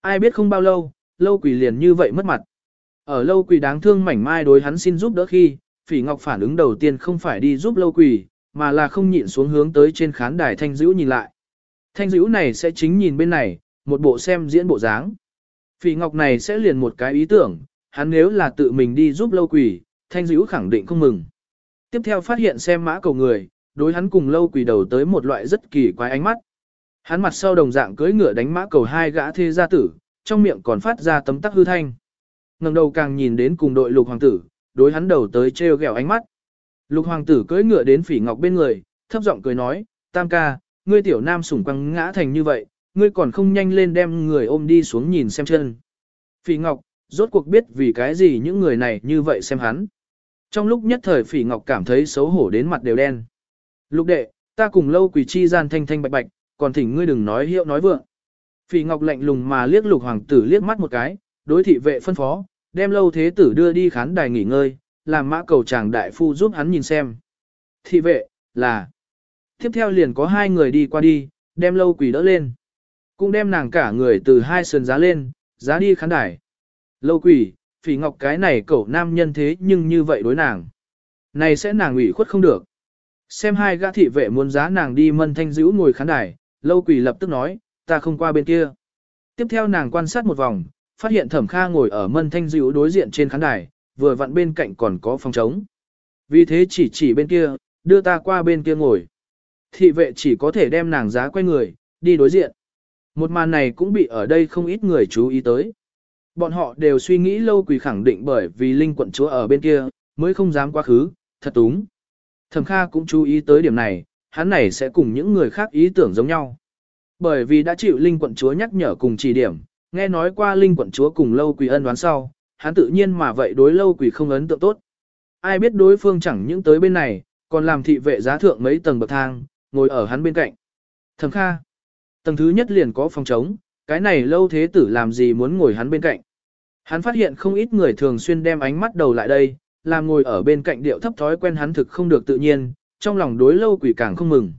Ai biết không bao lâu, lâu quỷ liền như vậy mất mặt. Ở lâu quỳ đáng thương mảnh mai đối hắn xin giúp đỡ khi, Phỉ Ngọc phản ứng đầu tiên không phải đi giúp lâu quỳ mà là không nhịn xuống hướng tới trên khán đài thanh dữ nhìn lại. Thanh dữ này sẽ chính nhìn bên này, một bộ xem diễn bộ dáng. Phỉ Ngọc này sẽ liền một cái ý tưởng, hắn nếu là tự mình đi giúp lâu quỳ thanh dữ khẳng định không mừng. Tiếp theo phát hiện xem mã cầu người, đối hắn cùng lâu quỳ đầu tới một loại rất kỳ quái ánh mắt. Hắn mặt sau đồng dạng cưỡi ngựa đánh mã cầu hai gã thê gia tử, trong miệng còn phát ra tấm tắc hư thanh ngẩng đầu càng nhìn đến cùng đội lục hoàng tử, đối hắn đầu tới treo gẹo ánh mắt. Lục hoàng tử cưỡi ngựa đến phỉ ngọc bên người, thấp giọng cười nói, tam ca, ngươi tiểu nam sủng quăng ngã thành như vậy, ngươi còn không nhanh lên đem người ôm đi xuống nhìn xem chân. Phỉ ngọc, rốt cuộc biết vì cái gì những người này như vậy xem hắn. Trong lúc nhất thời phỉ ngọc cảm thấy xấu hổ đến mặt đều đen. Lục đệ, ta cùng lâu quỷ chi gian thanh thanh bạch bạch, còn thỉnh ngươi đừng nói hiệu nói vượng. Phỉ ngọc lạnh lùng mà liếc lục hoàng tử liếc mắt một cái, đối thị vệ phân phó, đem lâu thế tử đưa đi khán đài nghỉ ngơi, làm mã cầu chàng đại phu giúp hắn nhìn xem. Thị vệ, là. Tiếp theo liền có hai người đi qua đi, đem lâu quỷ đỡ lên. Cũng đem nàng cả người từ hai sườn giá lên, giá đi khán đài. Lâu quỷ, phỉ ngọc cái này cậu nam nhân thế nhưng như vậy đối nàng. Này sẽ nàng ủy khuất không được. Xem hai gã thị vệ muốn giá nàng đi mân thanh dữ ngồi khán đài, lâu quỷ lập tức nói, ta không qua bên kia. Tiếp theo nàng quan sát một vòng, phát hiện thẩm kha ngồi ở mân thanh dữ đối diện trên khán đài, vừa vặn bên cạnh còn có phòng trống. Vì thế chỉ chỉ bên kia, đưa ta qua bên kia ngồi. Thị vệ chỉ có thể đem nàng giá quay người, đi đối diện. Một màn này cũng bị ở đây không ít người chú ý tới. Bọn họ đều suy nghĩ lâu quỳ khẳng định bởi vì linh quận chúa ở bên kia, mới không dám quá khứ, thật túng. Thẩm Kha cũng chú ý tới điểm này, hắn này sẽ cùng những người khác ý tưởng giống nhau. Bởi vì đã chịu linh quận chúa nhắc nhở cùng chỉ điểm, nghe nói qua linh quận chúa cùng lâu quỷ ân đoán sau, hắn tự nhiên mà vậy đối lâu quỷ không ấn tượng tốt. Ai biết đối phương chẳng những tới bên này, còn làm thị vệ giá thượng mấy tầng bậc thang, ngồi ở hắn bên cạnh. Thẩm Kha, tầng thứ nhất liền có phòng trống, cái này lâu thế tử làm gì muốn ngồi hắn bên cạnh. Hắn phát hiện không ít người thường xuyên đem ánh mắt đầu lại đây, làm ngồi ở bên cạnh điệu thấp thói quen hắn thực không được tự nhiên, trong lòng đối lâu quỷ càng không mừng.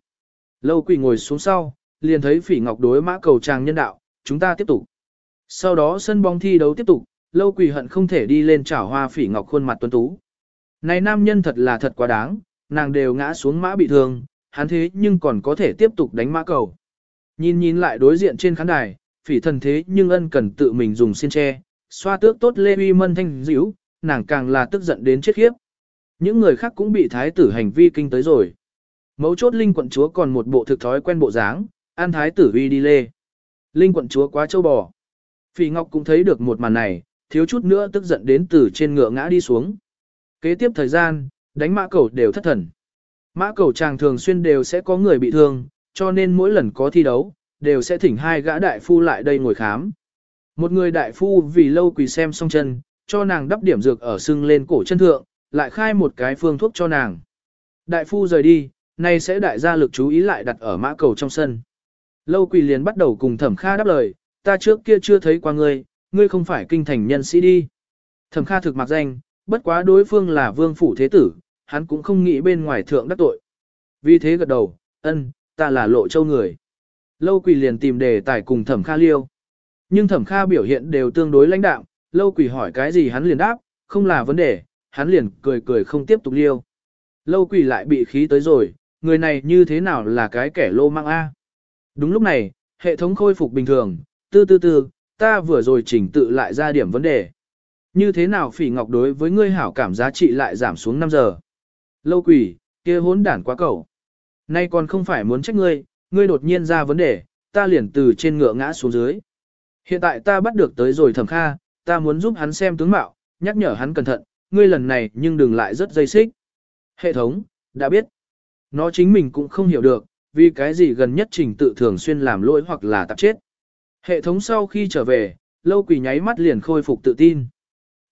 Lâu quỷ ngồi xuống sau, liền thấy phỉ ngọc đối mã cầu tràng nhân đạo, chúng ta tiếp tục. Sau đó sân bóng thi đấu tiếp tục, lâu quỷ hận không thể đi lên chảo hoa phỉ ngọc khuôn mặt tuấn tú. Này nam nhân thật là thật quá đáng, nàng đều ngã xuống mã bị thương, hắn thế nhưng còn có thể tiếp tục đánh mã cầu. Nhìn nhìn lại đối diện trên khán đài, phỉ thần thế nhưng ân cần tự mình dùng xiên tre, xoa tước tốt lê uy mân thanh dữ, nàng càng là tức giận đến chết khiếp. Những người khác cũng bị thái tử hành vi kinh tới rồi. Mấu chốt Linh quận chúa còn một bộ thực thói quen bộ dáng, an thái tử uy đi lê. Linh quận chúa quá châu bò. Phỉ Ngọc cũng thấy được một màn này, thiếu chút nữa tức giận đến từ trên ngựa ngã đi xuống. Kế tiếp thời gian, đánh mã cầu đều thất thần. Mã cầu chàng thường xuyên đều sẽ có người bị thương, cho nên mỗi lần có thi đấu, đều sẽ thỉnh hai gã đại phu lại đây ngồi khám. Một người đại phu vì lâu quỳ xem xong chân, cho nàng đắp điểm dược ở sưng lên cổ chân thượng, lại khai một cái phương thuốc cho nàng. Đại phu rời đi, nay sẽ đại gia lực chú ý lại đặt ở mã cầu trong sân. Lâu quỳ liền bắt đầu cùng thẩm kha đáp lời, ta trước kia chưa thấy qua ngươi, ngươi không phải kinh thành nhân sĩ đi. Thẩm kha thực mặc danh, bất quá đối phương là vương phủ thế tử, hắn cũng không nghĩ bên ngoài thượng đắc tội. Vì thế gật đầu, ân, ta là lộ châu người. Lâu quỳ liền tìm đề tài cùng thẩm kha liêu. Nhưng thẩm kha biểu hiện đều tương đối lãnh đạm, lâu quỳ hỏi cái gì hắn liền đáp, không là vấn đề, hắn liền cười cười không tiếp tục liêu. Lâu quỳ lại bị khí tới rồi, người này như thế nào là cái kẻ lô mang A. Đúng lúc này, hệ thống khôi phục bình thường, tư tư tư, ta vừa rồi chỉnh tự lại ra điểm vấn đề. Như thế nào phỉ ngọc đối với ngươi hảo cảm giá trị lại giảm xuống 5 giờ. Lâu quỷ, kia hốn đản quá cầu. Nay còn không phải muốn trách ngươi, ngươi đột nhiên ra vấn đề, ta liền từ trên ngựa ngã xuống dưới. Hiện tại ta bắt được tới rồi thẩm kha, ta muốn giúp hắn xem tướng mạo, nhắc nhở hắn cẩn thận, ngươi lần này nhưng đừng lại rất dây xích. Hệ thống, đã biết. Nó chính mình cũng không hiểu được, vì cái gì gần nhất trình tự thường xuyên làm lỗi hoặc là tạp chết. Hệ thống sau khi trở về, lâu quỷ nháy mắt liền khôi phục tự tin.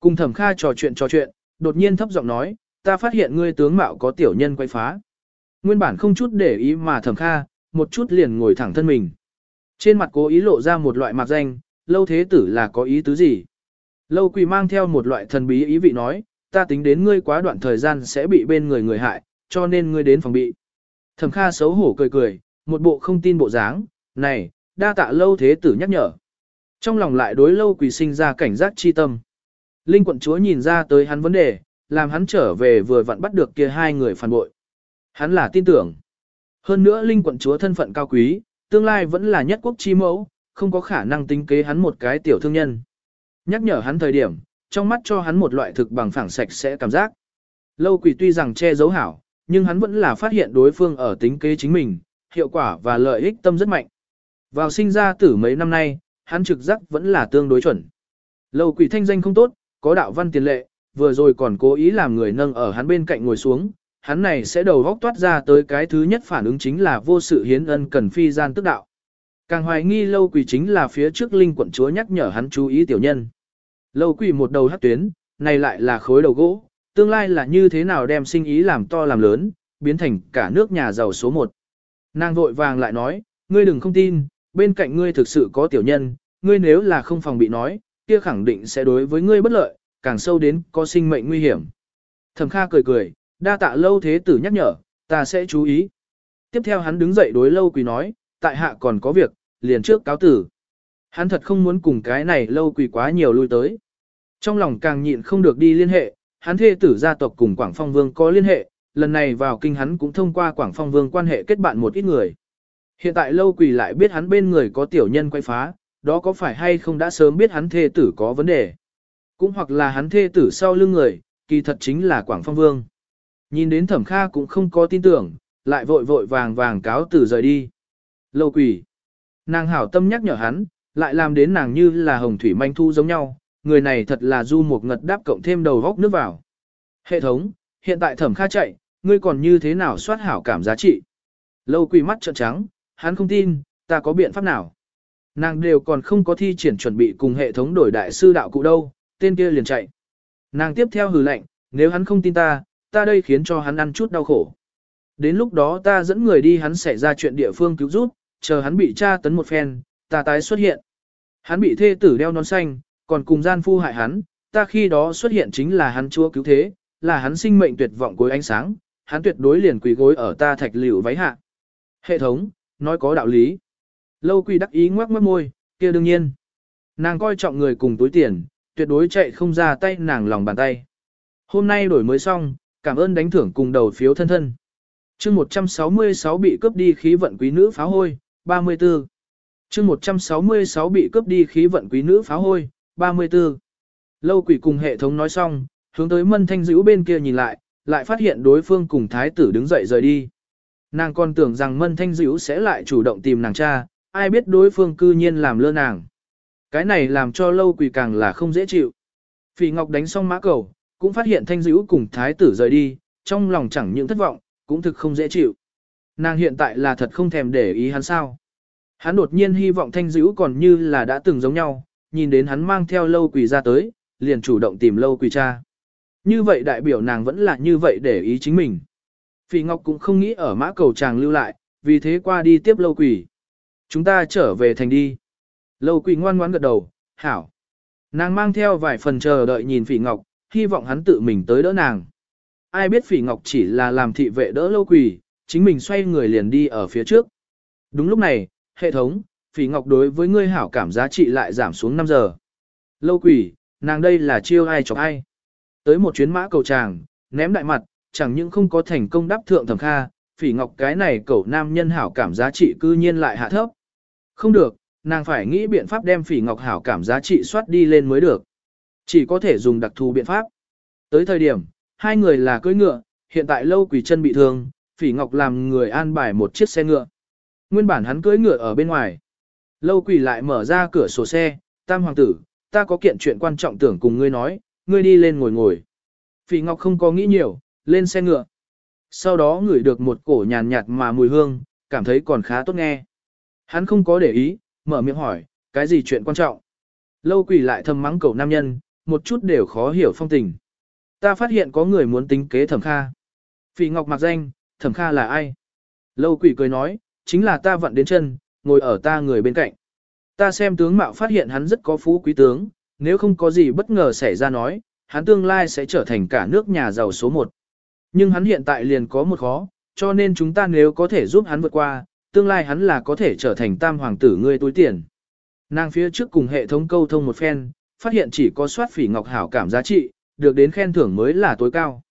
Cùng thẩm kha trò chuyện trò chuyện, đột nhiên thấp giọng nói, ta phát hiện ngươi tướng mạo có tiểu nhân quay phá. Nguyên bản không chút để ý mà thẩm kha, một chút liền ngồi thẳng thân mình. Trên mặt cố ý lộ ra một loại mạc danh, lâu thế tử là có ý tứ gì? Lâu quỳ mang theo một loại thần bí ý vị nói, ta tính đến ngươi quá đoạn thời gian sẽ bị bên người người hại, cho nên ngươi đến phòng bị. Thẩm kha xấu hổ cười cười, một bộ không tin bộ dáng, này, đa tạ lâu thế tử nhắc nhở. Trong lòng lại đối lâu quỳ sinh ra cảnh giác chi tâm. Linh quận chúa nhìn ra tới hắn vấn đề, làm hắn trở về vừa vặn bắt được kia hai người phản bội. Hắn là tin tưởng. Hơn nữa Linh quận chúa thân phận cao quý, tương lai vẫn là nhất quốc chi mẫu, không có khả năng tính kế hắn một cái tiểu thương nhân. Nhắc nhở hắn thời điểm, trong mắt cho hắn một loại thực bằng phẳng sạch sẽ cảm giác. Lâu quỷ tuy rằng che giấu hảo, nhưng hắn vẫn là phát hiện đối phương ở tính kế chính mình, hiệu quả và lợi ích tâm rất mạnh. Vào sinh ra tử mấy năm nay, hắn trực giác vẫn là tương đối chuẩn. Lâu quỷ thanh danh không tốt, có đạo văn tiền lệ, vừa rồi còn cố ý làm người nâng ở hắn bên cạnh ngồi xuống, hắn này sẽ đầu góc toát ra tới cái thứ nhất phản ứng chính là vô sự hiến ân cần phi gian tức đạo. Càng hoài nghi lâu quỷ chính là phía trước linh quận chúa nhắc nhở hắn chú ý tiểu nhân. Lâu quỷ một đầu hắc tuyến, này lại là khối đầu gỗ, tương lai là như thế nào đem sinh ý làm to làm lớn, biến thành cả nước nhà giàu số một. Nàng vội vàng lại nói, ngươi đừng không tin, bên cạnh ngươi thực sự có tiểu nhân, ngươi nếu là không phòng bị nói, kia khẳng định sẽ đối với ngươi bất lợi, càng sâu đến có sinh mệnh nguy hiểm. Thẩm Kha cười cười, đa tạ lâu thế tử nhắc nhở, ta sẽ chú ý. Tiếp theo hắn đứng dậy đối lâu quỳ nói, tại hạ còn có việc, liền trước cáo tử. Hắn thật không muốn cùng cái này lâu quỳ quá nhiều lui tới. Trong lòng càng nhịn không được đi liên hệ, hắn thê tử gia tộc cùng Quảng Phong Vương có liên hệ, lần này vào kinh hắn cũng thông qua Quảng Phong Vương quan hệ kết bạn một ít người. Hiện tại lâu quỳ lại biết hắn bên người có tiểu nhân quay phá, đó có phải hay không đã sớm biết hắn thê tử có vấn đề. Cũng hoặc là hắn thê tử sau lưng người, kỳ thật chính là Quảng Phong Vương. Nhìn đến thẩm kha cũng không có tin tưởng, lại vội vội vàng vàng cáo từ rời đi. Lâu quỷ. Nàng hảo tâm nhắc nhở hắn, lại làm đến nàng như là hồng thủy manh thu giống nhau, người này thật là du một ngật đáp cộng thêm đầu góc nước vào. Hệ thống, hiện tại thẩm kha chạy, ngươi còn như thế nào soát hảo cảm giá trị? Lâu quỷ mắt trợn trắng, hắn không tin, ta có biện pháp nào? Nàng đều còn không có thi triển chuẩn bị cùng hệ thống đổi đại sư đạo cụ đâu, tên kia liền chạy. Nàng tiếp theo hừ lệnh, nếu hắn không tin ta, ta đây khiến cho hắn ăn chút đau khổ. Đến lúc đó ta dẫn người đi hắn xảy ra chuyện địa phương cứu giúp, chờ hắn bị tra tấn một phen, ta tái xuất hiện. Hắn bị thê tử đeo nón xanh, còn cùng gian phu hại hắn, ta khi đó xuất hiện chính là hắn chúa cứu thế, là hắn sinh mệnh tuyệt vọng cuối ánh sáng, hắn tuyệt đối liền quỳ gối ở ta thạch liễu váy hạ. Hệ thống, nói có đạo lý. Lâu quỳ đắc ý ngoác mất môi, kia đương nhiên. Nàng coi trọng người cùng túi tiền, tuyệt đối chạy không ra tay nàng lòng bàn tay. Hôm nay đổi mới xong, cảm ơn đánh thưởng cùng đầu phiếu thân thân. chương 166 bị cướp đi khí vận quý nữ pháo hôi, 34. chương 166 bị cướp đi khí vận quý nữ pháo hôi, 34. Lâu quỷ cùng hệ thống nói xong, hướng tới mân thanh dữ bên kia nhìn lại, lại phát hiện đối phương cùng thái tử đứng dậy rời đi. Nàng còn tưởng rằng Mân Thanh Dữ sẽ lại chủ động tìm nàng cha, ai biết đối phương cư nhiên làm lơ nàng. Cái này làm cho lâu quỳ càng là không dễ chịu. Phỉ Ngọc đánh xong mã cầu, cũng phát hiện Thanh Dữ cùng thái tử rời đi, trong lòng chẳng những thất vọng, cũng thực không dễ chịu. Nàng hiện tại là thật không thèm để ý hắn sao. Hắn đột nhiên hy vọng Thanh Dữ còn như là đã từng giống nhau, nhìn đến hắn mang theo lâu quỳ ra tới, liền chủ động tìm lâu quỳ cha. Như vậy đại biểu nàng vẫn là như vậy để ý chính mình. Phỉ Ngọc cũng không nghĩ ở mã cầu chàng lưu lại, vì thế qua đi tiếp lâu quỳ. Chúng ta trở về thành đi. Lâu quỳ ngoan ngoãn gật đầu, hảo. Nàng mang theo vài phần chờ đợi nhìn Phỉ Ngọc, hy vọng hắn tự mình tới đỡ nàng. Ai biết Phỉ Ngọc chỉ là làm thị vệ đỡ lâu quỳ, chính mình xoay người liền đi ở phía trước. Đúng lúc này, hệ thống, Phỉ Ngọc đối với ngươi hảo cảm giá trị lại giảm xuống 5 giờ. Lâu quỳ, nàng đây là chiêu ai chọc ai. Tới một chuyến mã cầu tràng, ném đại mặt, chẳng những không có thành công đáp thượng thẩm kha, phỉ ngọc cái này cậu nam nhân hảo cảm giá trị cư nhiên lại hạ thấp. Không được, nàng phải nghĩ biện pháp đem phỉ ngọc hảo cảm giá trị soát đi lên mới được. Chỉ có thể dùng đặc thù biện pháp. Tới thời điểm, hai người là cưỡi ngựa, hiện tại lâu quỷ chân bị thương, phỉ ngọc làm người an bài một chiếc xe ngựa. Nguyên bản hắn cưỡi ngựa ở bên ngoài. Lâu quỷ lại mở ra cửa sổ xe, tam hoàng tử, ta có kiện chuyện quan trọng tưởng cùng ngươi nói, ngươi đi lên ngồi ngồi. Phỉ ngọc không có nghĩ nhiều, lên xe ngựa. Sau đó ngửi được một cổ nhàn nhạt mà mùi hương, cảm thấy còn khá tốt nghe. Hắn không có để ý, mở miệng hỏi, cái gì chuyện quan trọng? Lâu quỷ lại thầm mắng cậu nam nhân, một chút đều khó hiểu phong tình. Ta phát hiện có người muốn tính kế thẩm kha. Phỉ ngọc mặc danh, thẩm kha là ai? Lâu quỷ cười nói, chính là ta vặn đến chân, ngồi ở ta người bên cạnh. Ta xem tướng mạo phát hiện hắn rất có phú quý tướng, nếu không có gì bất ngờ xảy ra nói, hắn tương lai sẽ trở thành cả nước nhà giàu số một. Nhưng hắn hiện tại liền có một khó, cho nên chúng ta nếu có thể giúp hắn vượt qua, tương lai hắn là có thể trở thành tam hoàng tử ngươi túi tiền. Nàng phía trước cùng hệ thống câu thông một phen, phát hiện chỉ có soát phỉ ngọc hảo cảm giá trị, được đến khen thưởng mới là tối cao.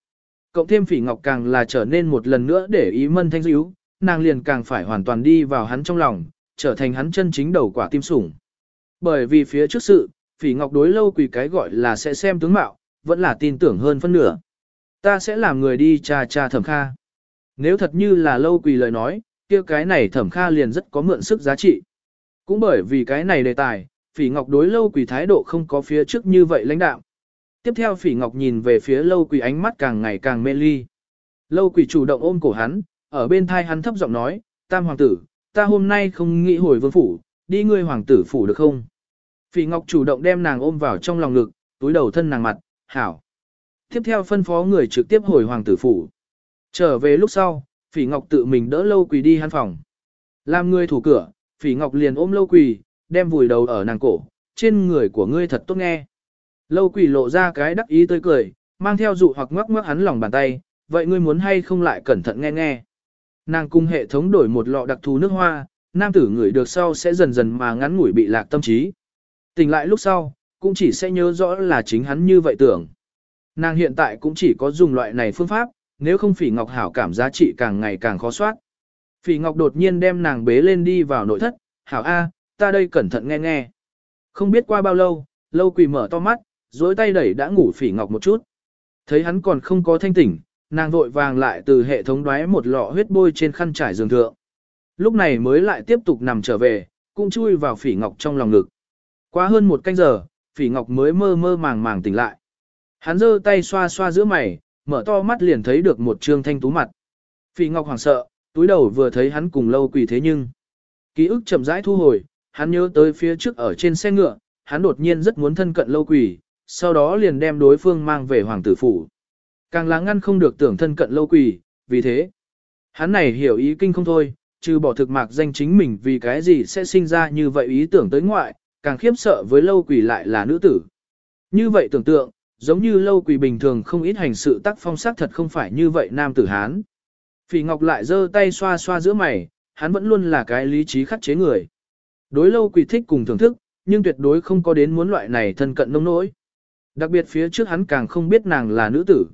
Cộng thêm phỉ ngọc càng là trở nên một lần nữa để ý mân thanh dữ, nàng liền càng phải hoàn toàn đi vào hắn trong lòng, trở thành hắn chân chính đầu quả tim sủng. Bởi vì phía trước sự, phỉ ngọc đối lâu quỳ cái gọi là sẽ xem tướng mạo, vẫn là tin tưởng hơn phân nửa. Ta sẽ làm người đi cha cha thẩm kha. Nếu thật như là lâu quỳ lời nói, kia cái này thẩm kha liền rất có mượn sức giá trị. Cũng bởi vì cái này đề tài, phỉ ngọc đối lâu quỳ thái độ không có phía trước như vậy lãnh đạo. Tiếp theo phỉ ngọc nhìn về phía lâu quỳ ánh mắt càng ngày càng mê ly. Lâu quỳ chủ động ôm cổ hắn, ở bên thai hắn thấp giọng nói, tam hoàng tử, ta hôm nay không nghĩ hồi vương phủ, đi ngươi hoàng tử phủ được không? Phỉ ngọc chủ động đem nàng ôm vào trong lòng ngực, túi đầu thân nàng mặt, hảo. Tiếp theo phân phó người trực tiếp hồi hoàng tử phủ. Trở về lúc sau, Phỉ Ngọc tự mình đỡ Lâu Quỳ đi hắn phòng. Làm người thủ cửa, Phỉ Ngọc liền ôm Lâu Quỳ, đem vùi đầu ở nàng cổ, trên người của ngươi thật tốt nghe. Lâu Quỳ lộ ra cái đắc ý tươi cười, mang theo dụ hoặc ngoắc ngoắc hắn lòng bàn tay, vậy ngươi muốn hay không lại cẩn thận nghe nghe. Nàng cung hệ thống đổi một lọ đặc thù nước hoa, nam tử ngửi được sau sẽ dần dần mà ngắn ngủi bị lạc tâm trí. Tỉnh lại lúc sau, cũng chỉ sẽ nhớ rõ là chính hắn như vậy tưởng. Nàng hiện tại cũng chỉ có dùng loại này phương pháp, nếu không phỉ ngọc hảo cảm giá trị càng ngày càng khó soát. Phỉ ngọc đột nhiên đem nàng bế lên đi vào nội thất, hảo A, ta đây cẩn thận nghe nghe. Không biết qua bao lâu, lâu quỳ mở to mắt, dối tay đẩy đã ngủ phỉ ngọc một chút. Thấy hắn còn không có thanh tỉnh, nàng vội vàng lại từ hệ thống đoái một lọ huyết bôi trên khăn trải giường thượng. Lúc này mới lại tiếp tục nằm trở về, cũng chui vào phỉ ngọc trong lòng ngực. quá hơn một canh giờ, phỉ ngọc mới mơ mơ màng màng tỉnh lại. Hắn giơ tay xoa xoa giữa mày, mở to mắt liền thấy được một trương thanh tú mặt. Phỉ Ngọc hoảng sợ, túi đầu vừa thấy hắn cùng lâu quỳ thế nhưng. Ký ức chậm rãi thu hồi, hắn nhớ tới phía trước ở trên xe ngựa, hắn đột nhiên rất muốn thân cận lâu quỳ, sau đó liền đem đối phương mang về hoàng tử phủ. Càng là ngăn không được tưởng thân cận lâu quỳ, vì thế. Hắn này hiểu ý kinh không thôi, trừ bỏ thực mạc danh chính mình vì cái gì sẽ sinh ra như vậy ý tưởng tới ngoại, càng khiếp sợ với lâu quỳ lại là nữ tử. Như vậy tưởng tượng, giống như lâu quỳ bình thường không ít hành sự tác phong sắc thật không phải như vậy nam tử Hán. Phỉ Ngọc lại giơ tay xoa xoa giữa mày, hắn vẫn luôn là cái lý trí khắc chế người. Đối lâu quỳ thích cùng thưởng thức, nhưng tuyệt đối không có đến muốn loại này thân cận nông nỗi. Đặc biệt phía trước hắn càng không biết nàng là nữ tử.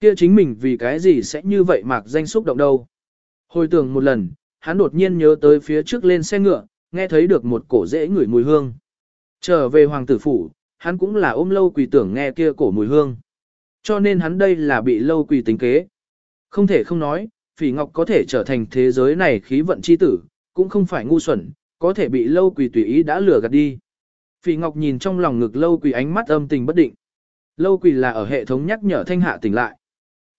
Kia chính mình vì cái gì sẽ như vậy mạc danh xúc động đâu. Hồi tưởng một lần, hắn đột nhiên nhớ tới phía trước lên xe ngựa, nghe thấy được một cổ rễ ngửi mùi hương. Trở về hoàng tử phủ, hắn cũng là ôm lâu quỳ tưởng nghe kia cổ mùi hương. Cho nên hắn đây là bị lâu quỳ tính kế. Không thể không nói, phỉ ngọc có thể trở thành thế giới này khí vận chi tử, cũng không phải ngu xuẩn, có thể bị lâu quỳ tùy ý đã lừa gạt đi. Phỉ ngọc nhìn trong lòng ngực lâu quỳ ánh mắt âm tình bất định. Lâu quỳ là ở hệ thống nhắc nhở thanh hạ tỉnh lại.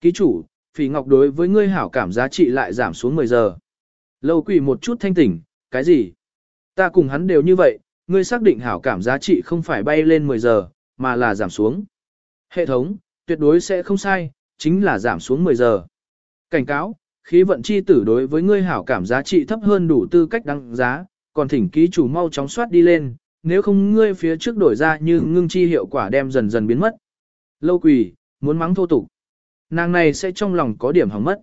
Ký chủ, phỉ ngọc đối với ngươi hảo cảm giá trị lại giảm xuống 10 giờ. Lâu quỳ một chút thanh tỉnh, cái gì? Ta cùng hắn đều như vậy, ngươi xác định hảo cảm giá trị không phải bay lên 10 giờ, mà là giảm xuống. Hệ thống, tuyệt đối sẽ không sai, chính là giảm xuống 10 giờ. Cảnh cáo, khí vận chi tử đối với ngươi hảo cảm giá trị thấp hơn đủ tư cách đăng giá, còn thỉnh ký chủ mau chóng soát đi lên, nếu không ngươi phía trước đổi ra như ngưng chi hiệu quả đem dần dần biến mất. Lâu quỷ, muốn mắng thô tục. Nàng này sẽ trong lòng có điểm hỏng mất.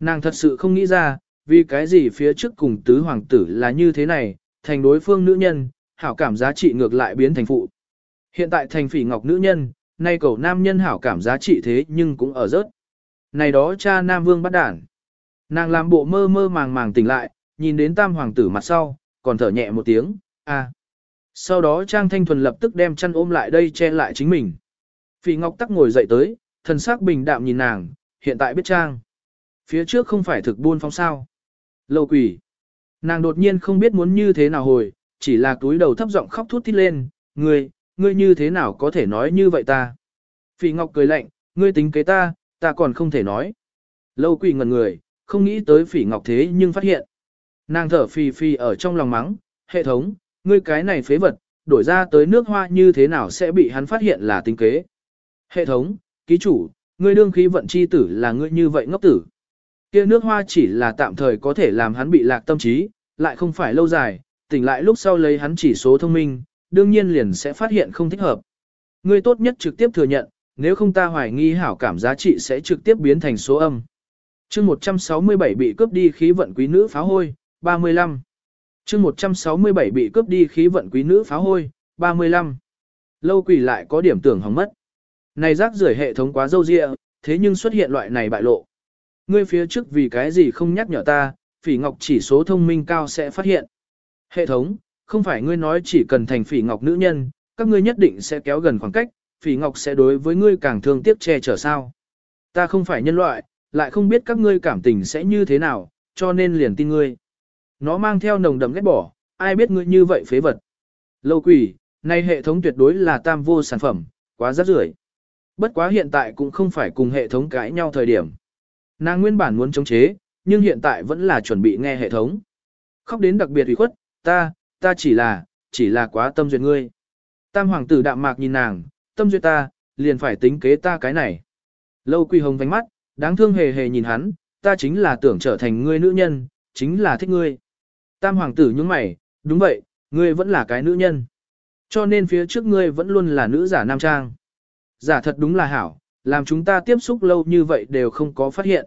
Nàng thật sự không nghĩ ra, vì cái gì phía trước cùng tứ hoàng tử là như thế này, thành đối phương nữ nhân, hảo cảm giá trị ngược lại biến thành phụ. Hiện tại thành phỉ ngọc nữ nhân, nay cầu nam nhân hảo cảm giá trị thế nhưng cũng ở rớt. Này đó cha nam vương bắt đản. Nàng làm bộ mơ mơ màng màng tỉnh lại, nhìn đến tam hoàng tử mặt sau, còn thở nhẹ một tiếng, a. Sau đó Trang Thanh Thuần lập tức đem chăn ôm lại đây che lại chính mình. Phỉ Ngọc Tắc ngồi dậy tới, thần sắc bình đạm nhìn nàng, hiện tại biết Trang. Phía trước không phải thực buôn phong sao. Lâu quỷ. Nàng đột nhiên không biết muốn như thế nào hồi, chỉ là túi đầu thấp giọng khóc thút thít lên, ngươi, ngươi như thế nào có thể nói như vậy ta. Phỉ Ngọc cười lạnh, ngươi tính kế ta, ta còn không thể nói. Lâu quỷ ngẩn người, không nghĩ tới Phỉ Ngọc thế nhưng phát hiện. Nàng thở phì phì ở trong lòng mắng, hệ thống, ngươi cái này phế vật, đổi ra tới nước hoa như thế nào sẽ bị hắn phát hiện là tính kế. Hệ thống, ký chủ, ngươi đương khí vận chi tử là ngươi như vậy ngốc tử. Kia nước hoa chỉ là tạm thời có thể làm hắn bị lạc tâm trí, lại không phải lâu dài, tỉnh lại lúc sau lấy hắn chỉ số thông minh, đương nhiên liền sẽ phát hiện không thích hợp. Ngươi tốt nhất trực tiếp thừa nhận, nếu không ta hoài nghi hảo cảm giá trị sẽ trực tiếp biến thành số âm. chương 167 bị cướp đi khí vận quý nữ pháo hôi, 35. chương 167 bị cướp đi khí vận quý nữ pháo hôi, 35. Lâu quỷ lại có điểm tưởng hỏng mất. Này rác rưởi hệ thống quá dâu dịa, thế nhưng xuất hiện loại này bại lộ. Ngươi phía trước vì cái gì không nhắc nhở ta, phỉ ngọc chỉ số thông minh cao sẽ phát hiện. Hệ thống, không phải ngươi nói chỉ cần thành phỉ ngọc nữ nhân, các ngươi nhất định sẽ kéo gần khoảng cách, phỉ ngọc sẽ đối với ngươi càng thương tiếc che chở sao. Ta không phải nhân loại, lại không biết các ngươi cảm tình sẽ như thế nào, cho nên liền tin ngươi. Nó mang theo nồng đậm ghét bỏ, ai biết ngươi như vậy phế vật. Lâu quỷ, nay hệ thống tuyệt đối là tam vô sản phẩm, quá rắc rưởi. Bất quá hiện tại cũng không phải cùng hệ thống cãi nhau thời điểm. Nàng nguyên bản muốn chống chế, nhưng hiện tại vẫn là chuẩn bị nghe hệ thống. Khóc đến đặc biệt ủy khuất, ta, ta chỉ là, chỉ là quá tâm duyệt ngươi. Tam hoàng tử đạm mạc nhìn nàng, tâm duyệt ta, liền phải tính kế ta cái này. Lâu quỳ hồng vánh mắt, đáng thương hề hề nhìn hắn, ta chính là tưởng trở thành ngươi nữ nhân, chính là thích ngươi. Tam hoàng tử nhướng mày, đúng vậy, ngươi vẫn là cái nữ nhân. Cho nên phía trước ngươi vẫn luôn là nữ giả nam trang. Giả thật đúng là hảo, làm chúng ta tiếp xúc lâu như vậy đều không có phát hiện.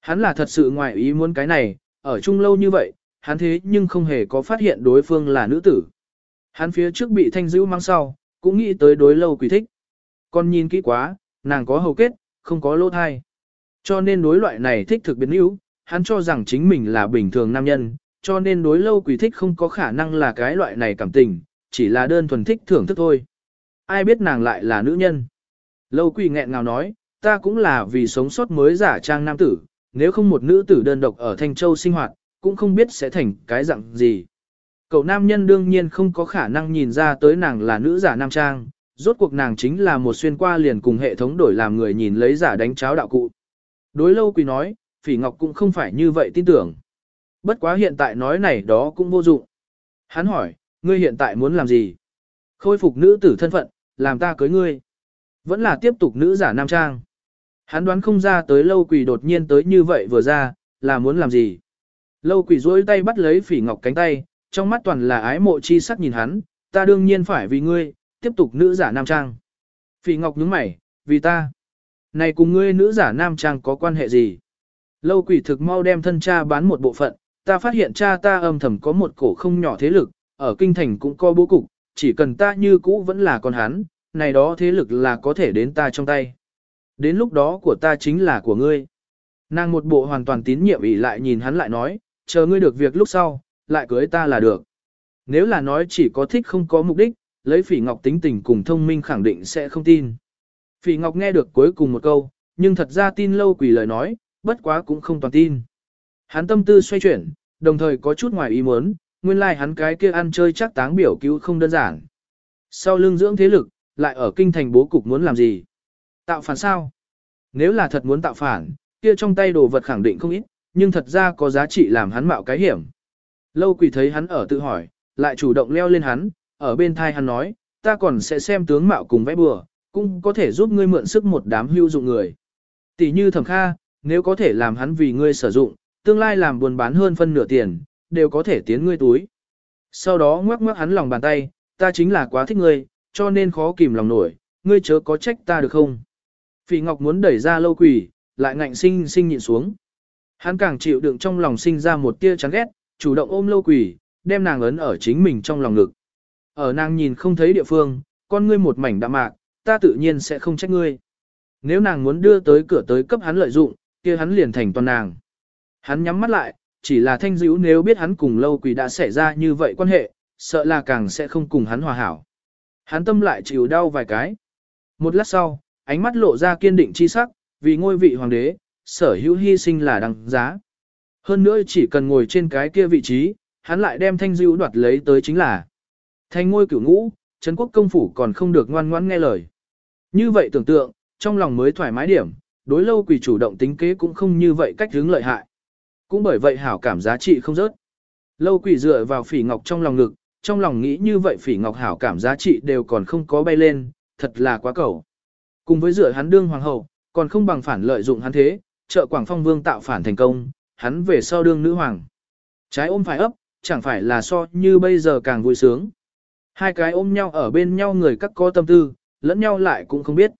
Hắn là thật sự ngoài ý muốn cái này, ở chung lâu như vậy, hắn thế nhưng không hề có phát hiện đối phương là nữ tử. Hắn phía trước bị thanh dữ mang sau, cũng nghĩ tới đối lâu quỷ thích. Con nhìn kỹ quá, nàng có hầu kết, không có lỗ thai. Cho nên đối loại này thích thực biến yếu, hắn cho rằng chính mình là bình thường nam nhân, cho nên đối lâu quỷ thích không có khả năng là cái loại này cảm tình, chỉ là đơn thuần thích thưởng thức thôi. Ai biết nàng lại là nữ nhân. Lâu quỷ nghẹn ngào nói, ta cũng là vì sống sót mới giả trang nam tử, nếu không một nữ tử đơn độc ở Thanh Châu sinh hoạt, cũng không biết sẽ thành cái dạng gì. Cậu nam nhân đương nhiên không có khả năng nhìn ra tới nàng là nữ giả nam trang, rốt cuộc nàng chính là một xuyên qua liền cùng hệ thống đổi làm người nhìn lấy giả đánh cháo đạo cụ. Đối lâu quỳ nói, phỉ ngọc cũng không phải như vậy tin tưởng. Bất quá hiện tại nói này đó cũng vô dụng. Hắn hỏi, ngươi hiện tại muốn làm gì? Khôi phục nữ tử thân phận, làm ta cưới ngươi. Vẫn là tiếp tục nữ giả nam trang. Hắn đoán không ra tới lâu quỳ đột nhiên tới như vậy vừa ra, là muốn làm gì. Lâu quỷ duỗi tay bắt lấy phỉ ngọc cánh tay, trong mắt toàn là ái mộ chi sắc nhìn hắn, ta đương nhiên phải vì ngươi, tiếp tục nữ giả nam trang. Phỉ ngọc nhướng mày, vì ta. Này cùng ngươi nữ giả nam trang có quan hệ gì? Lâu quỷ thực mau đem thân cha bán một bộ phận, ta phát hiện cha ta âm thầm có một cổ không nhỏ thế lực, ở kinh thành cũng có bố cục, chỉ cần ta như cũ vẫn là con hắn, này đó thế lực là có thể đến ta trong tay. Đến lúc đó của ta chính là của ngươi. Nàng một bộ hoàn toàn tín nhiệm ỷ lại nhìn hắn lại nói, chờ ngươi được việc lúc sau, lại cưới ta là được. Nếu là nói chỉ có thích không có mục đích, lấy phỉ ngọc tính tình cùng thông minh khẳng định sẽ không tin. Phỉ Ngọc nghe được cuối cùng một câu, nhưng thật ra tin lâu quỷ lời nói, bất quá cũng không toàn tin. Hắn tâm tư xoay chuyển, đồng thời có chút ngoài ý muốn, nguyên lai like hắn cái kia ăn chơi chắc táng biểu cứu không đơn giản. Sau lưng dưỡng thế lực, lại ở kinh thành bố cục muốn làm gì? Tạo phản sao? Nếu là thật muốn tạo phản, kia trong tay đồ vật khẳng định không ít, nhưng thật ra có giá trị làm hắn mạo cái hiểm. Lâu quỷ thấy hắn ở tự hỏi, lại chủ động leo lên hắn, ở bên thai hắn nói, ta còn sẽ xem tướng mạo cùng vẽ bừa, cũng có thể giúp ngươi mượn sức một đám hưu dụng người. Tỷ như thẩm kha, nếu có thể làm hắn vì ngươi sử dụng, tương lai làm buồn bán hơn phân nửa tiền, đều có thể tiến ngươi túi. Sau đó ngoắc ngoắc hắn lòng bàn tay, ta chính là quá thích ngươi, cho nên khó kìm lòng nổi, ngươi chớ có trách ta được không? Phỉ Ngọc muốn đẩy ra lâu quỷ, lại ngạnh sinh sinh nhịn xuống. Hắn càng chịu đựng trong lòng sinh ra một tia chán ghét, chủ động ôm lâu quỷ, đem nàng ấn ở chính mình trong lòng ngực. Ở nàng nhìn không thấy địa phương, con ngươi một mảnh đạm mạc, ta tự nhiên sẽ không trách ngươi. Nếu nàng muốn đưa tới cửa tới cấp hắn lợi dụng, kia hắn liền thành toàn nàng. Hắn nhắm mắt lại, chỉ là thanh dữ nếu biết hắn cùng lâu quỷ đã xảy ra như vậy quan hệ, sợ là càng sẽ không cùng hắn hòa hảo. Hắn tâm lại chịu đau vài cái. Một lát sau, ánh mắt lộ ra kiên định chi sắc, vì ngôi vị hoàng đế, sở hữu hy sinh là đằng giá. Hơn nữa chỉ cần ngồi trên cái kia vị trí, hắn lại đem thanh dữ đoạt lấy tới chính là thanh ngôi cửu ngũ, Trấn quốc công phủ còn không được ngoan ngoãn nghe lời. Như vậy tưởng tượng, trong lòng mới thoải mái điểm, đối lâu quỷ chủ động tính kế cũng không như vậy cách hướng lợi hại. Cũng bởi vậy hảo cảm giá trị không rớt. Lâu quỷ dựa vào phỉ ngọc trong lòng ngực, trong lòng nghĩ như vậy phỉ ngọc hảo cảm giá trị đều còn không có bay lên, thật là quá cầu. Cùng với dựa hắn đương hoàng hậu, còn không bằng phản lợi dụng hắn thế, trợ Quảng Phong Vương tạo phản thành công, hắn về sau đương nữ hoàng. Trái ôm phải ấp, chẳng phải là so như bây giờ càng vui sướng. Hai cái ôm nhau ở bên nhau người các có tâm tư, lẫn nhau lại cũng không biết.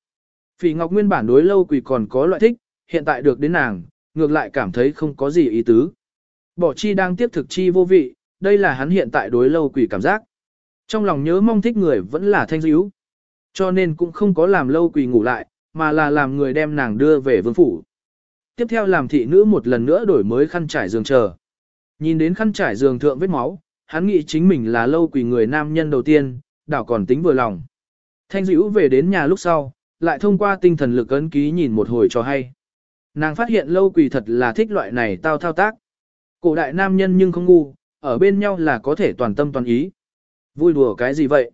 Phỉ Ngọc nguyên bản đối lâu quỷ còn có loại thích, hiện tại được đến nàng, ngược lại cảm thấy không có gì ý tứ. Bỏ chi đang tiếp thực chi vô vị, đây là hắn hiện tại đối lâu quỷ cảm giác. Trong lòng nhớ mong thích người vẫn là thanh dữ. Cho nên cũng không có làm lâu quỷ ngủ lại, mà là làm người đem nàng đưa về vương phủ. Tiếp theo làm thị nữ một lần nữa đổi mới khăn trải giường chờ. Nhìn đến khăn trải giường thượng vết máu, hắn nghĩ chính mình là lâu quỷ người nam nhân đầu tiên, đảo còn tính vừa lòng. Thanh dữ về đến nhà lúc sau, lại thông qua tinh thần lực ấn ký nhìn một hồi cho hay. Nàng phát hiện lâu quỷ thật là thích loại này tao thao tác. Cổ đại nam nhân nhưng không ngu, ở bên nhau là có thể toàn tâm toàn ý. Vui đùa cái gì vậy?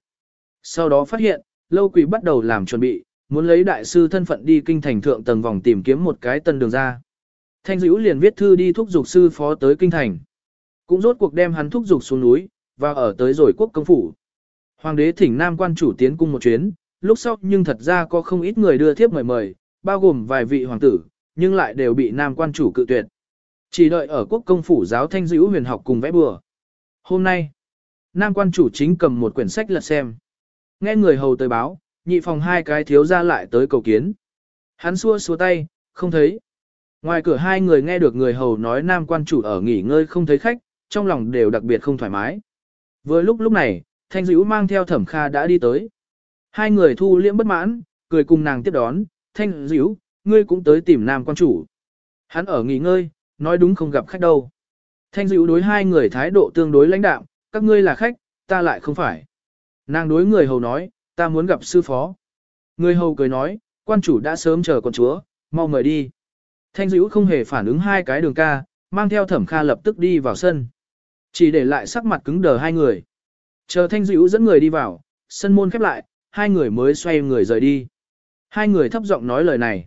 Sau đó phát hiện, lâu quỷ bắt đầu làm chuẩn bị, muốn lấy đại sư thân phận đi kinh thành thượng tầng vòng tìm kiếm một cái tân đường ra. Thanh dữ liền viết thư đi thúc giục sư phó tới kinh thành. Cũng rốt cuộc đem hắn thúc giục xuống núi, và ở tới rồi quốc công phủ. Hoàng đế thỉnh nam quan chủ tiến cung một chuyến, lúc sau nhưng thật ra có không ít người đưa thiếp mời mời, bao gồm vài vị hoàng tử, nhưng lại đều bị nam quan chủ cự tuyệt. Chỉ đợi ở quốc công phủ giáo thanh dữ huyền học cùng vẽ bừa. Hôm nay, nam quan chủ chính cầm một quyển sách lật xem. Nghe người hầu tới báo, nhị phòng hai cái thiếu ra lại tới cầu kiến. Hắn xua xua tay, không thấy. Ngoài cửa hai người nghe được người hầu nói nam quan chủ ở nghỉ ngơi không thấy khách, trong lòng đều đặc biệt không thoải mái. Vừa lúc lúc này, thanh dữ mang theo thẩm kha đã đi tới. Hai người thu liễm bất mãn, cười cùng nàng tiếp đón, thanh dữ, ngươi cũng tới tìm nam quan chủ. Hắn ở nghỉ ngơi, nói đúng không gặp khách đâu. Thanh dữ đối hai người thái độ tương đối lãnh đạm, các ngươi là khách, ta lại không phải. Nàng đối người hầu nói, ta muốn gặp sư phó. Người hầu cười nói, quan chủ đã sớm chờ con chúa, mau mời đi. Thanh dữ không hề phản ứng hai cái đường ca, mang theo thẩm kha lập tức đi vào sân. Chỉ để lại sắc mặt cứng đờ hai người. Chờ thanh dữ dẫn người đi vào, sân môn khép lại, hai người mới xoay người rời đi. Hai người thấp giọng nói lời này.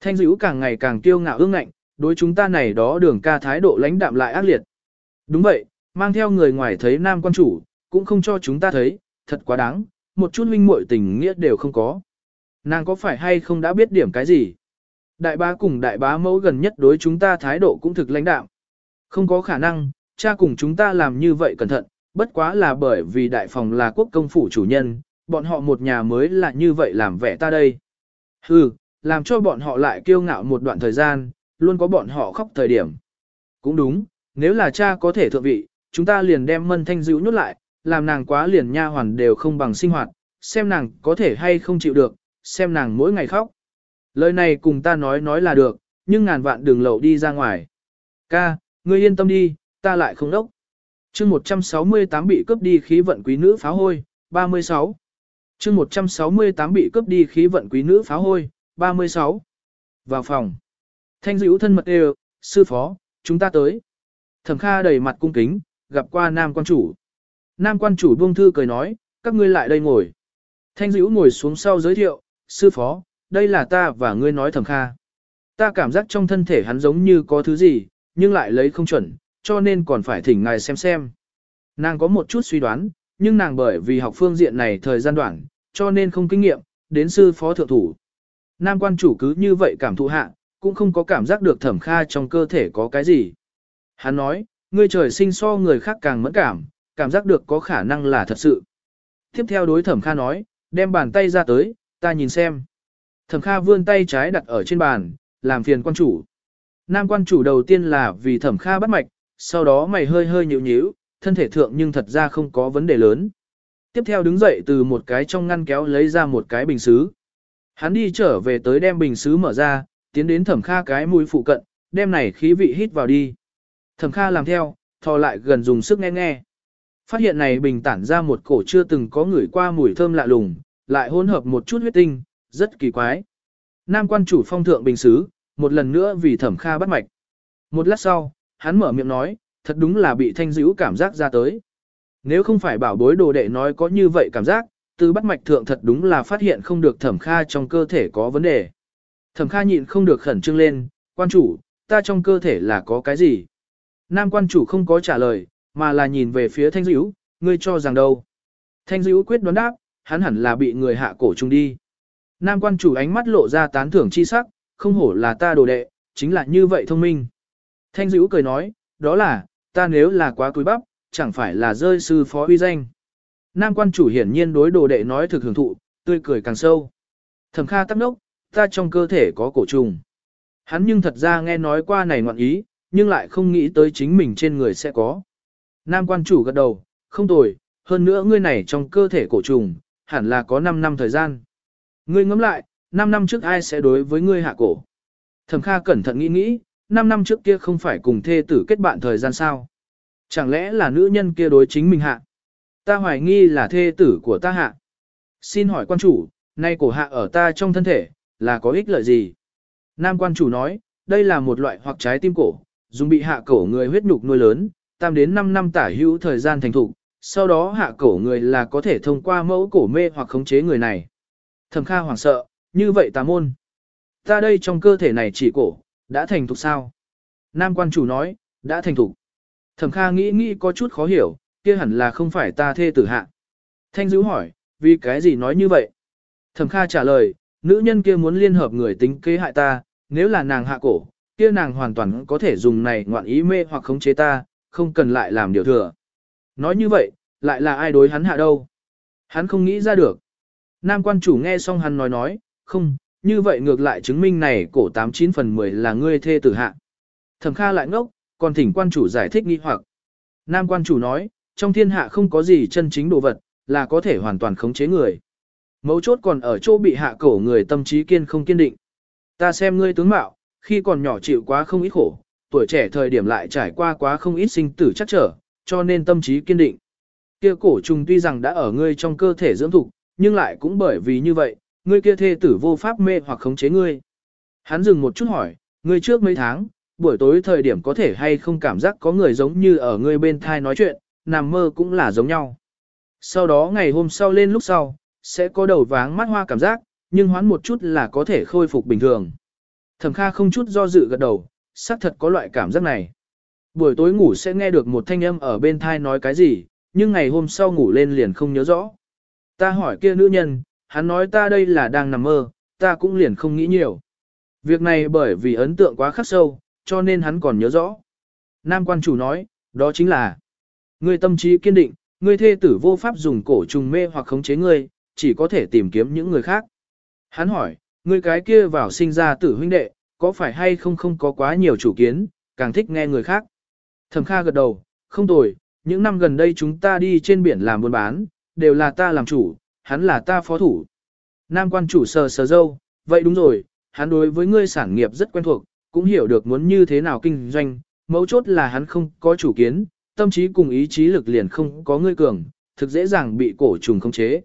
Thanh dữ càng ngày càng kiêu ngạo ương ngạnh, đối chúng ta này đó đường ca thái độ lãnh đạm lại ác liệt. Đúng vậy, mang theo người ngoài thấy nam quan chủ, cũng không cho chúng ta thấy, thật quá đáng, một chút huynh muội tình nghĩa đều không có. Nàng có phải hay không đã biết điểm cái gì? Đại bá cùng đại bá mẫu gần nhất đối chúng ta thái độ cũng thực lãnh đạo, Không có khả năng, cha cùng chúng ta làm như vậy cẩn thận, bất quá là bởi vì đại phòng là quốc công phủ chủ nhân, bọn họ một nhà mới là như vậy làm vẻ ta đây. Hừ, làm cho bọn họ lại kiêu ngạo một đoạn thời gian, luôn có bọn họ khóc thời điểm. Cũng đúng, nếu là cha có thể thượng vị, chúng ta liền đem mân thanh dữ nhốt lại, làm nàng quá liền nha hoàn đều không bằng sinh hoạt, xem nàng có thể hay không chịu được, xem nàng mỗi ngày khóc. Lời này cùng ta nói nói là được, nhưng ngàn vạn đường lậu đi ra ngoài. Ca, ngươi yên tâm đi, ta lại không đốc. chương 168 bị cướp đi khí vận quý nữ pháo hôi, 36. chương 168 bị cướp đi khí vận quý nữ pháo hôi, 36. Vào phòng. Thanh dữ thân mật đều, sư phó, chúng ta tới. Thẩm Kha đầy mặt cung kính, gặp qua nam quan chủ. Nam quan chủ buông thư cười nói, các ngươi lại đây ngồi. Thanh dữ ngồi xuống sau giới thiệu, sư phó, đây là ta và ngươi nói Thẩm Kha. Ta cảm giác trong thân thể hắn giống như có thứ gì, nhưng lại lấy không chuẩn, cho nên còn phải thỉnh ngài xem xem. Nàng có một chút suy đoán, nhưng nàng bởi vì học phương diện này thời gian đoạn, cho nên không kinh nghiệm, đến sư phó thượng thủ. Nam quan chủ cứ như vậy cảm thụ hạ, cũng không có cảm giác được thẩm kha trong cơ thể có cái gì. Hắn nói, ngươi trời sinh so người khác càng mẫn cảm, cảm giác được có khả năng là thật sự. Tiếp theo đối thẩm kha nói, đem bàn tay ra tới, ta nhìn xem. Thẩm kha vươn tay trái đặt ở trên bàn, làm phiền quan chủ. Nam quan chủ đầu tiên là vì thẩm kha bắt mạch, sau đó mày hơi hơi nhíu nhíu, thân thể thượng nhưng thật ra không có vấn đề lớn. Tiếp theo đứng dậy từ một cái trong ngăn kéo lấy ra một cái bình xứ. Hắn đi trở về tới đem bình xứ mở ra, tiến đến thẩm kha cái mũi phụ cận, đem này khí vị hít vào đi. Thẩm kha làm theo, thò lại gần dùng sức nghe nghe. Phát hiện này bình tản ra một cổ chưa từng có người qua mùi thơm lạ lùng, lại hỗn hợp một chút huyết tinh, rất kỳ quái. Nam quan chủ phong thượng bình xứ, một lần nữa vì thẩm kha bắt mạch. Một lát sau, hắn mở miệng nói, thật đúng là bị thanh dữ cảm giác ra tới. Nếu không phải bảo bối đồ đệ nói có như vậy cảm giác, từ bắt mạch thượng thật đúng là phát hiện không được thẩm kha trong cơ thể có vấn đề. Thẩm kha nhịn không được khẩn trương lên, quan chủ, ta trong cơ thể là có cái gì? Nam quan chủ không có trả lời, mà là nhìn về phía thanh dữ, ngươi cho rằng đâu? Thanh dữ quyết đoán đáp, hắn hẳn là bị người hạ cổ trùng đi. Nam quan chủ ánh mắt lộ ra tán thưởng chi sắc, không hổ là ta đồ đệ, chính là như vậy thông minh. Thanh dữ cười nói, đó là, ta nếu là quá cúi bắp, chẳng phải là rơi sư phó uy danh. Nam quan chủ hiển nhiên đối đồ đệ nói thực hưởng thụ, tươi cười càng sâu. Thẩm kha tắc nốc, ta trong cơ thể có cổ trùng. Hắn nhưng thật ra nghe nói qua này ngoạn ý, nhưng lại không nghĩ tới chính mình trên người sẽ có. Nam quan chủ gật đầu, không tồi, hơn nữa ngươi này trong cơ thể cổ trùng, hẳn là có 5 năm thời gian. Ngươi ngẫm lại, 5 năm trước ai sẽ đối với ngươi hạ cổ? Thẩm Kha cẩn thận nghĩ nghĩ, 5 năm trước kia không phải cùng thê tử kết bạn thời gian sao? Chẳng lẽ là nữ nhân kia đối chính mình hạ? Ta hoài nghi là thê tử của ta hạ. Xin hỏi quan chủ, nay cổ hạ ở ta trong thân thể, là có ích lợi gì? Nam quan chủ nói, đây là một loại hoặc trái tim cổ, dùng bị hạ cổ người huyết nhục nuôi lớn, tam đến 5 năm tả hữu thời gian thành thục, sau đó hạ cổ người là có thể thông qua mẫu cổ mê hoặc khống chế người này. Thẩm Kha hoảng sợ, như vậy tà môn. Ta đây trong cơ thể này chỉ cổ, đã thành thục sao? Nam quan chủ nói, đã thành thục. Thẩm Kha nghĩ nghĩ có chút khó hiểu, kia hẳn là không phải ta thê tử hạ. Thanh Dữ hỏi, vì cái gì nói như vậy? Thẩm Kha trả lời, nữ nhân kia muốn liên hợp người tính kế hại ta, nếu là nàng hạ cổ, kia nàng hoàn toàn có thể dùng này ngoạn ý mê hoặc khống chế ta, không cần lại làm điều thừa. Nói như vậy, lại là ai đối hắn hạ đâu? Hắn không nghĩ ra được. Nam quan chủ nghe xong hắn nói nói, không, như vậy ngược lại chứng minh này cổ 89 phần 10 là ngươi thê tử hạ. Thẩm Kha lại ngốc, còn thỉnh quan chủ giải thích nghi hoặc. Nam quan chủ nói, trong thiên hạ không có gì chân chính đồ vật, là có thể hoàn toàn khống chế người. Mấu chốt còn ở chỗ bị hạ cổ người tâm trí kiên không kiên định. Ta xem ngươi tướng mạo, khi còn nhỏ chịu quá không ít khổ, tuổi trẻ thời điểm lại trải qua quá không ít sinh tử chắc trở, cho nên tâm trí kiên định. Kia cổ trùng tuy rằng đã ở ngươi trong cơ thể dưỡng thục, nhưng lại cũng bởi vì như vậy, ngươi kia thê tử vô pháp mê hoặc khống chế ngươi. Hắn dừng một chút hỏi, ngươi trước mấy tháng, buổi tối thời điểm có thể hay không cảm giác có người giống như ở ngươi bên thai nói chuyện, nằm mơ cũng là giống nhau. Sau đó ngày hôm sau lên lúc sau, sẽ có đầu váng mắt hoa cảm giác, nhưng hoán một chút là có thể khôi phục bình thường. Thẩm Kha không chút do dự gật đầu, xác thật có loại cảm giác này. Buổi tối ngủ sẽ nghe được một thanh âm ở bên thai nói cái gì, nhưng ngày hôm sau ngủ lên liền không nhớ rõ. Ta hỏi kia nữ nhân, hắn nói ta đây là đang nằm mơ, ta cũng liền không nghĩ nhiều. Việc này bởi vì ấn tượng quá khắc sâu, cho nên hắn còn nhớ rõ. Nam quan chủ nói, đó chính là Ngươi tâm trí kiên định, ngươi thê tử vô pháp dùng cổ trùng mê hoặc khống chế ngươi, chỉ có thể tìm kiếm những người khác. Hắn hỏi, ngươi cái kia vào sinh ra tử huynh đệ, có phải hay không không có quá nhiều chủ kiến, càng thích nghe người khác. Thẩm Kha gật đầu, không tồi, những năm gần đây chúng ta đi trên biển làm buôn bán, đều là ta làm chủ, hắn là ta phó thủ. Nam quan chủ sờ sờ dâu, vậy đúng rồi, hắn đối với ngươi sản nghiệp rất quen thuộc, cũng hiểu được muốn như thế nào kinh doanh, mấu chốt là hắn không có chủ kiến, tâm trí cùng ý chí lực liền không có ngươi cường, thực dễ dàng bị cổ trùng khống chế.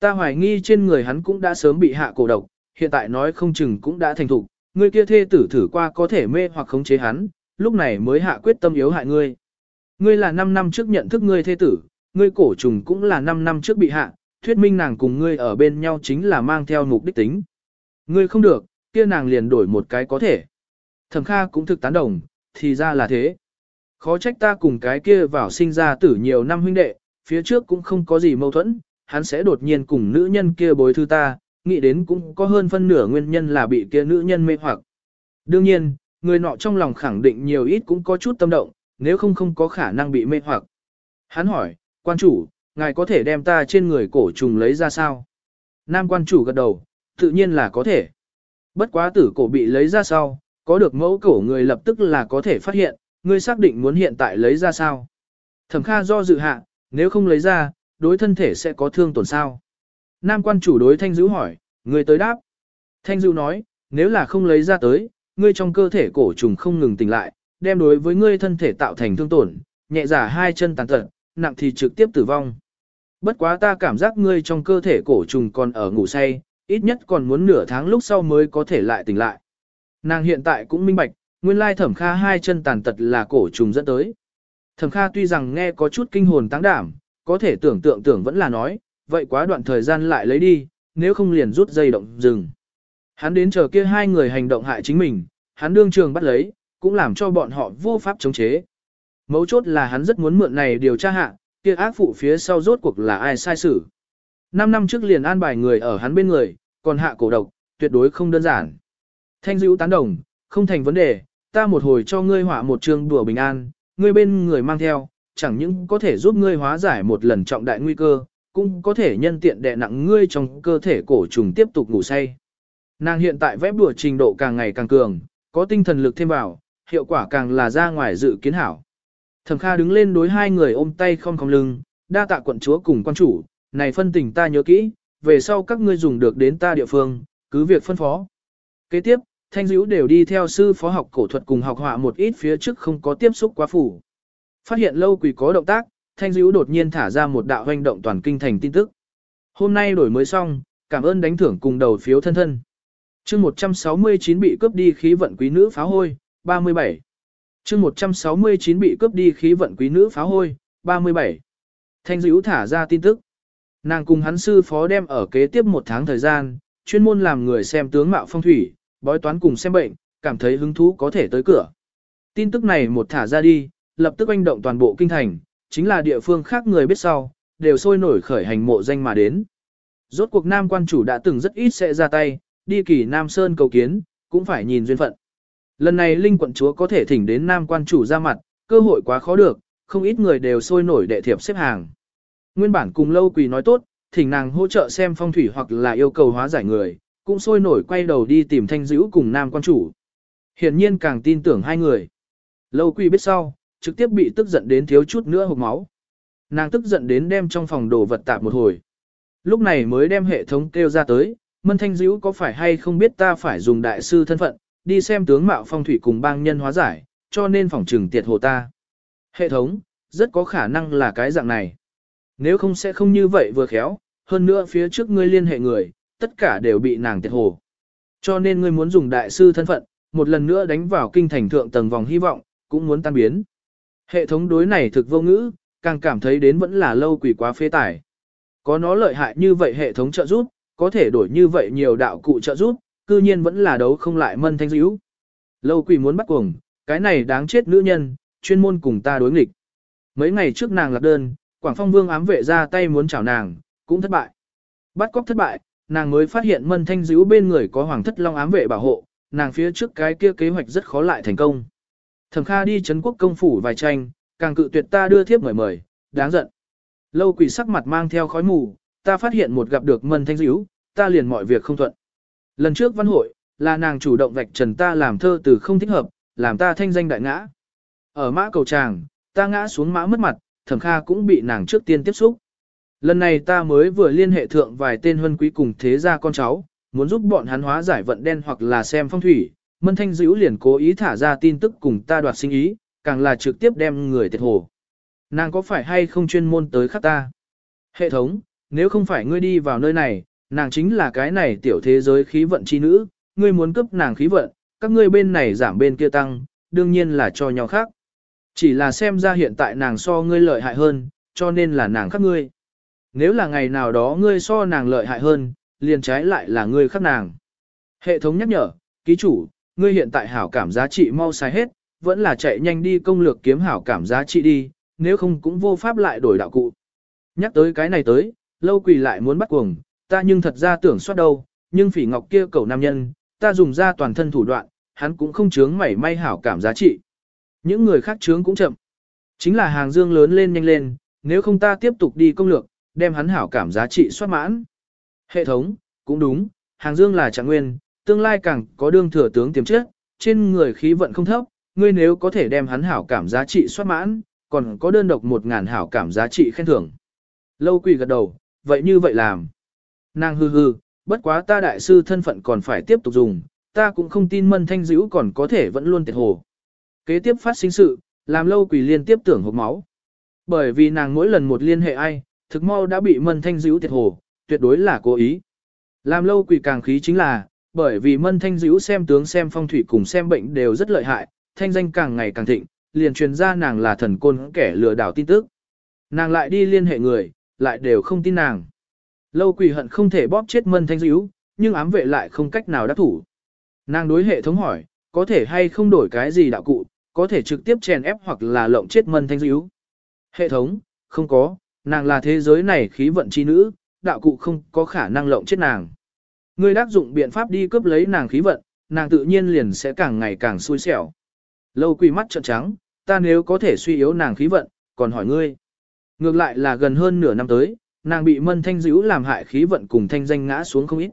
Ta hoài nghi trên người hắn cũng đã sớm bị hạ cổ độc, hiện tại nói không chừng cũng đã thành thục, ngươi kia thê tử thử qua có thể mê hoặc khống chế hắn, lúc này mới hạ quyết tâm yếu hại ngươi. Ngươi là 5 năm trước nhận thức ngươi thê tử, ngươi cổ trùng cũng là 5 năm trước bị hạ, thuyết minh nàng cùng ngươi ở bên nhau chính là mang theo mục đích tính. Ngươi không được, kia nàng liền đổi một cái có thể. Thẩm Kha cũng thực tán đồng, thì ra là thế. Khó trách ta cùng cái kia vào sinh ra tử nhiều năm huynh đệ, phía trước cũng không có gì mâu thuẫn, hắn sẽ đột nhiên cùng nữ nhân kia bối thư ta, nghĩ đến cũng có hơn phân nửa nguyên nhân là bị kia nữ nhân mê hoặc. Đương nhiên, người nọ trong lòng khẳng định nhiều ít cũng có chút tâm động, nếu không không có khả năng bị mê hoặc. Hắn hỏi, quan chủ, ngài có thể đem ta trên người cổ trùng lấy ra sao? Nam quan chủ gật đầu, tự nhiên là có thể. Bất quá tử cổ bị lấy ra sau, có được mẫu cổ người lập tức là có thể phát hiện, ngươi xác định muốn hiện tại lấy ra sao. Thẩm Kha do dự hạ, nếu không lấy ra, đối thân thể sẽ có thương tổn sao. Nam quan chủ đối Thanh Dữ hỏi, ngươi tới đáp. Thanh Dữ nói, nếu là không lấy ra tới, ngươi trong cơ thể cổ trùng không ngừng tỉnh lại, đem đối với ngươi thân thể tạo thành thương tổn, nhẹ giả hai chân tàn tật, nặng thì trực tiếp tử vong. Bất quá ta cảm giác ngươi trong cơ thể cổ trùng còn ở ngủ say, ít nhất còn muốn nửa tháng lúc sau mới có thể lại tỉnh lại. Nàng hiện tại cũng minh bạch, nguyên lai thẩm kha hai chân tàn tật là cổ trùng dẫn tới. Thẩm kha tuy rằng nghe có chút kinh hồn táng đảm, có thể tưởng tượng tưởng vẫn là nói, vậy quá đoạn thời gian lại lấy đi, nếu không liền rút dây động dừng. Hắn đến chờ kia hai người hành động hại chính mình, hắn đương trường bắt lấy, cũng làm cho bọn họ vô pháp chống chế. Mấu chốt là hắn rất muốn mượn này điều tra hạ, kia ác phụ phía sau rốt cuộc là ai sai xử. Năm năm trước liền an bài người ở hắn bên người, còn hạ cổ độc, tuyệt đối không đơn giản. Thanh dữ tán đồng, không thành vấn đề, ta một hồi cho ngươi họa một trường đùa bình an, ngươi bên người mang theo, chẳng những có thể giúp ngươi hóa giải một lần trọng đại nguy cơ, cũng có thể nhân tiện đè nặng ngươi trong cơ thể cổ trùng tiếp tục ngủ say. Nàng hiện tại vẽ bùa trình độ càng ngày càng cường, có tinh thần lực thêm vào, hiệu quả càng là ra ngoài dự kiến hảo. Thẩm Kha đứng lên đối hai người ôm tay không không lưng, đa tạ quận chúa cùng quan chủ, này phân tình ta nhớ kỹ, về sau các ngươi dùng được đến ta địa phương, cứ việc phân phó. Kế tiếp, thanh dữ đều đi theo sư phó học cổ thuật cùng học họa một ít phía trước không có tiếp xúc quá phủ. Phát hiện lâu quỷ có động tác, thanh Dữu đột nhiên thả ra một đạo hoành động toàn kinh thành tin tức. Hôm nay đổi mới xong, cảm ơn đánh thưởng cùng đầu phiếu thân thân. chương 169 bị cướp đi khí vận quý nữ pháo hôi, 37. chương 169 bị cướp đi khí vận quý nữ pháo hôi, 37. Thanh Dữu thả ra tin tức. Nàng cùng hắn sư phó đem ở kế tiếp một tháng thời gian, chuyên môn làm người xem tướng mạo phong thủy, bói toán cùng xem bệnh, cảm thấy hứng thú có thể tới cửa. Tin tức này một thả ra đi, lập tức anh động toàn bộ kinh thành, chính là địa phương khác người biết sau, đều sôi nổi khởi hành mộ danh mà đến. Rốt cuộc nam quan chủ đã từng rất ít sẽ ra tay, đi kỳ Nam Sơn cầu kiến, cũng phải nhìn duyên phận. Lần này Linh quận chúa có thể thỉnh đến nam quan chủ ra mặt, cơ hội quá khó được, không ít người đều sôi nổi đệ thiệp xếp hàng. Nguyên bản cùng lâu quỳ nói tốt, thỉnh nàng hỗ trợ xem phong thủy hoặc là yêu cầu hóa giải người, cũng sôi nổi quay đầu đi tìm thanh dữ cùng nam quan chủ. Hiển nhiên càng tin tưởng hai người. Lâu quỳ biết sau, trực tiếp bị tức giận đến thiếu chút nữa hộc máu. Nàng tức giận đến đem trong phòng đồ vật tạp một hồi. Lúc này mới đem hệ thống kêu ra tới, mân thanh dữ có phải hay không biết ta phải dùng đại sư thân phận, đi xem tướng mạo phong thủy cùng bang nhân hóa giải, cho nên phòng trừng tiệt hồ ta. Hệ thống, rất có khả năng là cái dạng này. Nếu không sẽ không như vậy vừa khéo, hơn nữa phía trước ngươi liên hệ người, tất cả đều bị nàng tiệt hồ. Cho nên ngươi muốn dùng đại sư thân phận, một lần nữa đánh vào kinh thành thượng tầng vòng hy vọng, cũng muốn tan biến. Hệ thống đối này thực vô ngữ, càng cảm thấy đến vẫn là lâu quỷ quá phê tải. Có nó lợi hại như vậy hệ thống trợ giúp, có thể đổi như vậy nhiều đạo cụ trợ giúp, cư nhiên vẫn là đấu không lại mân thanh dữ. Lâu quỷ muốn bắt cuồng, cái này đáng chết nữ nhân, chuyên môn cùng ta đối nghịch. Mấy ngày trước nàng lạc đơn, Quảng Phong Vương ám vệ ra tay muốn chào nàng, cũng thất bại. Bắt cóc thất bại, nàng mới phát hiện mân thanh dữ bên người có hoàng thất long ám vệ bảo hộ, nàng phía trước cái kia kế hoạch rất khó lại thành công. Thẩm Kha đi Trấn quốc công phủ vài tranh, càng cự tuyệt ta đưa thiếp mời mời, đáng giận. Lâu quỷ sắc mặt mang theo khói mù, ta phát hiện một gặp được mân thanh dữ, ta liền mọi việc không thuận. Lần trước văn hội, là nàng chủ động vạch trần ta làm thơ từ không thích hợp, làm ta thanh danh đại ngã. Ở mã cầu tràng, ta ngã xuống mã mất mặt, thẩm kha cũng bị nàng trước tiên tiếp xúc. Lần này ta mới vừa liên hệ thượng vài tên huân quý cùng thế gia con cháu, muốn giúp bọn hắn hóa giải vận đen hoặc là xem phong thủy, Mân Thanh Dữ liền cố ý thả ra tin tức cùng ta đoạt sinh ý, càng là trực tiếp đem người thiệt hồ. Nàng có phải hay không chuyên môn tới khắc ta? Hệ thống, nếu không phải ngươi đi vào nơi này, nàng chính là cái này tiểu thế giới khí vận chi nữ, ngươi muốn cướp nàng khí vận, các ngươi bên này giảm bên kia tăng, đương nhiên là cho nhau khác. Chỉ là xem ra hiện tại nàng so ngươi lợi hại hơn, cho nên là nàng khác ngươi. Nếu là ngày nào đó ngươi so nàng lợi hại hơn, liền trái lại là ngươi khác nàng. Hệ thống nhắc nhở, ký chủ, ngươi hiện tại hảo cảm giá trị mau xài hết, vẫn là chạy nhanh đi công lược kiếm hảo cảm giá trị đi, nếu không cũng vô pháp lại đổi đạo cụ. Nhắc tới cái này tới, lâu quỳ lại muốn bắt cuồng, ta nhưng thật ra tưởng soát đâu, nhưng phỉ ngọc kia cầu nam nhân, ta dùng ra toàn thân thủ đoạn, hắn cũng không chướng mảy may hảo cảm giá trị. Những người khác chướng cũng chậm. Chính là hàng dương lớn lên nhanh lên, nếu không ta tiếp tục đi công lược, đem hắn hảo cảm giá trị soát mãn. Hệ thống, cũng đúng, hàng dương là trạng nguyên, tương lai càng có đương thừa tướng tiềm chất, trên người khí vận không thấp, ngươi nếu có thể đem hắn hảo cảm giá trị soát mãn, còn có đơn độc một ngàn hảo cảm giá trị khen thưởng. Lâu quỳ gật đầu, vậy như vậy làm. Nàng hư hư, bất quá ta đại sư thân phận còn phải tiếp tục dùng, ta cũng không tin mân thanh dữ còn có thể vẫn luôn tiệt hồ. Kế tiếp phát sinh sự, làm lâu quỳ liên tiếp tưởng hộp máu. Bởi vì nàng mỗi lần một liên hệ ai, thực mau đã bị mân thanh dữ tiệt hồ, tuyệt đối là cố ý. Làm lâu quỳ càng khí chính là, bởi vì mân thanh dữ xem tướng xem phong thủy cùng xem bệnh đều rất lợi hại, thanh danh càng ngày càng thịnh, liền truyền ra nàng là thần côn kẻ lừa đảo tin tức. Nàng lại đi liên hệ người, lại đều không tin nàng. Lâu quỳ hận không thể bóp chết mân thanh dữ, nhưng ám vệ lại không cách nào đắc thủ. Nàng đối hệ thống hỏi, có thể hay không đổi cái gì đạo cụ, có thể trực tiếp chèn ép hoặc là lộng chết mân thanh dữ. Hệ thống, không có, nàng là thế giới này khí vận chi nữ, đạo cụ không có khả năng lộng chết nàng. Ngươi đắc dụng biện pháp đi cướp lấy nàng khí vận, nàng tự nhiên liền sẽ càng ngày càng xui xẻo. Lâu quỳ mắt trợn trắng, ta nếu có thể suy yếu nàng khí vận, còn hỏi ngươi. Ngược lại là gần hơn nửa năm tới, nàng bị mân thanh dữ làm hại khí vận cùng thanh danh ngã xuống không ít.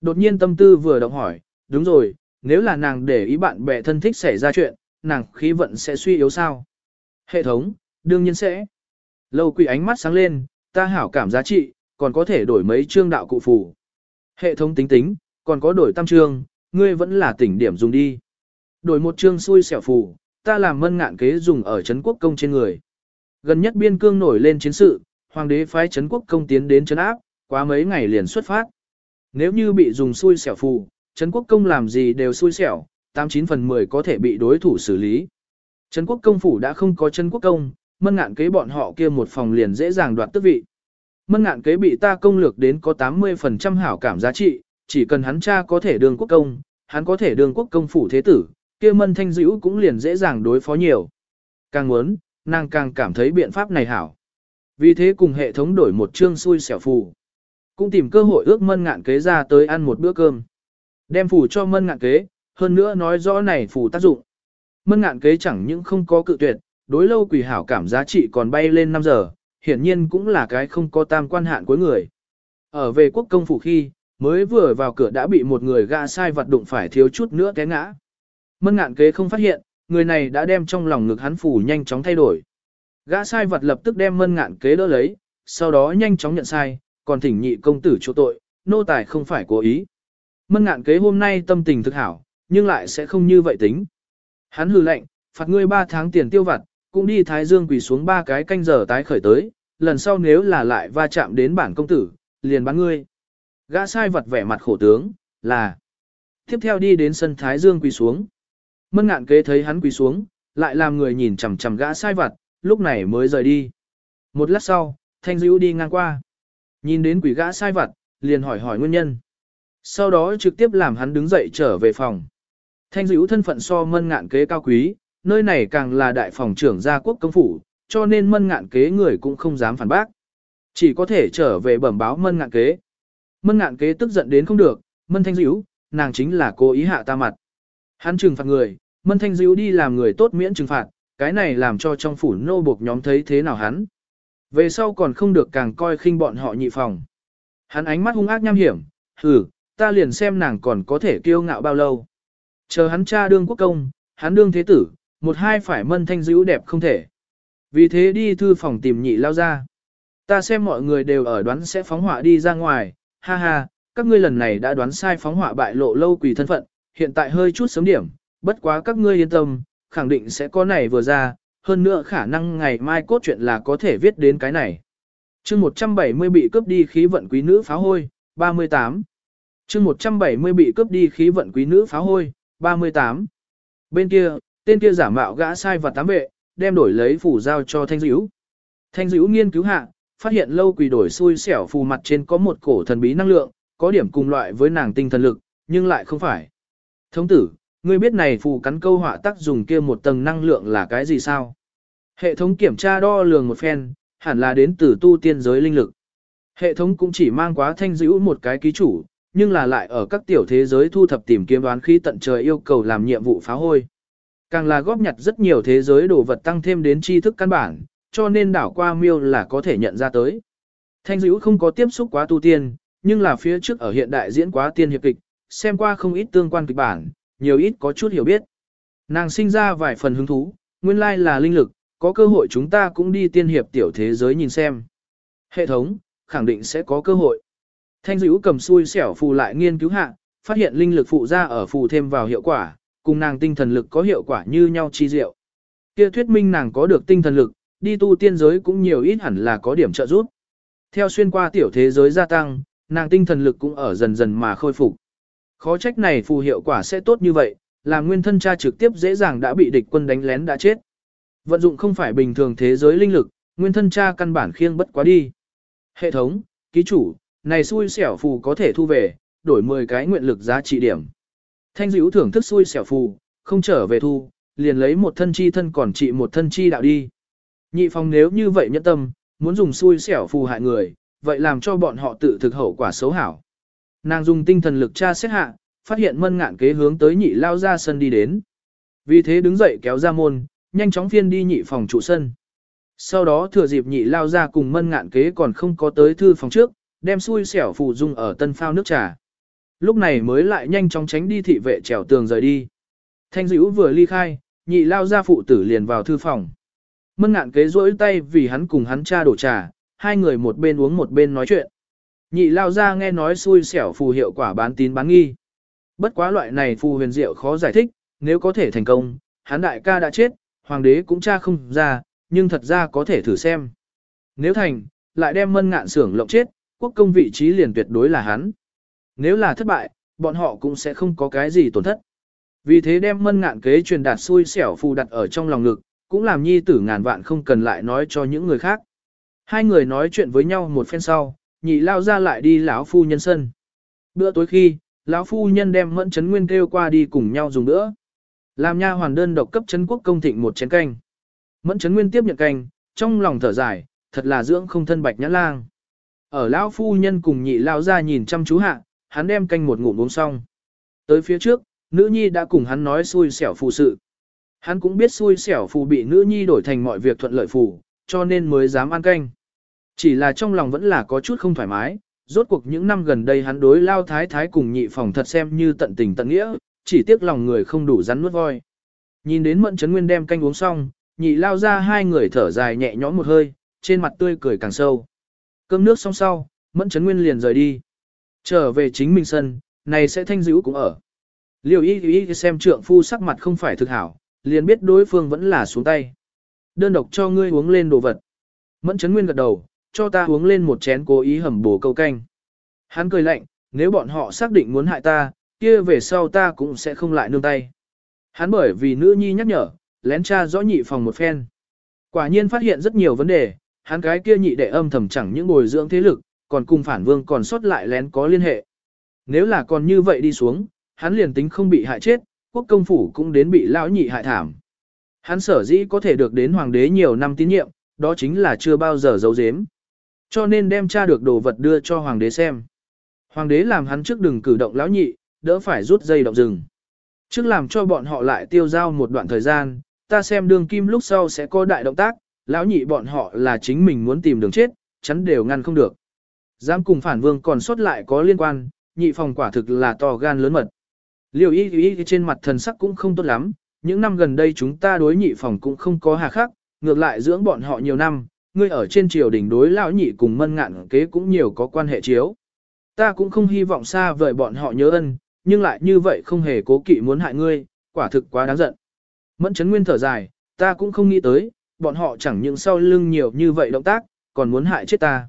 Đột nhiên tâm tư vừa động hỏi, đúng rồi, nếu là nàng để ý bạn bè thân thích xảy ra chuyện, nàng khí vận sẽ suy yếu sao? Hệ thống, đương nhiên sẽ. Lâu quỷ ánh mắt sáng lên, ta hảo cảm giá trị, còn có thể đổi mấy chương đạo cụ phù. Hệ thống tính tính, còn có đổi tam chương, ngươi vẫn là tỉnh điểm dùng đi. Đổi một chương xui xẻo phù, ta làm mân ngạn kế dùng ở Trấn Quốc Công trên người. Gần nhất biên cương nổi lên chiến sự, hoàng đế phái Trấn Quốc Công tiến đến Trấn áp, quá mấy ngày liền xuất phát. Nếu như bị dùng xui xẻo phù, Trấn Quốc Công làm gì đều xui xẻo, 89 phần 10 có thể bị đối thủ xử lý. Trấn Quốc Công phủ đã không có Trấn Quốc Công, mân ngạn kế bọn họ kia một phòng liền dễ dàng đoạt tước vị. Mân ngạn kế bị ta công lược đến có 80% hảo cảm giá trị, chỉ cần hắn cha có thể đường quốc công, hắn có thể đường quốc công phủ thế tử, kia mân thanh dữ cũng liền dễ dàng đối phó nhiều. Càng muốn, nàng càng cảm thấy biện pháp này hảo. Vì thế cùng hệ thống đổi một chương xui xẻo phù. Cũng tìm cơ hội ước mân ngạn kế ra tới ăn một bữa cơm. Đem phù cho mân ngạn kế, hơn nữa nói rõ này phù tác dụng. Mân ngạn kế chẳng những không có cự tuyệt, đối lâu quỷ hảo cảm giá trị còn bay lên 5 giờ, hiển nhiên cũng là cái không có tam quan hạn cuối người. Ở về quốc công phủ khi, mới vừa vào cửa đã bị một người gã sai vật đụng phải thiếu chút nữa té ngã. Mân ngạn kế không phát hiện, người này đã đem trong lòng ngực hắn phủ nhanh chóng thay đổi. Gã sai vật lập tức đem mân ngạn kế đỡ lấy, sau đó nhanh chóng nhận sai, còn thỉnh nhị công tử chỗ tội, nô tài không phải cố ý. Mân ngạn kế hôm nay tâm tình thực hảo, nhưng lại sẽ không như vậy tính. Hắn hư lệnh, phạt ngươi 3 tháng tiền tiêu vặt, cũng đi Thái Dương quỳ xuống ba cái canh giờ tái khởi tới, lần sau nếu là lại va chạm đến bản công tử, liền bắn ngươi. Gã sai vật vẻ mặt khổ tướng, là tiếp theo đi đến sân Thái Dương quỳ xuống. Mân ngạn kế thấy hắn quỳ xuống, lại làm người nhìn chằm chằm gã sai vật, lúc này mới rời đi. Một lát sau, Thanh Dữu đi ngang qua. Nhìn đến quỷ gã sai vật, liền hỏi hỏi nguyên nhân. Sau đó trực tiếp làm hắn đứng dậy trở về phòng. Thanh Dữu thân phận so mân ngạn kế cao quý, nơi này càng là đại phòng trưởng gia quốc công phủ, cho nên mân ngạn kế người cũng không dám phản bác. Chỉ có thể trở về bẩm báo mân ngạn kế. Mân ngạn kế tức giận đến không được, mân thanh dữ, nàng chính là cố ý hạ ta mặt. Hắn trừng phạt người, mân thanh dữ đi làm người tốt miễn trừng phạt, cái này làm cho trong phủ nô buộc nhóm thấy thế nào hắn. Về sau còn không được càng coi khinh bọn họ nhị phòng. Hắn ánh mắt hung ác nham hiểm, hừ, ta liền xem nàng còn có thể kiêu ngạo bao lâu. Chờ hắn cha đương quốc công, hắn đương thế tử, một hai phải mân thanh dữ đẹp không thể. Vì thế đi thư phòng tìm nhị lao ra. Ta xem mọi người đều ở đoán sẽ phóng hỏa đi ra ngoài, ha ha, các ngươi lần này đã đoán sai phóng hỏa bại lộ lâu quỷ thân phận, hiện tại hơi chút sớm điểm, bất quá các ngươi yên tâm, khẳng định sẽ có này vừa ra, hơn nữa khả năng ngày mai cốt truyện là có thể viết đến cái này. chương 170 bị cướp đi khí vận quý nữ pháo hôi, 38. chương 170 bị cướp đi khí vận quý nữ pháo hôi, 38. Bên kia, tên kia giả mạo gã sai và tám vệ, đem đổi lấy phủ giao cho thanh Dữu. Thanh Dữu nghiên cứu hạ, phát hiện lâu quỷ đổi xui xẻo phù mặt trên có một cổ thần bí năng lượng, có điểm cùng loại với nàng tinh thần lực, nhưng lại không phải. Thống tử, ngươi biết này phù cắn câu họa tác dùng kia một tầng năng lượng là cái gì sao? Hệ thống kiểm tra đo lường một phen, hẳn là đến từ tu tiên giới linh lực. Hệ thống cũng chỉ mang quá thanh dữ một cái ký chủ, nhưng là lại ở các tiểu thế giới thu thập tìm kiếm đoán khí tận trời yêu cầu làm nhiệm vụ phá hôi. Càng là góp nhặt rất nhiều thế giới đồ vật tăng thêm đến tri thức căn bản, cho nên đảo qua miêu là có thể nhận ra tới. Thanh dữ không có tiếp xúc quá tu tiên, nhưng là phía trước ở hiện đại diễn quá tiên hiệp kịch, xem qua không ít tương quan kịch bản, nhiều ít có chút hiểu biết. Nàng sinh ra vài phần hứng thú, nguyên lai là linh lực, có cơ hội chúng ta cũng đi tiên hiệp tiểu thế giới nhìn xem. Hệ thống, khẳng định sẽ có cơ hội. Thanh dữ cầm xui xẻo phù lại nghiên cứu hạ, phát hiện linh lực phụ ra ở phù thêm vào hiệu quả, cùng nàng tinh thần lực có hiệu quả như nhau chi diệu. Kia thuyết minh nàng có được tinh thần lực, đi tu tiên giới cũng nhiều ít hẳn là có điểm trợ giúp. Theo xuyên qua tiểu thế giới gia tăng, nàng tinh thần lực cũng ở dần dần mà khôi phục. Khó trách này phù hiệu quả sẽ tốt như vậy, là nguyên thân cha trực tiếp dễ dàng đã bị địch quân đánh lén đã chết. Vận dụng không phải bình thường thế giới linh lực, nguyên thân cha căn bản khiêng bất quá đi. Hệ thống, ký chủ, này xui xẻo phù có thể thu về, đổi 10 cái nguyện lực giá trị điểm. Thanh dữ thưởng thức xui xẻo phù, không trở về thu, liền lấy một thân chi thân còn trị một thân chi đạo đi. Nhị phòng nếu như vậy nhẫn tâm, muốn dùng xui xẻo phù hại người, vậy làm cho bọn họ tự thực hậu quả xấu hảo. Nàng dùng tinh thần lực tra xét hạ, phát hiện mân ngạn kế hướng tới nhị lao ra sân đi đến. Vì thế đứng dậy kéo ra môn, nhanh chóng phiên đi nhị phòng trụ sân. Sau đó thừa dịp nhị lao ra cùng mân ngạn kế còn không có tới thư phòng trước, đem xui xẻo phù dung ở tân phao nước trà. Lúc này mới lại nhanh chóng tránh đi thị vệ trèo tường rời đi. Thanh dữ vừa ly khai, nhị lao ra phụ tử liền vào thư phòng. Mân ngạn kế rỗi tay vì hắn cùng hắn cha đổ trà, hai người một bên uống một bên nói chuyện. Nhị lao ra nghe nói xui xẻo phù hiệu quả bán tín bán nghi. Bất quá loại này phù huyền diệu khó giải thích, nếu có thể thành công, hắn đại ca đã chết, hoàng đế cũng cha không ra, nhưng thật ra có thể thử xem. Nếu thành, lại đem mân ngạn xưởng lộng chết, quốc công vị trí liền tuyệt đối là hắn. Nếu là thất bại, bọn họ cũng sẽ không có cái gì tổn thất. Vì thế đem mân ngạn kế truyền đạt xui xẻo phù đặt ở trong lòng ngực, cũng làm nhi tử ngàn vạn không cần lại nói cho những người khác. Hai người nói chuyện với nhau một phen sau, nhị lao ra lại đi lão phu nhân sân. Bữa tối khi, lão phu nhân đem mẫn chấn nguyên kêu qua đi cùng nhau dùng bữa. Làm nha hoàn đơn độc cấp chấn quốc công thịnh một chén canh. Mẫn chấn nguyên tiếp nhận canh, trong lòng thở dài, thật là dưỡng không thân bạch nhã lang. Ở lão phu nhân cùng nhị lao ra nhìn chăm chú hạ, hắn đem canh một ngụm uống xong. Tới phía trước, nữ nhi đã cùng hắn nói xui xẻo phù sự. Hắn cũng biết xui xẻo phù bị nữ nhi đổi thành mọi việc thuận lợi phù, cho nên mới dám ăn canh. Chỉ là trong lòng vẫn là có chút không thoải mái, rốt cuộc những năm gần đây hắn đối lao thái thái cùng nhị phòng thật xem như tận tình tận nghĩa, chỉ tiếc lòng người không đủ rắn nuốt voi. Nhìn đến mận chấn nguyên đem canh uống xong, nhị lao ra hai người thở dài nhẹ nhõm một hơi, trên mặt tươi cười càng sâu. Cơm nước xong sau, mẫn chấn nguyên liền rời đi. Trở về chính mình sân, này sẽ thanh dữ cũng ở. Liêu y y xem trượng phu sắc mặt không phải thực hảo, liền biết đối phương vẫn là xuống tay. Đơn độc cho ngươi uống lên đồ vật. Mẫn chấn nguyên gật đầu, cho ta uống lên một chén cố ý hầm bổ câu canh. Hắn cười lạnh, nếu bọn họ xác định muốn hại ta, kia về sau ta cũng sẽ không lại nương tay. Hắn bởi vì nữ nhi nhắc nhở, lén tra rõ nhị phòng một phen. Quả nhiên phát hiện rất nhiều vấn đề, hắn cái kia nhị đệ âm thầm chẳng những bồi dưỡng thế lực, còn cùng phản vương còn sót lại lén có liên hệ. Nếu là còn như vậy đi xuống, hắn liền tính không bị hại chết, quốc công phủ cũng đến bị lão nhị hại thảm. Hắn sở dĩ có thể được đến hoàng đế nhiều năm tín nhiệm, đó chính là chưa bao giờ giấu giếm. Cho nên đem tra được đồ vật đưa cho hoàng đế xem. Hoàng đế làm hắn trước đừng cử động lão nhị, đỡ phải rút dây động rừng. Trước làm cho bọn họ lại tiêu giao một đoạn thời gian, ta xem đường kim lúc sau sẽ có đại động tác, lão nhị bọn họ là chính mình muốn tìm đường chết, chắn đều ngăn không được. Dám cùng phản vương còn sót lại có liên quan, nhị phòng quả thực là to gan lớn mật. Liêu y y trên mặt thần sắc cũng không tốt lắm, những năm gần đây chúng ta đối nhị phòng cũng không có hà khắc, ngược lại dưỡng bọn họ nhiều năm, ngươi ở trên triều đình đối lão nhị cùng mân ngạn kế cũng nhiều có quan hệ chiếu. Ta cũng không hy vọng xa vời bọn họ nhớ ân, nhưng lại như vậy không hề cố kỵ muốn hại ngươi, quả thực quá đáng giận. Mẫn chấn nguyên thở dài, ta cũng không nghĩ tới, bọn họ chẳng những sau lưng nhiều như vậy động tác, còn muốn hại chết ta.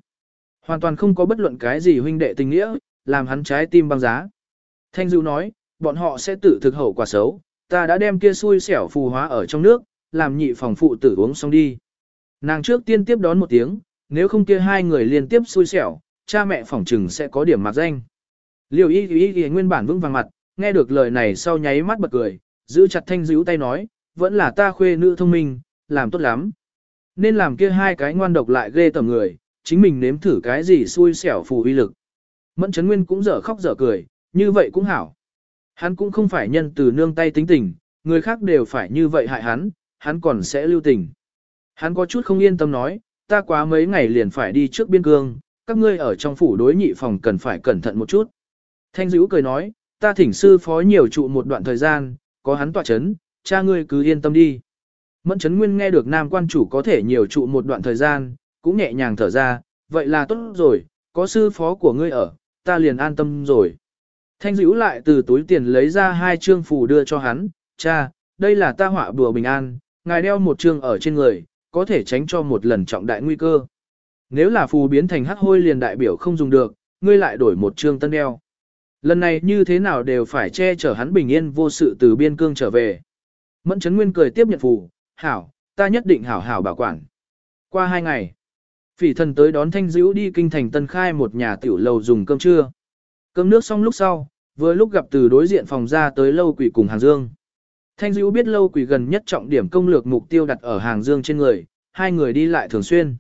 Hoàn toàn không có bất luận cái gì huynh đệ tình nghĩa, làm hắn trái tim băng giá. Thanh Dữu nói, bọn họ sẽ tự thực hậu quả xấu, ta đã đem kia xui xẻo phù hóa ở trong nước, làm nhị phòng phụ tử uống xong đi. Nàng trước tiên tiếp đón một tiếng, nếu không kia hai người liên tiếp xui xẻo, cha mẹ phòng trừng sẽ có điểm mặc danh. Liêu y y y nguyên bản vững vàng mặt, nghe được lời này sau nháy mắt bật cười, giữ chặt thanh dữ tay nói, vẫn là ta khuê nữ thông minh, làm tốt lắm. Nên làm kia hai cái ngoan độc lại ghê tầm người, chính mình nếm thử cái gì xui xẻo phù uy lực. Mẫn Trấn Nguyên cũng dở khóc dở cười, như vậy cũng hảo. Hắn cũng không phải nhân từ nương tay tính tình, người khác đều phải như vậy hại hắn, hắn còn sẽ lưu tình. Hắn có chút không yên tâm nói, ta quá mấy ngày liền phải đi trước biên cương, các ngươi ở trong phủ đối nhị phòng cần phải cẩn thận một chút. Thanh dữ cười nói, ta thỉnh sư phó nhiều trụ một đoạn thời gian, có hắn tọa chấn, cha ngươi cứ yên tâm đi. Mẫn chấn nguyên nghe được nam quan chủ có thể nhiều trụ một đoạn thời gian, cũng nhẹ nhàng thở ra, vậy là tốt rồi, có sư phó của ngươi ở, ta liền an tâm rồi. Thanh dữ lại từ túi tiền lấy ra hai trương phù đưa cho hắn, cha, đây là ta họa bùa bình an, ngài đeo một trương ở trên người, có thể tránh cho một lần trọng đại nguy cơ. Nếu là phù biến thành hắc hôi liền đại biểu không dùng được, ngươi lại đổi một trương tân đeo. Lần này như thế nào đều phải che chở hắn bình yên vô sự từ biên cương trở về. Mẫn Trấn Nguyên cười tiếp nhận phù, hảo, ta nhất định hảo hảo bảo quản. Qua hai ngày, phỉ thần tới đón Thanh Dữ đi kinh thành Tân Khai một nhà tiểu lầu dùng cơm trưa. Cơm nước xong lúc sau, vừa lúc gặp từ đối diện phòng ra tới lâu quỷ cùng hàng dương. Thanh Dữ biết lâu quỷ gần nhất trọng điểm công lược mục tiêu đặt ở hàng dương trên người, hai người đi lại thường xuyên.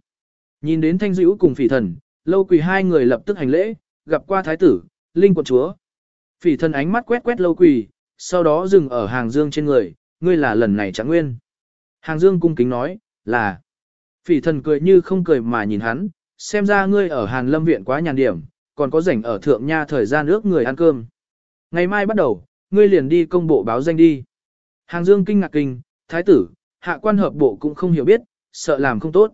Nhìn đến Thanh Dữ cùng phỉ thần, lâu quỷ hai người lập tức hành lễ, gặp qua thái tử, linh quận chúa. Phỉ thần ánh mắt quét quét lâu quỷ, sau đó dừng ở hàng dương trên người, ngươi là lần này chẳng nguyên. Hàng dương cung kính nói, là. Phỉ thần cười như không cười mà nhìn hắn, xem ra ngươi ở Hàn Lâm Viện quá nhàn điểm, còn có rảnh ở Thượng Nha thời gian ước người ăn cơm. Ngày mai bắt đầu, ngươi liền đi công bộ báo danh đi. Hàng Dương kinh ngạc kinh, thái tử, hạ quan hợp bộ cũng không hiểu biết, sợ làm không tốt.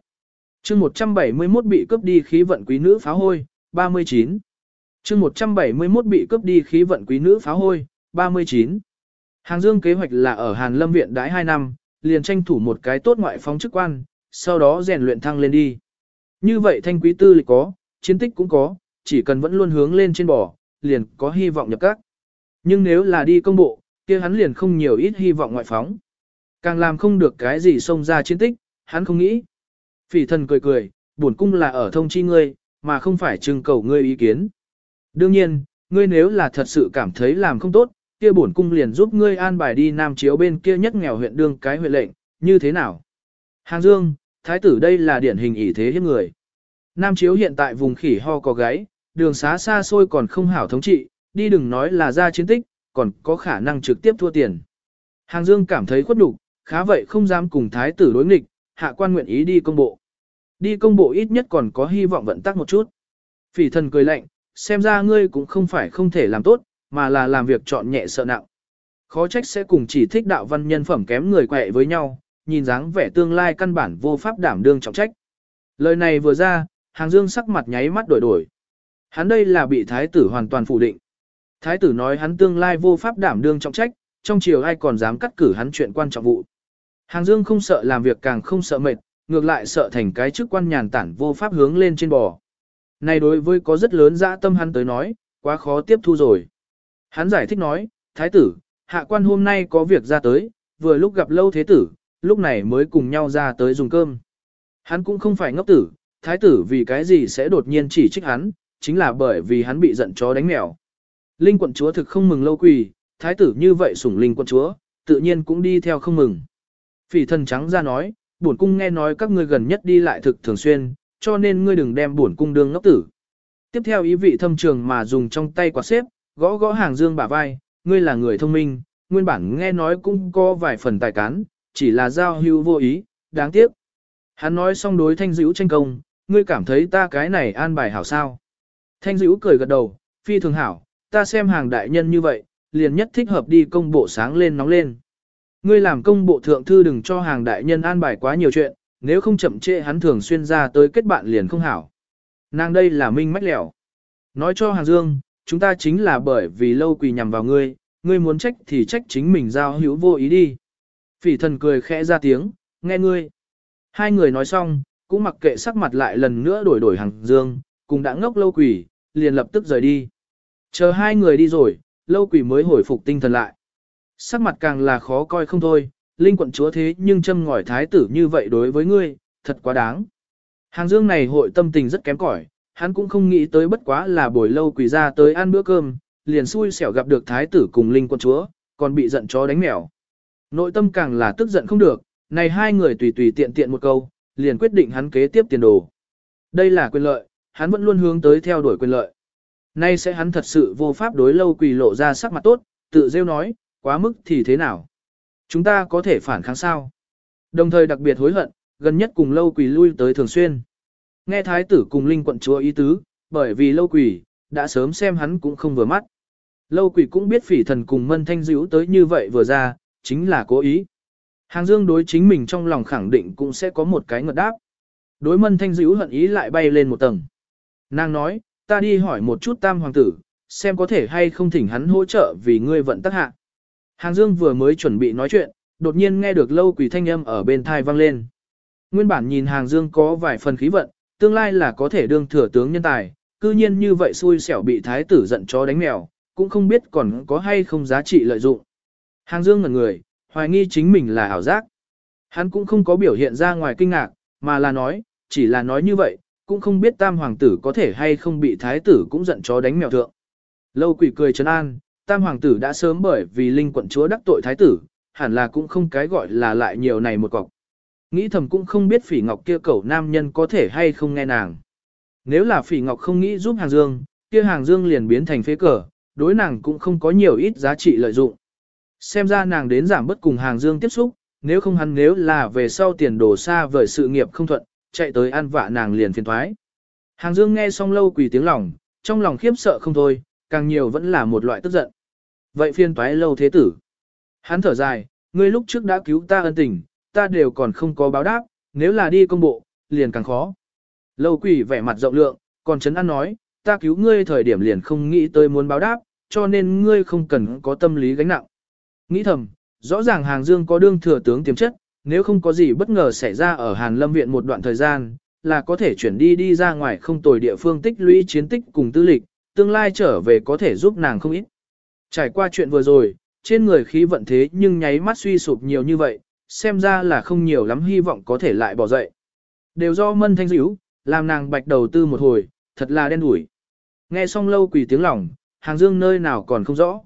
chương 171 bị cướp đi khí vận quý nữ pháo hôi, 39. chương 171 bị cướp đi khí vận quý nữ pháo hôi, 39. Hàng Dương kế hoạch là ở Hàn Lâm Viện đãi 2 năm, liền tranh thủ một cái tốt ngoại phóng chức quan, sau đó rèn luyện thăng lên đi. Như vậy thanh quý tư lịch có, chiến tích cũng có, chỉ cần vẫn luôn hướng lên trên bò, liền có hy vọng nhập các. Nhưng nếu là đi công bộ, kia hắn liền không nhiều ít hy vọng ngoại phóng. Càng làm không được cái gì xông ra chiến tích, hắn không nghĩ. Phỉ thần cười cười, buồn cung là ở thông chi ngươi, mà không phải trưng cầu ngươi ý kiến. Đương nhiên, ngươi nếu là thật sự cảm thấy làm không tốt, kia bổn cung liền giúp ngươi an bài đi Nam Chiếu bên kia nhất nghèo huyện đương cái huyện lệnh, như thế nào? Hàng Dương, thái tử đây là điển hình ỷ thế hiếp người. Nam Chiếu hiện tại vùng khỉ ho có gáy, đường xá xa xôi còn không hảo thống trị, đi đừng nói là ra chiến tích, còn có khả năng trực tiếp thua tiền. Hàng Dương cảm thấy khuất nhục, khá vậy không dám cùng thái tử đối nghịch, hạ quan nguyện ý đi công bộ. Đi công bộ ít nhất còn có hy vọng vận tắc một chút. Phỉ thần cười lạnh, xem ra ngươi cũng không phải không thể làm tốt, mà là làm việc chọn nhẹ sợ nặng. Khó trách sẽ cùng chỉ thích đạo văn nhân phẩm kém người quẹ với nhau, nhìn dáng vẻ tương lai căn bản vô pháp đảm đương trọng trách. Lời này vừa ra, hàng dương sắc mặt nháy mắt đổi đổi. Hắn đây là bị thái tử hoàn toàn phủ định. Thái tử nói hắn tương lai vô pháp đảm đương trọng trách, trong chiều ai còn dám cắt cử hắn chuyện quan trọng vụ. Hàng dương không sợ làm việc càng không sợ mệt, ngược lại sợ thành cái chức quan nhàn tản vô pháp hướng lên trên bò. Này đối với có rất lớn dã tâm hắn tới nói, quá khó tiếp thu rồi. Hắn giải thích nói, thái tử, hạ quan hôm nay có việc ra tới, vừa lúc gặp lâu thế tử, lúc này mới cùng nhau ra tới dùng cơm. Hắn cũng không phải ngốc tử, thái tử vì cái gì sẽ đột nhiên chỉ trích hắn, chính là bởi vì hắn bị giận chó đánh mèo. Linh quận chúa thực không mừng lâu quỳ, thái tử như vậy sủng linh quận chúa, tự nhiên cũng đi theo không mừng. Phỉ thần trắng ra nói, bổn cung nghe nói các ngươi gần nhất đi lại thực thường xuyên, cho nên ngươi đừng đem bổn cung đương ngốc tử. Tiếp theo ý vị thâm trường mà dùng trong tay quạt xếp, gõ gõ hàng dương bả vai, ngươi là người thông minh, nguyên bản nghe nói cũng có vài phần tài cán, chỉ là giao hưu vô ý, đáng tiếc. Hắn nói xong đối thanh dữ tranh công, ngươi cảm thấy ta cái này an bài hảo sao. Thanh dữ cười gật đầu, phi thường hảo, ta xem hàng đại nhân như vậy, liền nhất thích hợp đi công bộ sáng lên nóng lên. Ngươi làm công bộ thượng thư đừng cho hàng đại nhân an bài quá nhiều chuyện, nếu không chậm trễ hắn thường xuyên ra tới kết bạn liền không hảo. Nàng đây là minh mách lẻo. Nói cho hàng dương, chúng ta chính là bởi vì lâu quỳ nhằm vào ngươi, ngươi muốn trách thì trách chính mình giao hữu vô ý đi. Phỉ thần cười khẽ ra tiếng, nghe ngươi. Hai người nói xong, cũng mặc kệ sắc mặt lại lần nữa đổi đổi hàng dương, cùng đã ngốc lâu quỷ, liền lập tức rời đi. Chờ hai người đi rồi, lâu quỷ mới hồi phục tinh thần lại. Sắc mặt càng là khó coi không thôi, linh quận chúa thế nhưng châm ngòi thái tử như vậy đối với ngươi, thật quá đáng. Hàng dương này hội tâm tình rất kém cỏi, hắn cũng không nghĩ tới bất quá là buổi lâu quỷ ra tới ăn bữa cơm, liền xui xẻo gặp được thái tử cùng linh quận chúa, còn bị giận chó đánh mèo. Nội tâm càng là tức giận không được, này hai người tùy tùy tiện tiện một câu, liền quyết định hắn kế tiếp tiền đồ. Đây là quyền lợi, hắn vẫn luôn hướng tới theo đuổi quyền lợi. Nay sẽ hắn thật sự vô pháp đối lâu quỳ lộ ra sắc mặt tốt, tự rêu nói, quá mức thì thế nào? Chúng ta có thể phản kháng sao? Đồng thời đặc biệt hối hận, gần nhất cùng lâu quỳ lui tới thường xuyên. Nghe thái tử cùng linh quận chúa ý tứ, bởi vì lâu quỳ, đã sớm xem hắn cũng không vừa mắt. Lâu quỷ cũng biết phỉ thần cùng mân thanh dữ tới như vậy vừa ra, chính là cố ý. Hàng dương đối chính mình trong lòng khẳng định cũng sẽ có một cái ngợt đáp. Đối mân thanh dữ hận ý lại bay lên một tầng. Nàng nói, ta đi hỏi một chút tam hoàng tử, xem có thể hay không thỉnh hắn hỗ trợ vì ngươi vận tắc hạ. Hàng dương vừa mới chuẩn bị nói chuyện, đột nhiên nghe được lâu quỷ thanh âm ở bên thai vang lên. Nguyên bản nhìn hàng dương có vài phần khí vận, tương lai là có thể đương thừa tướng nhân tài, cư nhiên như vậy xui xẻo bị thái tử giận chó đánh mèo, cũng không biết còn có hay không giá trị lợi dụng. Hàng Dương ngẩn người, hoài nghi chính mình là ảo giác. Hắn cũng không có biểu hiện ra ngoài kinh ngạc, mà là nói, chỉ là nói như vậy, cũng không biết tam hoàng tử có thể hay không bị thái tử cũng giận chó đánh mèo thượng. Lâu quỷ cười trấn an, tam hoàng tử đã sớm bởi vì linh quận chúa đắc tội thái tử, hẳn là cũng không cái gọi là lại nhiều này một cọc. Nghĩ thầm cũng không biết phỉ ngọc kia cẩu nam nhân có thể hay không nghe nàng. Nếu là phỉ ngọc không nghĩ giúp hàng dương, kia hàng dương liền biến thành phế cờ, đối nàng cũng không có nhiều ít giá trị lợi dụng. Xem ra nàng đến giảm bất cùng hàng dương tiếp xúc, nếu không hắn nếu là về sau tiền đồ xa vời sự nghiệp không thuận, chạy tới ăn vạ nàng liền phiền thoái. Hàng dương nghe xong lâu quỳ tiếng lòng, trong lòng khiếp sợ không thôi, càng nhiều vẫn là một loại tức giận. Vậy phiền toái lâu thế tử. Hắn thở dài, ngươi lúc trước đã cứu ta ân tình, ta đều còn không có báo đáp, nếu là đi công bộ, liền càng khó. Lâu quỷ vẻ mặt rộng lượng, còn chấn an nói, ta cứu ngươi thời điểm liền không nghĩ tới muốn báo đáp, cho nên ngươi không cần có tâm lý gánh nặng. Nghĩ thầm, rõ ràng hàng dương có đương thừa tướng tiềm chất, nếu không có gì bất ngờ xảy ra ở Hàn Lâm Viện một đoạn thời gian, là có thể chuyển đi đi ra ngoài không tồi địa phương tích lũy chiến tích cùng tư lịch, tương lai trở về có thể giúp nàng không ít. Trải qua chuyện vừa rồi, trên người khí vận thế nhưng nháy mắt suy sụp nhiều như vậy, xem ra là không nhiều lắm hy vọng có thể lại bỏ dậy. Đều do mân thanh dữ, làm nàng bạch đầu tư một hồi, thật là đen đủi. Nghe xong lâu quỷ tiếng lòng, hàng dương nơi nào còn không rõ.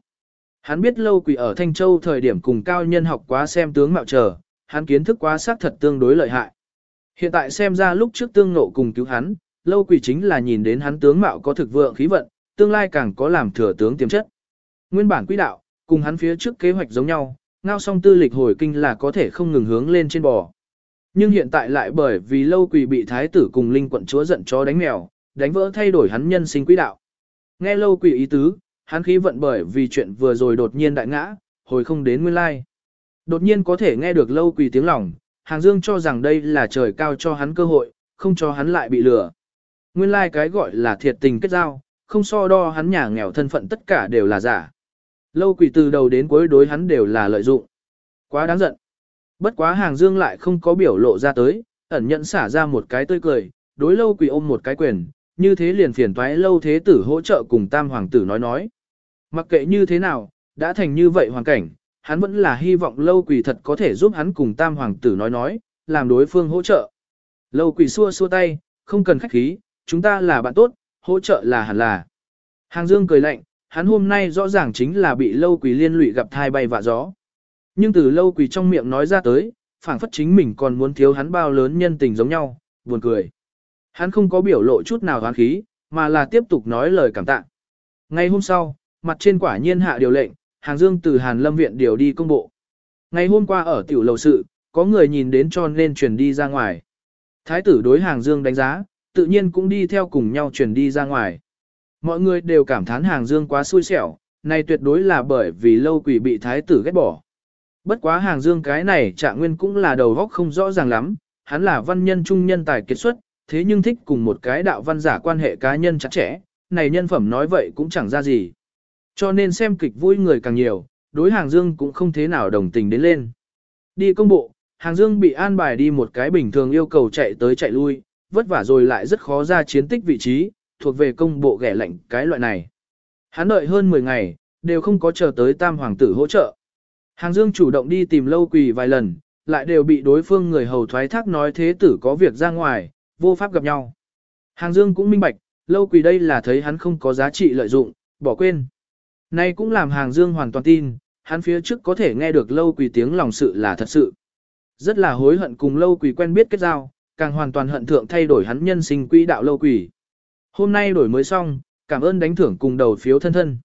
Hắn biết lâu quỳ ở Thanh Châu thời điểm cùng cao nhân học quá xem tướng mạo trở, hắn kiến thức quá xác thật tương đối lợi hại. Hiện tại xem ra lúc trước tương nộ cùng cứu hắn, lâu quỳ chính là nhìn đến hắn tướng mạo có thực vượng khí vận, tương lai càng có làm thừa tướng tiềm chất. Nguyên bản quỹ đạo, cùng hắn phía trước kế hoạch giống nhau, ngao song tư lịch hồi kinh là có thể không ngừng hướng lên trên bò. Nhưng hiện tại lại bởi vì lâu quỳ bị thái tử cùng linh quận chúa giận chó đánh mèo, đánh vỡ thay đổi hắn nhân sinh quỹ đạo. Nghe lâu quỷ ý tứ, hắn khí vận bởi vì chuyện vừa rồi đột nhiên đại ngã, hồi không đến nguyên lai. Đột nhiên có thể nghe được lâu quỳ tiếng lòng, hàng dương cho rằng đây là trời cao cho hắn cơ hội, không cho hắn lại bị lừa. Nguyên lai cái gọi là thiệt tình kết giao, không so đo hắn nhà nghèo thân phận tất cả đều là giả. Lâu quỷ từ đầu đến cuối đối hắn đều là lợi dụng. Quá đáng giận. Bất quá hàng dương lại không có biểu lộ ra tới, ẩn nhận xả ra một cái tươi cười, đối lâu quỷ ôm một cái quyền, như thế liền phiền toái lâu thế tử hỗ trợ cùng tam hoàng tử nói nói. Mặc kệ như thế nào, đã thành như vậy hoàn cảnh, hắn vẫn là hy vọng lâu quỷ thật có thể giúp hắn cùng tam hoàng tử nói nói, làm đối phương hỗ trợ. Lâu quỷ xua xua tay, không cần khách khí, chúng ta là bạn tốt, hỗ trợ là hẳn là. Hàng dương cười lạnh, hắn hôm nay rõ ràng chính là bị lâu quỷ liên lụy gặp thai bay vạ gió. Nhưng từ lâu quỷ trong miệng nói ra tới, phảng phất chính mình còn muốn thiếu hắn bao lớn nhân tình giống nhau, buồn cười. Hắn không có biểu lộ chút nào hoán khí, mà là tiếp tục nói lời cảm tạ. Ngày hôm sau, mặt trên quả nhiên hạ điều lệnh, hàng dương từ Hàn Lâm Viện điều đi công bộ. Ngày hôm qua ở tiểu lầu sự, có người nhìn đến cho nên truyền đi ra ngoài. Thái tử đối hàng dương đánh giá, tự nhiên cũng đi theo cùng nhau truyền đi ra ngoài. Mọi người đều cảm thán hàng dương quá xui xẻo, này tuyệt đối là bởi vì lâu quỷ bị thái tử ghét bỏ. Bất quá hàng dương cái này trạng nguyên cũng là đầu góc không rõ ràng lắm, hắn là văn nhân trung nhân tài kết xuất, thế nhưng thích cùng một cái đạo văn giả quan hệ cá nhân chặt chẽ, này nhân phẩm nói vậy cũng chẳng ra gì. Cho nên xem kịch vui người càng nhiều, đối hàng dương cũng không thế nào đồng tình đến lên. Đi công bộ, hàng dương bị an bài đi một cái bình thường yêu cầu chạy tới chạy lui, vất vả rồi lại rất khó ra chiến tích vị trí, thuộc về công bộ ghẻ lạnh cái loại này. Hắn đợi hơn 10 ngày, đều không có chờ tới tam hoàng tử hỗ trợ. Hàng Dương chủ động đi tìm lâu quỳ vài lần, lại đều bị đối phương người hầu thoái thác nói thế tử có việc ra ngoài, vô pháp gặp nhau. Hàng Dương cũng minh bạch, lâu quỳ đây là thấy hắn không có giá trị lợi dụng, bỏ quên. Nay cũng làm Hàng Dương hoàn toàn tin, hắn phía trước có thể nghe được lâu quỳ tiếng lòng sự là thật sự. Rất là hối hận cùng lâu quỳ quen biết kết giao, càng hoàn toàn hận thượng thay đổi hắn nhân sinh quỹ đạo lâu quỳ. Hôm nay đổi mới xong, cảm ơn đánh thưởng cùng đầu phiếu thân thân.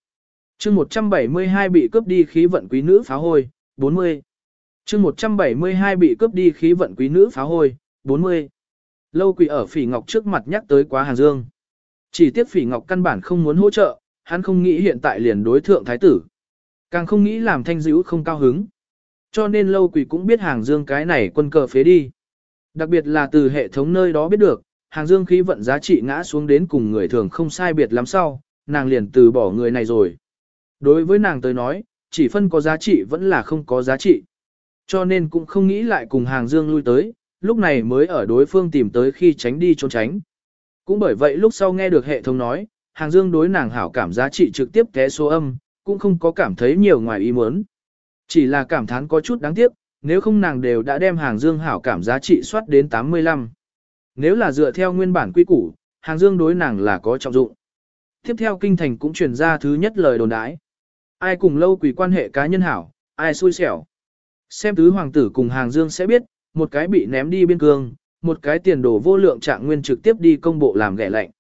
chương 172 bị cướp đi khí vận quý nữ phá hôi, 40. chương 172 bị cướp đi khí vận quý nữ phá hôi, 40. Lâu quỳ ở phỉ ngọc trước mặt nhắc tới quá hàng dương. Chỉ tiếc phỉ ngọc căn bản không muốn hỗ trợ, hắn không nghĩ hiện tại liền đối thượng thái tử. Càng không nghĩ làm thanh dữ không cao hứng. Cho nên lâu quỳ cũng biết hàng dương cái này quân cờ phế đi. Đặc biệt là từ hệ thống nơi đó biết được, hàng dương khí vận giá trị ngã xuống đến cùng người thường không sai biệt lắm sau, nàng liền từ bỏ người này rồi. Đối với nàng tới nói, chỉ phân có giá trị vẫn là không có giá trị. Cho nên cũng không nghĩ lại cùng hàng dương lui tới, lúc này mới ở đối phương tìm tới khi tránh đi trốn tránh. Cũng bởi vậy lúc sau nghe được hệ thống nói, hàng dương đối nàng hảo cảm giá trị trực tiếp té số âm, cũng không có cảm thấy nhiều ngoài ý muốn. Chỉ là cảm thán có chút đáng tiếc, nếu không nàng đều đã đem hàng dương hảo cảm giá trị soát đến 85. Nếu là dựa theo nguyên bản quy củ, hàng dương đối nàng là có trọng dụng. Tiếp theo kinh thành cũng truyền ra thứ nhất lời đồn đãi. Ai cùng lâu quỷ quan hệ cá nhân hảo, ai xui xẻo. Xem tứ hoàng tử cùng hàng dương sẽ biết, một cái bị ném đi biên cương, một cái tiền đồ vô lượng trạng nguyên trực tiếp đi công bộ làm ghẻ lạnh.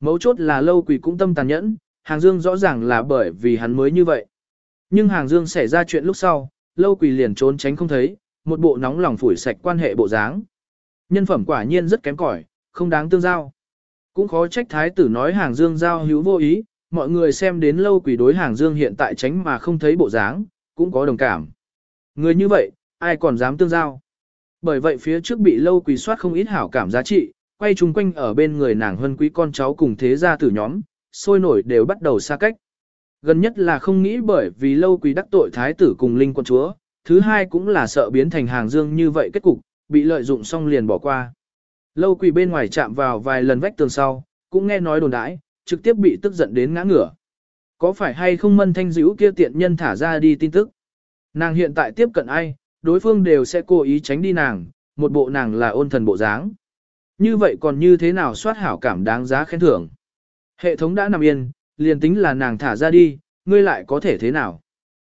Mấu chốt là lâu quỷ cũng tâm tàn nhẫn, hàng dương rõ ràng là bởi vì hắn mới như vậy. Nhưng hàng dương xảy ra chuyện lúc sau, lâu quỷ liền trốn tránh không thấy, một bộ nóng lòng phủi sạch quan hệ bộ dáng. Nhân phẩm quả nhiên rất kém cỏi, không đáng tương giao. Cũng khó trách thái tử nói hàng dương giao hữu vô ý, mọi người xem đến lâu quỷ đối hàng dương hiện tại tránh mà không thấy bộ dáng, cũng có đồng cảm. Người như vậy, ai còn dám tương giao. Bởi vậy phía trước bị lâu quỷ soát không ít hảo cảm giá trị, quay chung quanh ở bên người nàng Hân quý con cháu cùng thế gia tử nhóm, sôi nổi đều bắt đầu xa cách. Gần nhất là không nghĩ bởi vì lâu Quý đắc tội thái tử cùng linh quân chúa, thứ hai cũng là sợ biến thành hàng dương như vậy kết cục, bị lợi dụng xong liền bỏ qua. Lâu quỷ bên ngoài chạm vào vài lần vách tường sau, cũng nghe nói đồn đãi, trực tiếp bị tức giận đến ngã ngửa. Có phải hay không mân thanh dữ kia tiện nhân thả ra đi tin tức? Nàng hiện tại tiếp cận ai, đối phương đều sẽ cố ý tránh đi nàng, một bộ nàng là ôn thần bộ dáng. Như vậy còn như thế nào soát hảo cảm đáng giá khen thưởng? Hệ thống đã nằm yên, liền tính là nàng thả ra đi, ngươi lại có thể thế nào?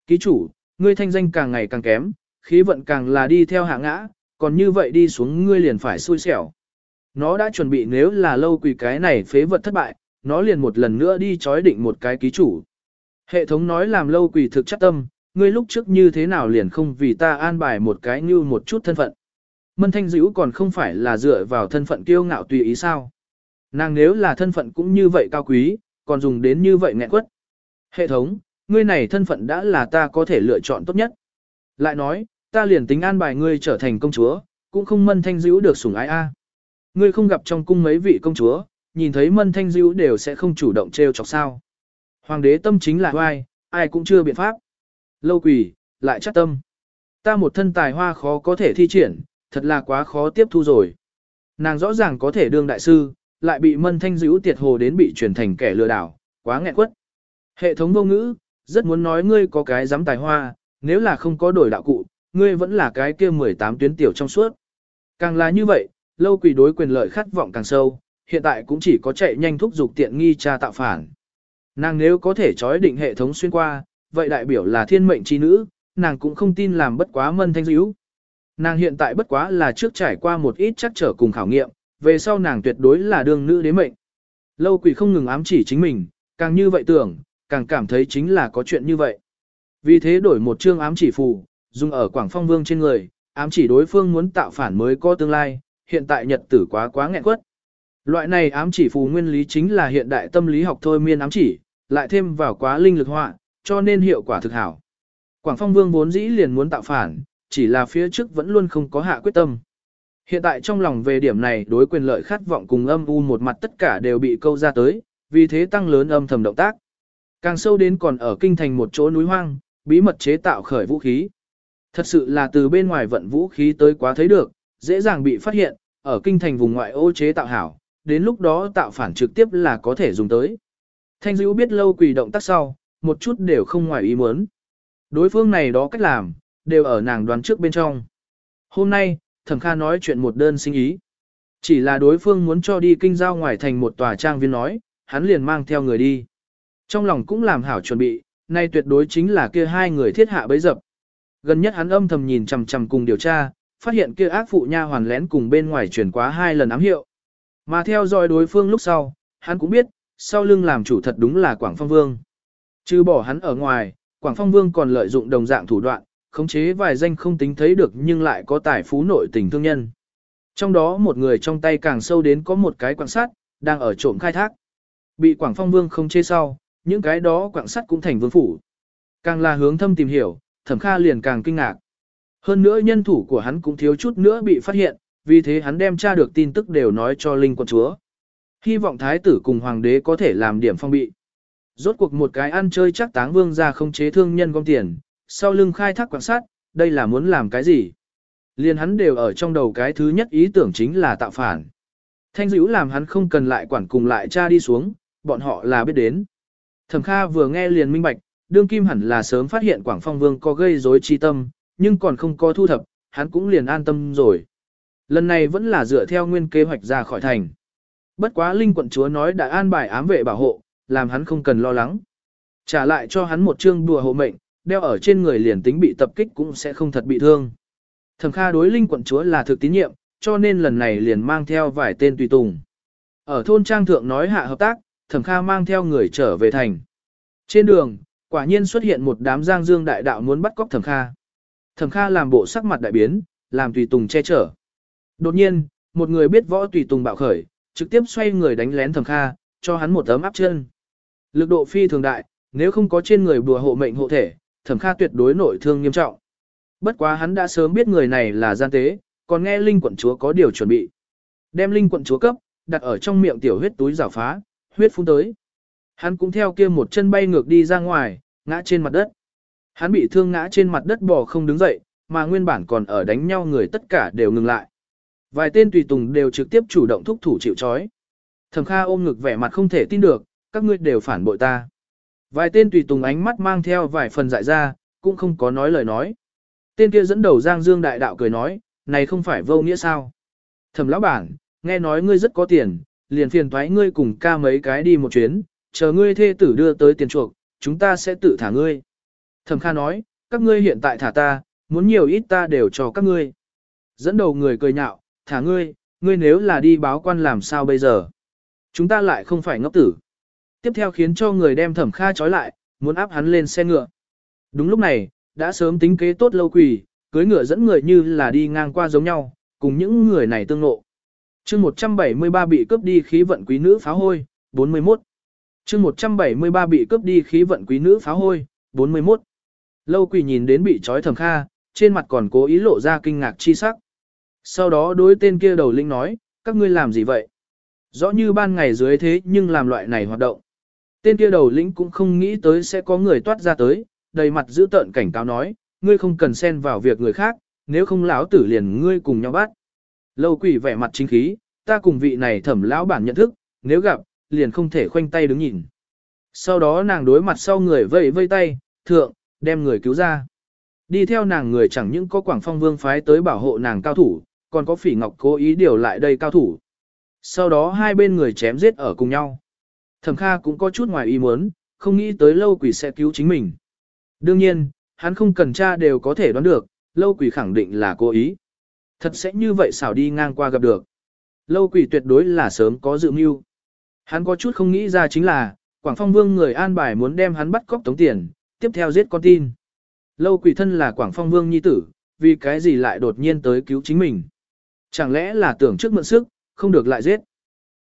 Ký chủ, ngươi thanh danh càng ngày càng kém, khí vận càng là đi theo hạ ngã, còn như vậy đi xuống ngươi liền phải xui xẻo. Nó đã chuẩn bị nếu là lâu quỳ cái này phế vật thất bại, nó liền một lần nữa đi chói định một cái ký chủ. Hệ thống nói làm lâu quỳ thực chắc tâm, ngươi lúc trước như thế nào liền không vì ta an bài một cái như một chút thân phận. Mân thanh dữ còn không phải là dựa vào thân phận kiêu ngạo tùy ý sao. Nàng nếu là thân phận cũng như vậy cao quý, còn dùng đến như vậy nghẹn quất. Hệ thống, ngươi này thân phận đã là ta có thể lựa chọn tốt nhất. Lại nói, ta liền tính an bài ngươi trở thành công chúa, cũng không mân thanh dữ được sủng ái a. Ngươi không gặp trong cung mấy vị công chúa, nhìn thấy mân thanh dữ đều sẽ không chủ động trêu chọc sao. Hoàng đế tâm chính là oai, ai cũng chưa biện pháp. Lâu quỷ, lại chắc tâm. Ta một thân tài hoa khó có thể thi triển, thật là quá khó tiếp thu rồi. Nàng rõ ràng có thể đương đại sư, lại bị mân thanh dữ tiệt hồ đến bị chuyển thành kẻ lừa đảo, quá nghẹn quất. Hệ thống vô ngữ, rất muốn nói ngươi có cái dám tài hoa, nếu là không có đổi đạo cụ, ngươi vẫn là cái kia 18 tuyến tiểu trong suốt. Càng là như vậy, lâu quỷ đối quyền lợi khát vọng càng sâu, hiện tại cũng chỉ có chạy nhanh thúc dục tiện nghi tra tạo phản. Nàng nếu có thể trói định hệ thống xuyên qua, vậy đại biểu là thiên mệnh chi nữ, nàng cũng không tin làm bất quá mân thanh dữ. Nàng hiện tại bất quá là trước trải qua một ít chắc trở cùng khảo nghiệm, về sau nàng tuyệt đối là đương nữ đế mệnh. Lâu quỷ không ngừng ám chỉ chính mình, càng như vậy tưởng, càng cảm thấy chính là có chuyện như vậy. Vì thế đổi một chương ám chỉ phù, dùng ở Quảng Phong Vương trên người, ám chỉ đối phương muốn tạo phản mới có tương lai, hiện tại nhật tử quá quá nghẹn quất. Loại này ám chỉ phù nguyên lý chính là hiện đại tâm lý học thôi miên ám chỉ, lại thêm vào quá linh lực họa, cho nên hiệu quả thực hảo. Quảng Phong Vương vốn dĩ liền muốn tạo phản, chỉ là phía trước vẫn luôn không có hạ quyết tâm. Hiện tại trong lòng về điểm này đối quyền lợi khát vọng cùng âm u một mặt tất cả đều bị câu ra tới, vì thế tăng lớn âm thầm động tác. Càng sâu đến còn ở kinh thành một chỗ núi hoang, bí mật chế tạo khởi vũ khí. Thật sự là từ bên ngoài vận vũ khí tới quá thấy được, dễ dàng bị phát hiện, ở kinh thành vùng ngoại ô chế tạo hảo, đến lúc đó tạo phản trực tiếp là có thể dùng tới. Thanh dữ biết lâu quỷ động tác sau, một chút đều không ngoài ý muốn. Đối phương này đó cách làm, đều ở nàng đoán trước bên trong. Hôm nay, thẩm kha nói chuyện một đơn sinh ý. Chỉ là đối phương muốn cho đi kinh giao ngoài thành một tòa trang viên nói, hắn liền mang theo người đi. Trong lòng cũng làm hảo chuẩn bị, nay tuyệt đối chính là kia hai người thiết hạ bấy dập. Gần nhất hắn âm thầm nhìn chằm chằm cùng điều tra, phát hiện kia ác phụ nha hoàn lén cùng bên ngoài chuyển quá hai lần ám hiệu. Mà theo dõi đối phương lúc sau, hắn cũng biết, sau lưng làm chủ thật đúng là Quảng Phong Vương. Chứ bỏ hắn ở ngoài, Quảng Phong Vương còn lợi dụng đồng dạng thủ đoạn, khống chế vài danh không tính thấy được nhưng lại có tài phú nội tình thương nhân. Trong đó một người trong tay càng sâu đến có một cái quan sát, đang ở trộm khai thác. Bị Quảng Phong Vương không chê sau, những cái đó quảng sắt cũng thành vương phủ. Càng là hướng thâm tìm hiểu, thẩm kha liền càng kinh ngạc. Hơn nữa nhân thủ của hắn cũng thiếu chút nữa bị phát hiện, vì thế hắn đem tra được tin tức đều nói cho Linh quận chúa. Hy vọng thái tử cùng hoàng đế có thể làm điểm phong bị. Rốt cuộc một cái ăn chơi chắc táng vương ra không chế thương nhân gom tiền, sau lưng khai thác quan sát, đây là muốn làm cái gì? Liên hắn đều ở trong đầu cái thứ nhất ý tưởng chính là tạo phản. Thanh dữ làm hắn không cần lại quản cùng lại cha đi xuống, bọn họ là biết đến. Thẩm Kha vừa nghe liền minh bạch, đương kim hẳn là sớm phát hiện Quảng Phong Vương có gây rối chi tâm, nhưng còn không có thu thập, hắn cũng liền an tâm rồi. Lần này vẫn là dựa theo nguyên kế hoạch ra khỏi thành. Bất quá Linh quận chúa nói đã an bài ám vệ bảo hộ, làm hắn không cần lo lắng. Trả lại cho hắn một chương đùa hộ mệnh, đeo ở trên người liền tính bị tập kích cũng sẽ không thật bị thương. Thẩm Kha đối Linh quận chúa là thực tín nhiệm, cho nên lần này liền mang theo vài tên tùy tùng. Ở thôn trang thượng nói hạ hợp tác, Thẩm Kha mang theo người trở về thành. Trên đường, quả nhiên xuất hiện một đám giang dương đại đạo muốn bắt cóc Thẩm Kha. Thẩm Kha làm bộ sắc mặt đại biến, làm tùy tùng che chở. Đột nhiên, một người biết võ tùy tùng bạo khởi, trực tiếp xoay người đánh lén Thẩm Kha, cho hắn một tấm áp chân. Lực độ phi thường đại, nếu không có trên người bùa hộ mệnh hộ thể, Thẩm Kha tuyệt đối nội thương nghiêm trọng. Bất quá hắn đã sớm biết người này là gian tế, còn nghe Linh quận chúa có điều chuẩn bị. Đem Linh quận chúa cấp, đặt ở trong miệng tiểu huyết túi rào phá, huyết phun tới. Hắn cũng theo kia một chân bay ngược đi ra ngoài, ngã trên mặt đất. Hắn bị thương ngã trên mặt đất bò không đứng dậy, mà nguyên bản còn ở đánh nhau người tất cả đều ngừng lại. Vài tên tùy tùng đều trực tiếp chủ động thúc thủ chịu trói. Thẩm Kha ôm ngực vẻ mặt không thể tin được, các ngươi đều phản bội ta. Vài tên tùy tùng ánh mắt mang theo vài phần dại ra, cũng không có nói lời nói. Tên kia dẫn đầu Giang Dương đại đạo cười nói, này không phải vô nghĩa sao? Thẩm lão bản, nghe nói ngươi rất có tiền, liền phiền thoái ngươi cùng ca mấy cái đi một chuyến, chờ ngươi thê tử đưa tới tiền chuộc, chúng ta sẽ tự thả ngươi. Thẩm Kha nói, các ngươi hiện tại thả ta, muốn nhiều ít ta đều cho các ngươi. Dẫn đầu người cười nhạo, thả ngươi, ngươi nếu là đi báo quan làm sao bây giờ? Chúng ta lại không phải ngốc tử. Tiếp theo khiến cho người đem Thẩm Kha trói lại, muốn áp hắn lên xe ngựa. Đúng lúc này, đã sớm tính kế tốt lâu quỷ, cưới ngựa dẫn người như là đi ngang qua giống nhau, cùng những người này tương nộ chương 173 bị cướp đi khí vận quý nữ pháo hôi, 41. chương 173 bị cướp đi khí vận quý nữ pháo hôi, 41. Lâu quỷ nhìn đến bị trói thẩm kha, trên mặt còn cố ý lộ ra kinh ngạc chi sắc. Sau đó đối tên kia đầu linh nói, các ngươi làm gì vậy? Rõ như ban ngày dưới thế nhưng làm loại này hoạt động. Tên kia đầu lĩnh cũng không nghĩ tới sẽ có người toát ra tới, đầy mặt giữ tợn cảnh cáo nói, ngươi không cần xen vào việc người khác, nếu không lão tử liền ngươi cùng nhau bắt. Lâu quỷ vẻ mặt chính khí, ta cùng vị này thẩm lão bản nhận thức, nếu gặp, liền không thể khoanh tay đứng nhìn. Sau đó nàng đối mặt sau người vẫy vây tay, thượng, đem người cứu ra. Đi theo nàng người chẳng những có quảng phong vương phái tới bảo hộ nàng cao thủ, còn có phỉ ngọc cố ý điều lại đây cao thủ. Sau đó hai bên người chém giết ở cùng nhau. Thẩm Kha cũng có chút ngoài ý muốn, không nghĩ tới lâu quỷ sẽ cứu chính mình. Đương nhiên, hắn không cần tra đều có thể đoán được, lâu quỷ khẳng định là cố ý. Thật sẽ như vậy xảo đi ngang qua gặp được. Lâu quỷ tuyệt đối là sớm có dự mưu. Hắn có chút không nghĩ ra chính là, Quảng Phong Vương người an bài muốn đem hắn bắt cóc tống tiền, tiếp theo giết con tin. Lâu quỷ thân là Quảng Phong Vương nhi tử, vì cái gì lại đột nhiên tới cứu chính mình. Chẳng lẽ là tưởng trước mượn sức, không được lại giết.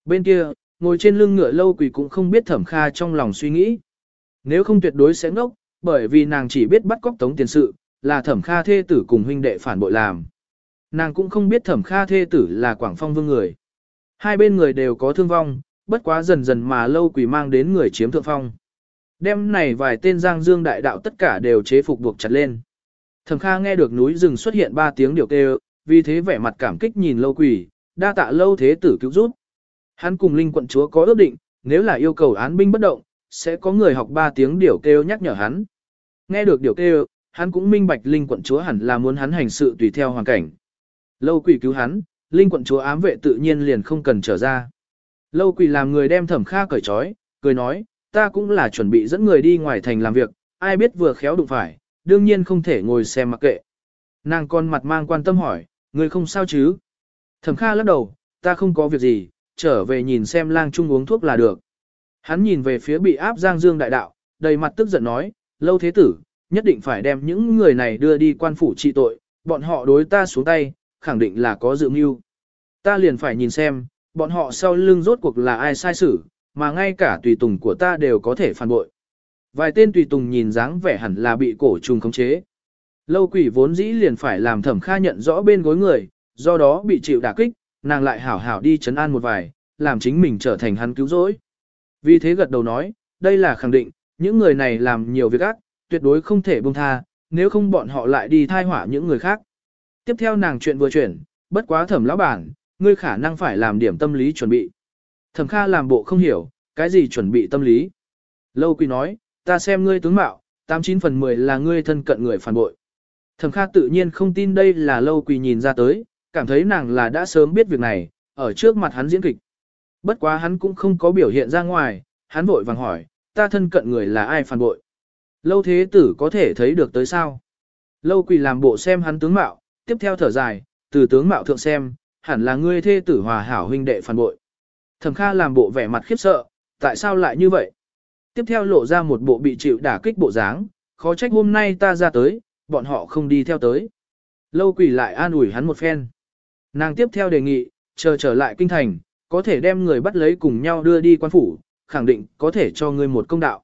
Bên kia, ngồi trên lưng ngựa lâu quỷ cũng không biết thẩm kha trong lòng suy nghĩ. Nếu không tuyệt đối sẽ ngốc, bởi vì nàng chỉ biết bắt cóc tống tiền sự, là thẩm kha thê tử cùng huynh đệ phản bội làm. Nàng cũng không biết thẩm kha thê tử là Quảng Phong vương người. Hai bên người đều có thương vong, bất quá dần dần mà lâu quỷ mang đến người chiếm thượng phong. Đêm này vài tên giang dương đại đạo tất cả đều chế phục buộc chặt lên. Thẩm kha nghe được núi rừng xuất hiện ba tiếng điều kêu, vì thế vẻ mặt cảm kích nhìn lâu quỷ, đa tạ lâu thế tử cứu giúp. Hắn cùng Linh quận chúa có ước định, nếu là yêu cầu án binh bất động, sẽ có người học 3 tiếng điều kêu nhắc nhở hắn. Nghe được điều kêu, hắn cũng minh bạch Linh quận chúa hẳn là muốn hắn hành sự tùy theo hoàn cảnh. Lâu quỷ cứu hắn, Linh quận chúa ám vệ tự nhiên liền không cần trở ra. Lâu quỷ làm người đem thẩm kha cởi trói, cười nói, ta cũng là chuẩn bị dẫn người đi ngoài thành làm việc, ai biết vừa khéo đụng phải, đương nhiên không thể ngồi xem mặc kệ. Nàng con mặt mang quan tâm hỏi, người không sao chứ? Thẩm kha lắc đầu, ta không có việc gì, trở về nhìn xem lang trung uống thuốc là được. Hắn nhìn về phía bị áp giang dương đại đạo, đầy mặt tức giận nói, lâu thế tử, nhất định phải đem những người này đưa đi quan phủ trị tội, bọn họ đối ta xuống tay, khẳng định là có dự mưu. Ta liền phải nhìn xem, bọn họ sau lưng rốt cuộc là ai sai xử, mà ngay cả tùy tùng của ta đều có thể phản bội. Vài tên tùy tùng nhìn dáng vẻ hẳn là bị cổ trùng khống chế. Lâu quỷ vốn dĩ liền phải làm thẩm kha nhận rõ bên gối người, do đó bị chịu đả kích, nàng lại hảo hảo đi chấn an một vài, làm chính mình trở thành hắn cứu rỗi. Vì thế gật đầu nói, đây là khẳng định, những người này làm nhiều việc ác, tuyệt đối không thể buông tha, nếu không bọn họ lại đi thai hỏa những người khác. Tiếp theo nàng chuyện vừa chuyển, bất quá thẩm lão bản, ngươi khả năng phải làm điểm tâm lý chuẩn bị. Thẩm Kha làm bộ không hiểu, cái gì chuẩn bị tâm lý. Lâu Quỳ nói, ta xem ngươi tướng mạo, 89 phần 10 là ngươi thân cận người phản bội. Thẩm Kha tự nhiên không tin đây là Lâu Quỳ nhìn ra tới, cảm thấy nàng là đã sớm biết việc này, ở trước mặt hắn diễn kịch. Bất quá hắn cũng không có biểu hiện ra ngoài, hắn vội vàng hỏi, ta thân cận người là ai phản bội. Lâu thế tử có thể thấy được tới sao. Lâu Quỳ làm bộ xem hắn tướng mạo, tiếp theo thở dài, từ tướng mạo thượng xem, hẳn là ngươi thê tử hòa hảo huynh đệ phản bội. Thẩm Kha làm bộ vẻ mặt khiếp sợ, tại sao lại như vậy? Tiếp theo lộ ra một bộ bị chịu đả kích bộ dáng, khó trách hôm nay ta ra tới, bọn họ không đi theo tới. Lâu quỷ lại an ủi hắn một phen. Nàng tiếp theo đề nghị, chờ trở lại kinh thành, có thể đem người bắt lấy cùng nhau đưa đi quan phủ, khẳng định có thể cho ngươi một công đạo.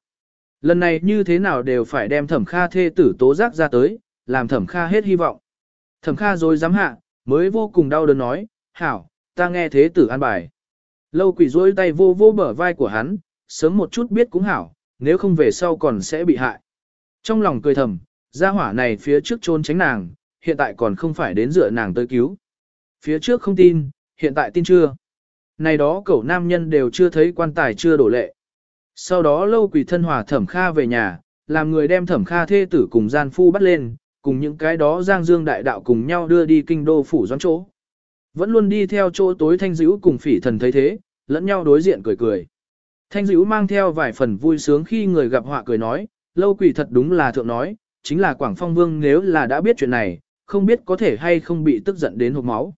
Lần này như thế nào đều phải đem thẩm kha thê tử tố giác ra tới, làm thẩm kha hết hy vọng. Thẩm kha rồi dám hạ, mới vô cùng đau đớn nói, hảo, ta nghe thế tử an bài. Lâu quỷ rối tay vô vô bờ vai của hắn, sớm một chút biết cũng hảo, nếu không về sau còn sẽ bị hại. Trong lòng cười thầm, gia hỏa này phía trước trôn tránh nàng, hiện tại còn không phải đến dựa nàng tới cứu. Phía trước không tin, hiện tại tin chưa. Này đó cậu nam nhân đều chưa thấy quan tài chưa đổ lệ. Sau đó lâu quỷ thân hòa thẩm kha về nhà, làm người đem thẩm kha thê tử cùng gian phu bắt lên, cùng những cái đó giang dương đại đạo cùng nhau đưa đi kinh đô phủ doãn chỗ. Vẫn luôn đi theo chỗ tối thanh dữ cùng phỉ thần thấy thế, lẫn nhau đối diện cười cười. Thanh dữ mang theo vài phần vui sướng khi người gặp họa cười nói, lâu quỷ thật đúng là thượng nói, chính là Quảng Phong Vương nếu là đã biết chuyện này, không biết có thể hay không bị tức giận đến hộp máu.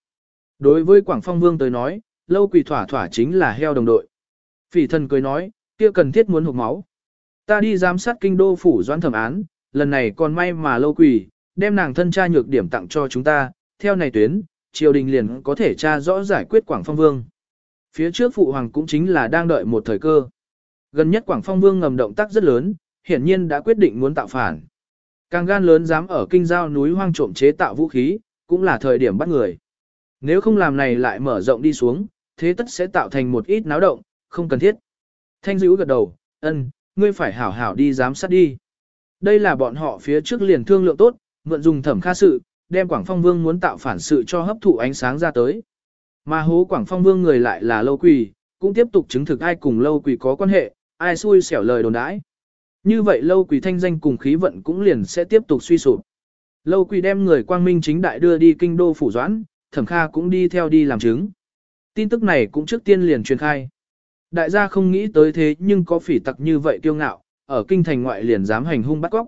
Đối với Quảng Phong Vương tới nói, lâu quỷ thỏa thỏa chính là heo đồng đội. Phỉ thần cười nói, kia cần thiết muốn hụt máu. Ta đi giám sát kinh đô phủ doãn thẩm án, lần này còn may mà lâu quỷ, đem nàng thân cha nhược điểm tặng cho chúng ta, theo này tuyến, triều đình liền có thể tra rõ giải quyết Quảng Phong Vương. Phía trước Phụ Hoàng cũng chính là đang đợi một thời cơ. Gần nhất Quảng Phong Vương ngầm động tác rất lớn, hiển nhiên đã quyết định muốn tạo phản. Càng gan lớn dám ở kinh giao núi hoang trộm chế tạo vũ khí, cũng là thời điểm bắt người. Nếu không làm này lại mở rộng đi xuống, thế tất sẽ tạo thành một ít náo động, không cần thiết. Thanh dữ gật đầu, ân, ngươi phải hảo hảo đi giám sát đi. Đây là bọn họ phía trước liền thương lượng tốt, mượn dùng thẩm kha sự, đem Quảng Phong Vương muốn tạo phản sự cho hấp thụ ánh sáng ra tới. Mà hố Quảng Phong Vương người lại là lâu quỳ, cũng tiếp tục chứng thực ai cùng lâu quỳ có quan hệ, ai xui xẻo lời đồn đãi. Như vậy lâu quỳ thanh danh cùng khí vận cũng liền sẽ tiếp tục suy sụp. Lâu quỳ đem người quang minh chính đại đưa đi kinh đô phủ doãn, thẩm kha cũng đi theo đi làm chứng. Tin tức này cũng trước tiên liền truyền khai. Đại gia không nghĩ tới thế nhưng có phỉ tặc như vậy kiêu ngạo, ở kinh thành ngoại liền dám hành hung bắt cóc.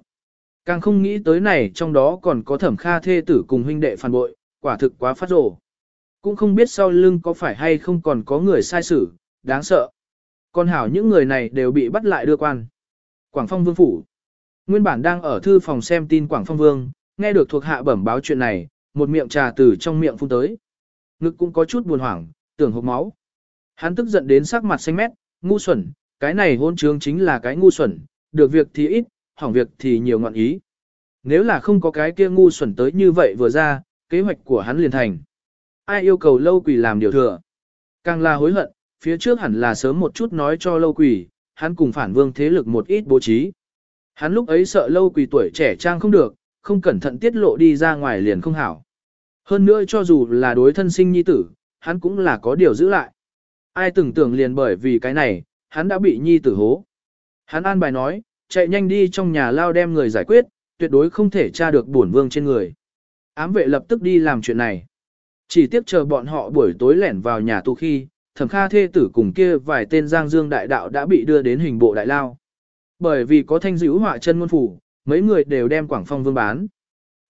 Càng không nghĩ tới này trong đó còn có thẩm kha thê tử cùng huynh đệ phản bội, quả thực quá phát rổ. Cũng không biết sau lưng có phải hay không còn có người sai xử, đáng sợ. Còn hảo những người này đều bị bắt lại đưa quan. Quảng Phong Vương Phủ Nguyên bản đang ở thư phòng xem tin Quảng Phong Vương, nghe được thuộc hạ bẩm báo chuyện này, một miệng trà từ trong miệng phun tới. Ngực cũng có chút buồn hoảng, tưởng hộp máu. Hắn tức giận đến sắc mặt xanh mét, ngu xuẩn, cái này hôn trướng chính là cái ngu xuẩn, được việc thì ít, hỏng việc thì nhiều ngọn ý. Nếu là không có cái kia ngu xuẩn tới như vậy vừa ra, kế hoạch của hắn liền thành. Ai yêu cầu lâu quỷ làm điều thừa. Càng là hối hận, phía trước hẳn là sớm một chút nói cho lâu quỷ, hắn cùng phản vương thế lực một ít bố trí. Hắn lúc ấy sợ lâu quỷ tuổi trẻ trang không được, không cẩn thận tiết lộ đi ra ngoài liền không hảo. Hơn nữa cho dù là đối thân sinh nhi tử, hắn cũng là có điều giữ lại. Ai tưởng tưởng liền bởi vì cái này, hắn đã bị nhi tử hố. Hắn an bài nói, chạy nhanh đi trong nhà lao đem người giải quyết, tuyệt đối không thể tra được bổn vương trên người. Ám vệ lập tức đi làm chuyện này. Chỉ tiếp chờ bọn họ buổi tối lẻn vào nhà tù khi, thẩm kha thê tử cùng kia vài tên giang dương đại đạo đã bị đưa đến hình bộ đại lao. Bởi vì có thanh dữ họa chân môn phủ, mấy người đều đem quảng phong vương bán.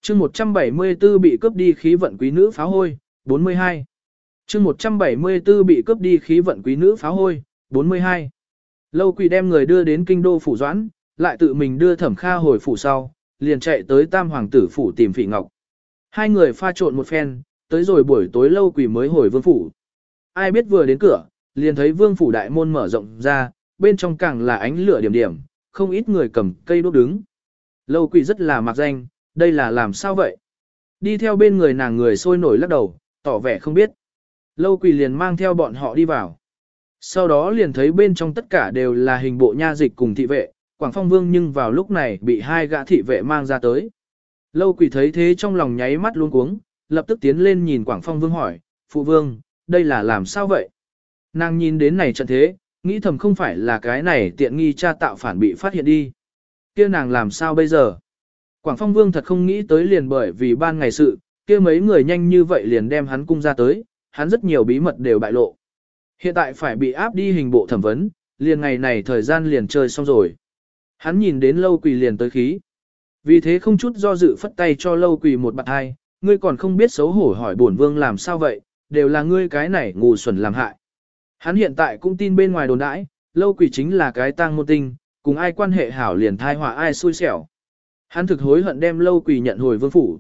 chương 174 bị cướp đi khí vận quý nữ pháo hôi, 42. chương 174 bị cướp đi khí vận quý nữ pháo hôi, 42. Lâu quỳ đem người đưa đến kinh đô phủ doãn, lại tự mình đưa thẩm kha hồi phủ sau, liền chạy tới tam hoàng tử phủ tìm phỉ ngọc. Hai người pha trộn một phen, tới rồi buổi tối lâu quỳ mới hồi vương phủ. Ai biết vừa đến cửa, liền thấy vương phủ đại môn mở rộng ra, bên trong càng là ánh lửa điểm điểm, không ít người cầm cây đốt đứng. Lâu quỷ rất là mặc danh, đây là làm sao vậy? Đi theo bên người nàng người sôi nổi lắc đầu, tỏ vẻ không biết. Lâu quỷ liền mang theo bọn họ đi vào. Sau đó liền thấy bên trong tất cả đều là hình bộ nha dịch cùng thị vệ, Quảng Phong Vương nhưng vào lúc này bị hai gã thị vệ mang ra tới. Lâu quỷ thấy thế trong lòng nháy mắt luôn cuống, lập tức tiến lên nhìn Quảng Phong Vương hỏi, Phụ Vương, đây là làm sao vậy? Nàng nhìn đến này trận thế, nghĩ thầm không phải là cái này tiện nghi cha tạo phản bị phát hiện đi kia nàng làm sao bây giờ? Quảng Phong Vương thật không nghĩ tới liền bởi vì ban ngày sự, kia mấy người nhanh như vậy liền đem hắn cung ra tới, hắn rất nhiều bí mật đều bại lộ. Hiện tại phải bị áp đi hình bộ thẩm vấn, liền ngày này thời gian liền chơi xong rồi. Hắn nhìn đến lâu quỳ liền tới khí. Vì thế không chút do dự phất tay cho lâu quỳ một bạn hai, ngươi còn không biết xấu hổ hỏi bổn vương làm sao vậy, đều là ngươi cái này ngu xuẩn làm hại. Hắn hiện tại cũng tin bên ngoài đồn đãi, lâu quỳ chính là cái tang môn tinh, cùng ai quan hệ hảo liền thai họa ai xui xẻo. Hắn thực hối hận đem lâu quỳ nhận hồi vương phủ.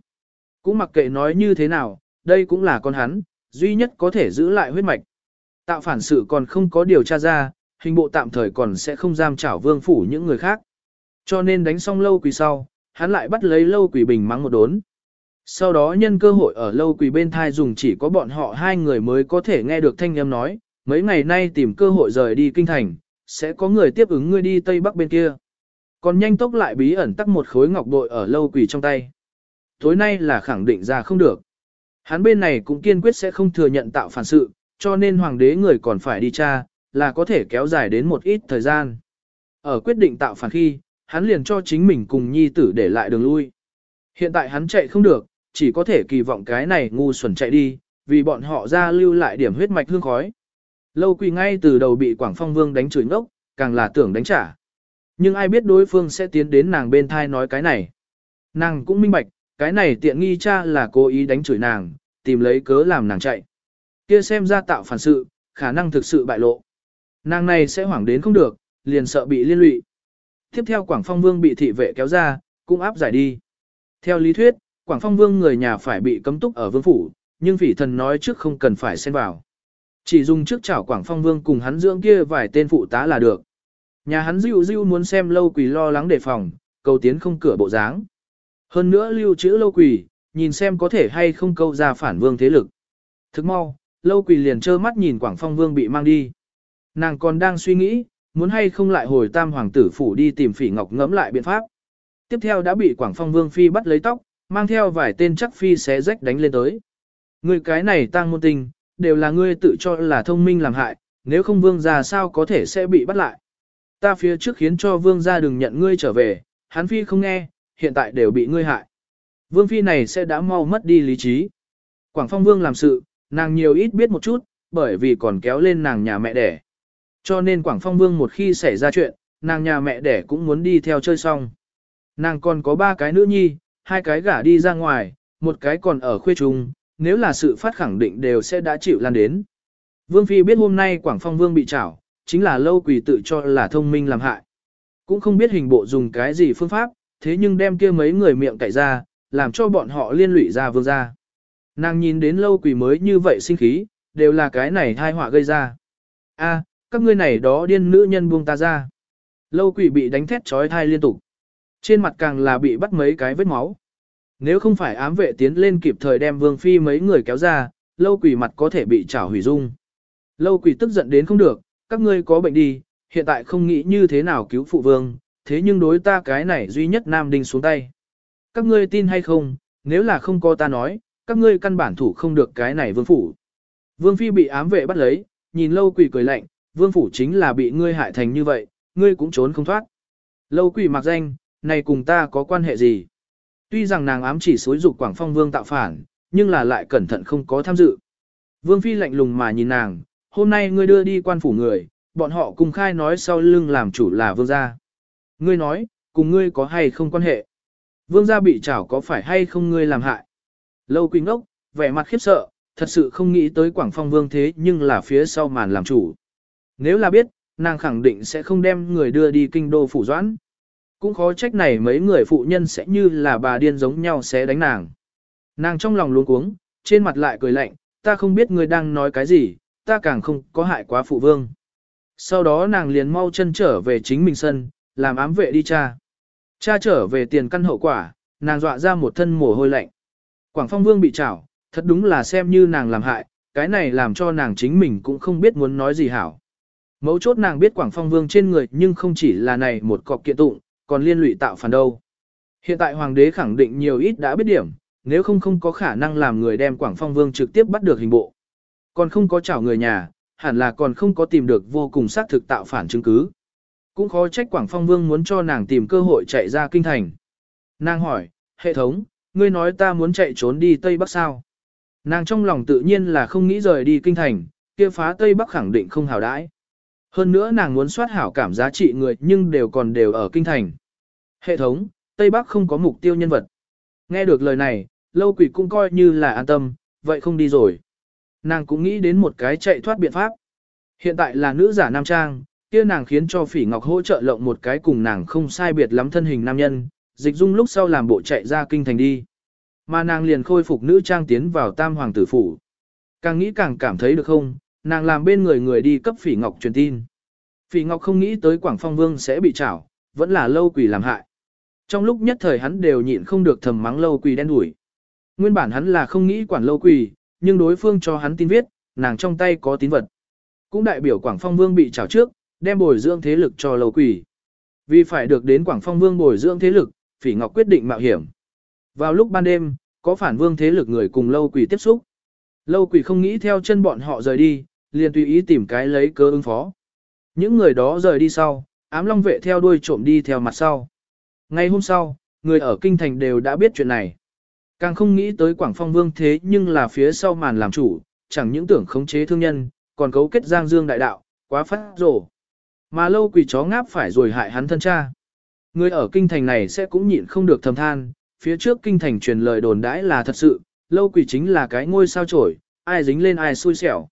Cũng mặc kệ nói như thế nào, đây cũng là con hắn, duy nhất có thể giữ lại huyết mạch. Tạo phản sự còn không có điều tra ra, hình bộ tạm thời còn sẽ không giam trảo vương phủ những người khác. Cho nên đánh xong lâu quỳ sau, hắn lại bắt lấy lâu quỳ bình mắng một đốn. Sau đó nhân cơ hội ở lâu quỳ bên thai dùng chỉ có bọn họ hai người mới có thể nghe được thanh âm nói, mấy ngày nay tìm cơ hội rời đi kinh thành, sẽ có người tiếp ứng ngươi đi Tây Bắc bên kia. Còn nhanh tốc lại bí ẩn tắc một khối ngọc bội ở lâu quỷ trong tay. Tối nay là khẳng định ra không được. Hắn bên này cũng kiên quyết sẽ không thừa nhận tạo phản sự, cho nên hoàng đế người còn phải đi tra, là có thể kéo dài đến một ít thời gian. Ở quyết định tạo phản khi, hắn liền cho chính mình cùng nhi tử để lại đường lui. Hiện tại hắn chạy không được, chỉ có thể kỳ vọng cái này ngu xuẩn chạy đi, vì bọn họ ra lưu lại điểm huyết mạch hương khói. Lâu quỳ ngay từ đầu bị Quảng Phong Vương đánh chửi ngốc, càng là tưởng đánh trả. Nhưng ai biết đối phương sẽ tiến đến nàng bên thai nói cái này. Nàng cũng minh bạch, cái này tiện nghi cha là cố ý đánh chửi nàng, tìm lấy cớ làm nàng chạy. Kia xem ra tạo phản sự, khả năng thực sự bại lộ. Nàng này sẽ hoảng đến không được, liền sợ bị liên lụy. Tiếp theo Quảng Phong Vương bị thị vệ kéo ra, cũng áp giải đi. Theo lý thuyết, Quảng Phong Vương người nhà phải bị cấm túc ở vương phủ, nhưng phỉ thần nói trước không cần phải xen vào. Chỉ dùng trước chảo Quảng Phong Vương cùng hắn dưỡng kia vài tên phụ tá là được. Nhà hắn dịu dịu muốn xem lâu quỳ lo lắng đề phòng, cầu tiến không cửa bộ dáng. Hơn nữa lưu trữ lâu quỳ, nhìn xem có thể hay không câu ra phản vương thế lực. Thức mau, lâu quỳ liền trơ mắt nhìn Quảng Phong Vương bị mang đi. Nàng còn đang suy nghĩ, muốn hay không lại hồi tam hoàng tử phủ đi tìm phỉ ngọc ngẫm lại biện pháp. Tiếp theo đã bị Quảng Phong Vương Phi bắt lấy tóc, mang theo vài tên chắc Phi xé rách đánh lên tới. Người cái này tăng môn tình, đều là ngươi tự cho là thông minh làm hại, nếu không Vương gia sao có thể sẽ bị bắt lại. Ta phía trước khiến cho Vương gia đừng nhận ngươi trở về, hắn Phi không nghe, hiện tại đều bị ngươi hại. Vương Phi này sẽ đã mau mất đi lý trí. Quảng Phong Vương làm sự, nàng nhiều ít biết một chút, bởi vì còn kéo lên nàng nhà mẹ đẻ. Cho nên Quảng Phong Vương một khi xảy ra chuyện, nàng nhà mẹ đẻ cũng muốn đi theo chơi xong. Nàng còn có ba cái nữ nhi, hai cái gả đi ra ngoài, một cái còn ở khuê trung, nếu là sự phát khẳng định đều sẽ đã chịu lan đến. Vương Phi biết hôm nay Quảng Phong Vương bị trảo, chính là lâu quỷ tự cho là thông minh làm hại. Cũng không biết hình bộ dùng cái gì phương pháp, thế nhưng đem kia mấy người miệng cậy ra, làm cho bọn họ liên lụy ra vương ra. Nàng nhìn đến lâu quỷ mới như vậy sinh khí, đều là cái này thai họa gây ra. A, các ngươi này đó điên nữ nhân buông ta ra. Lâu quỷ bị đánh thét trói thai liên tục. Trên mặt càng là bị bắt mấy cái vết máu. Nếu không phải ám vệ tiến lên kịp thời đem vương phi mấy người kéo ra, lâu quỷ mặt có thể bị trảo hủy dung. Lâu quỷ tức giận đến không được, các ngươi có bệnh đi, hiện tại không nghĩ như thế nào cứu phụ vương, thế nhưng đối ta cái này duy nhất nam đinh xuống tay. Các ngươi tin hay không, nếu là không có ta nói, các ngươi căn bản thủ không được cái này vương phủ. Vương phi bị ám vệ bắt lấy, nhìn lâu quỷ cười lạnh, vương phủ chính là bị ngươi hại thành như vậy, ngươi cũng trốn không thoát. Lâu quỷ mặc danh, này cùng ta có quan hệ gì? Tuy rằng nàng ám chỉ xối dục Quảng Phong Vương tạo phản, nhưng là lại cẩn thận không có tham dự. Vương Phi lạnh lùng mà nhìn nàng, hôm nay ngươi đưa đi quan phủ người, bọn họ cùng khai nói sau lưng làm chủ là vương gia. Ngươi nói, cùng ngươi có hay không quan hệ? Vương gia bị trảo có phải hay không ngươi làm hại? Lâu Quỳnh ngốc, vẻ mặt khiếp sợ, thật sự không nghĩ tới Quảng Phong Vương thế nhưng là phía sau màn làm chủ. Nếu là biết, nàng khẳng định sẽ không đem người đưa đi kinh đô phủ doãn. Cũng khó trách này mấy người phụ nhân sẽ như là bà điên giống nhau sẽ đánh nàng. Nàng trong lòng luống cuống, trên mặt lại cười lạnh, ta không biết ngươi đang nói cái gì, ta càng không có hại quá phụ vương. Sau đó nàng liền mau chân trở về chính mình sân, làm ám vệ đi cha. Cha trở về tiền căn hậu quả, nàng dọa ra một thân mồ hôi lạnh. Quảng phong vương bị trảo, thật đúng là xem như nàng làm hại, cái này làm cho nàng chính mình cũng không biết muốn nói gì hảo. Mấu chốt nàng biết Quảng Phong Vương trên người nhưng không chỉ là này một cọc kiện tụng, còn liên lụy tạo phản đâu. Hiện tại Hoàng đế khẳng định nhiều ít đã biết điểm, nếu không không có khả năng làm người đem Quảng Phong Vương trực tiếp bắt được hình bộ. Còn không có chảo người nhà, hẳn là còn không có tìm được vô cùng xác thực tạo phản chứng cứ. Cũng khó trách Quảng Phong Vương muốn cho nàng tìm cơ hội chạy ra kinh thành. Nàng hỏi, hệ thống, ngươi nói ta muốn chạy trốn đi Tây Bắc sao? Nàng trong lòng tự nhiên là không nghĩ rời đi kinh thành, kia phá Tây Bắc khẳng định không hào đãi. Hơn nữa nàng muốn soát hảo cảm giá trị người nhưng đều còn đều ở kinh thành. Hệ thống, Tây Bắc không có mục tiêu nhân vật. Nghe được lời này, lâu quỷ cũng coi như là an tâm, vậy không đi rồi. Nàng cũng nghĩ đến một cái chạy thoát biện pháp. Hiện tại là nữ giả nam trang, kia nàng khiến cho phỉ ngọc hỗ trợ lộng một cái cùng nàng không sai biệt lắm thân hình nam nhân, dịch dung lúc sau làm bộ chạy ra kinh thành đi. Mà nàng liền khôi phục nữ trang tiến vào tam hoàng tử phủ. Càng nghĩ càng cảm thấy được không, nàng làm bên người người đi cấp phỉ ngọc truyền tin. Phỉ ngọc không nghĩ tới Quảng Phong Vương sẽ bị trảo, vẫn là lâu quỷ làm hại. Trong lúc nhất thời hắn đều nhịn không được thầm mắng lâu quỷ đen đuổi. Nguyên bản hắn là không nghĩ quản lâu quỷ, nhưng đối phương cho hắn tin viết, nàng trong tay có tín vật. Cũng đại biểu Quảng Phong Vương bị trảo trước, đem bồi dưỡng thế lực cho lâu quỷ. Vì phải được đến Quảng Phong Vương bồi dưỡng thế lực, Phỉ Ngọc quyết định mạo hiểm. Vào lúc ban đêm, có phản vương thế lực người cùng lâu quỷ tiếp xúc. Lâu quỷ không nghĩ theo chân bọn họ rời đi, liền tùy ý tìm cái lấy cớ ứng phó. Những người đó rời đi sau, ám long vệ theo đuôi trộm đi theo mặt sau. Ngay hôm sau, người ở kinh thành đều đã biết chuyện này. Càng không nghĩ tới Quảng Phong Vương thế nhưng là phía sau màn làm chủ, chẳng những tưởng khống chế thương nhân, còn cấu kết giang dương đại đạo, quá phát rổ. Mà lâu quỷ chó ngáp phải rồi hại hắn thân cha. Người ở kinh thành này sẽ cũng nhịn không được thầm than, phía trước kinh thành truyền lời đồn đãi là thật sự, lâu quỷ chính là cái ngôi sao trổi, ai dính lên ai xui xẻo.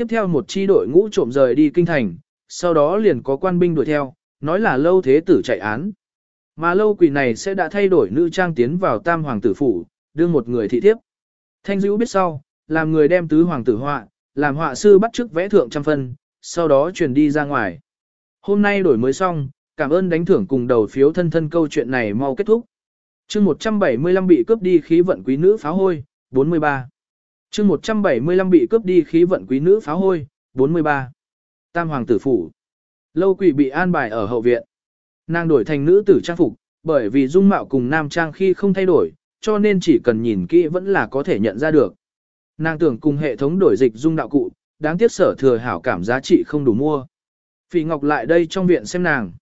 Tiếp theo một chi đội ngũ trộm rời đi kinh thành, sau đó liền có quan binh đuổi theo, nói là lâu thế tử chạy án. Mà lâu quỷ này sẽ đã thay đổi nữ trang tiến vào tam hoàng tử phủ, đưa một người thị thiếp. Thanh dữ biết sau, làm người đem tứ hoàng tử họa, làm họa sư bắt chước vẽ thượng trăm phân, sau đó truyền đi ra ngoài. Hôm nay đổi mới xong, cảm ơn đánh thưởng cùng đầu phiếu thân thân câu chuyện này mau kết thúc. chương 175 bị cướp đi khí vận quý nữ pháo hôi, 43 chương 175 bị cướp đi khí vận quý nữ pháo hôi, 43. Tam hoàng tử phủ. Lâu quỷ bị an bài ở hậu viện. Nàng đổi thành nữ tử trang phục, bởi vì dung mạo cùng nam trang khi không thay đổi, cho nên chỉ cần nhìn kỹ vẫn là có thể nhận ra được. Nàng tưởng cùng hệ thống đổi dịch dung đạo cụ, đáng tiếc sở thừa hảo cảm giá trị không đủ mua. Phỉ Ngọc lại đây trong viện xem nàng.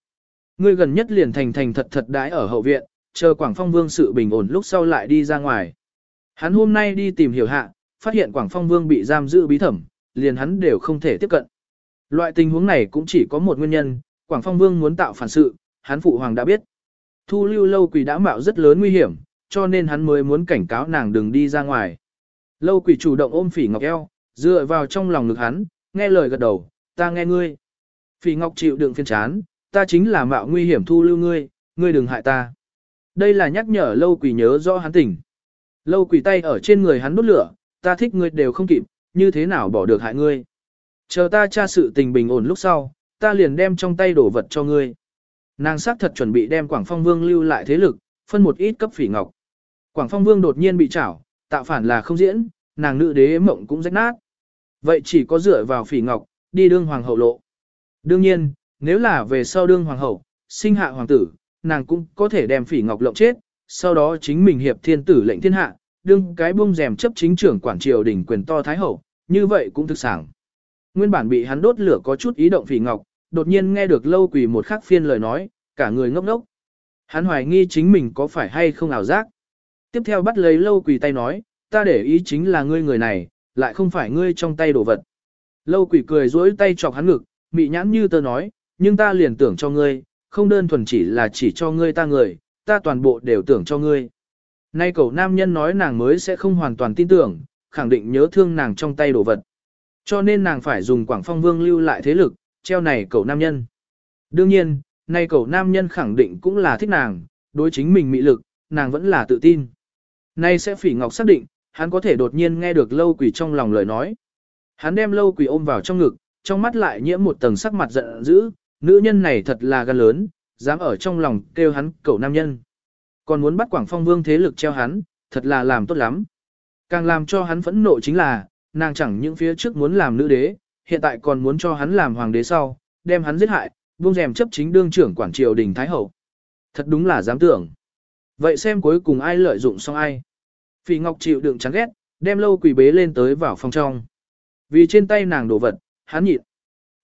Ngươi gần nhất liền thành thành thật thật đái ở hậu viện, chờ Quảng Phong Vương sự bình ổn lúc sau lại đi ra ngoài. Hắn hôm nay đi tìm hiểu hạ, phát hiện Quảng Phong Vương bị giam giữ bí thẩm, liền hắn đều không thể tiếp cận. Loại tình huống này cũng chỉ có một nguyên nhân, Quảng Phong Vương muốn tạo phản sự, hắn phụ hoàng đã biết. Thu lưu lâu quỷ đã mạo rất lớn nguy hiểm, cho nên hắn mới muốn cảnh cáo nàng đừng đi ra ngoài. Lâu quỷ chủ động ôm phỉ ngọc eo, dựa vào trong lòng ngực hắn, nghe lời gật đầu, ta nghe ngươi. Phỉ ngọc chịu đựng phiên chán, ta chính là mạo nguy hiểm thu lưu ngươi, ngươi đừng hại ta. Đây là nhắc nhở lâu quỷ nhớ rõ hắn tỉnh. Lâu quỷ tay ở trên người hắn đốt lửa, ta thích ngươi đều không kịp, như thế nào bỏ được hại ngươi. Chờ ta tra sự tình bình ổn lúc sau, ta liền đem trong tay đổ vật cho ngươi. Nàng xác thật chuẩn bị đem Quảng Phong Vương lưu lại thế lực, phân một ít cấp phỉ ngọc. Quảng Phong Vương đột nhiên bị trảo, tạo phản là không diễn, nàng nữ đế mộng cũng rách nát. Vậy chỉ có dựa vào phỉ ngọc, đi đương hoàng hậu lộ. Đương nhiên, nếu là về sau đương hoàng hậu, sinh hạ hoàng tử, nàng cũng có thể đem phỉ ngọc lộng chết, sau đó chính mình hiệp thiên tử lệnh thiên hạ, đương cái buông rèm chấp chính trưởng quản triều đỉnh quyền to thái hậu, như vậy cũng thực sản. Nguyên bản bị hắn đốt lửa có chút ý động phỉ ngọc, đột nhiên nghe được lâu quỷ một khắc phiên lời nói, cả người ngốc ngốc. Hắn hoài nghi chính mình có phải hay không ảo giác. Tiếp theo bắt lấy lâu quỷ tay nói, ta để ý chính là ngươi người này, lại không phải ngươi trong tay đồ vật. Lâu quỷ cười dối tay chọc hắn ngực, mị nhãn như tơ nói, nhưng ta liền tưởng cho ngươi, không đơn thuần chỉ là chỉ cho ngươi ta người, ta toàn bộ đều tưởng cho ngươi. Nay cậu nam nhân nói nàng mới sẽ không hoàn toàn tin tưởng, khẳng định nhớ thương nàng trong tay đồ vật. Cho nên nàng phải dùng Quảng Phong Vương lưu lại thế lực, treo này cậu nam nhân. Đương nhiên, nay cậu nam nhân khẳng định cũng là thích nàng, đối chính mình mị lực, nàng vẫn là tự tin. Nay sẽ phỉ ngọc xác định, hắn có thể đột nhiên nghe được lâu quỷ trong lòng lời nói. Hắn đem lâu quỷ ôm vào trong ngực, trong mắt lại nhiễm một tầng sắc mặt giận dữ, nữ nhân này thật là gan lớn, dám ở trong lòng kêu hắn cậu nam nhân. Còn muốn bắt Quảng Phong Vương thế lực treo hắn, thật là làm tốt lắm. Càng làm cho hắn phẫn nộ chính là, nàng chẳng những phía trước muốn làm nữ đế, hiện tại còn muốn cho hắn làm hoàng đế sau, đem hắn giết hại, buông rèm chấp chính đương trưởng quản triều đình Thái Hậu. Thật đúng là dám tưởng. Vậy xem cuối cùng ai lợi dụng xong ai. Phỉ Ngọc chịu đựng chán ghét, đem lâu quỷ bế lên tới vào phòng trong. Vì trên tay nàng đổ vật, hắn nhịn.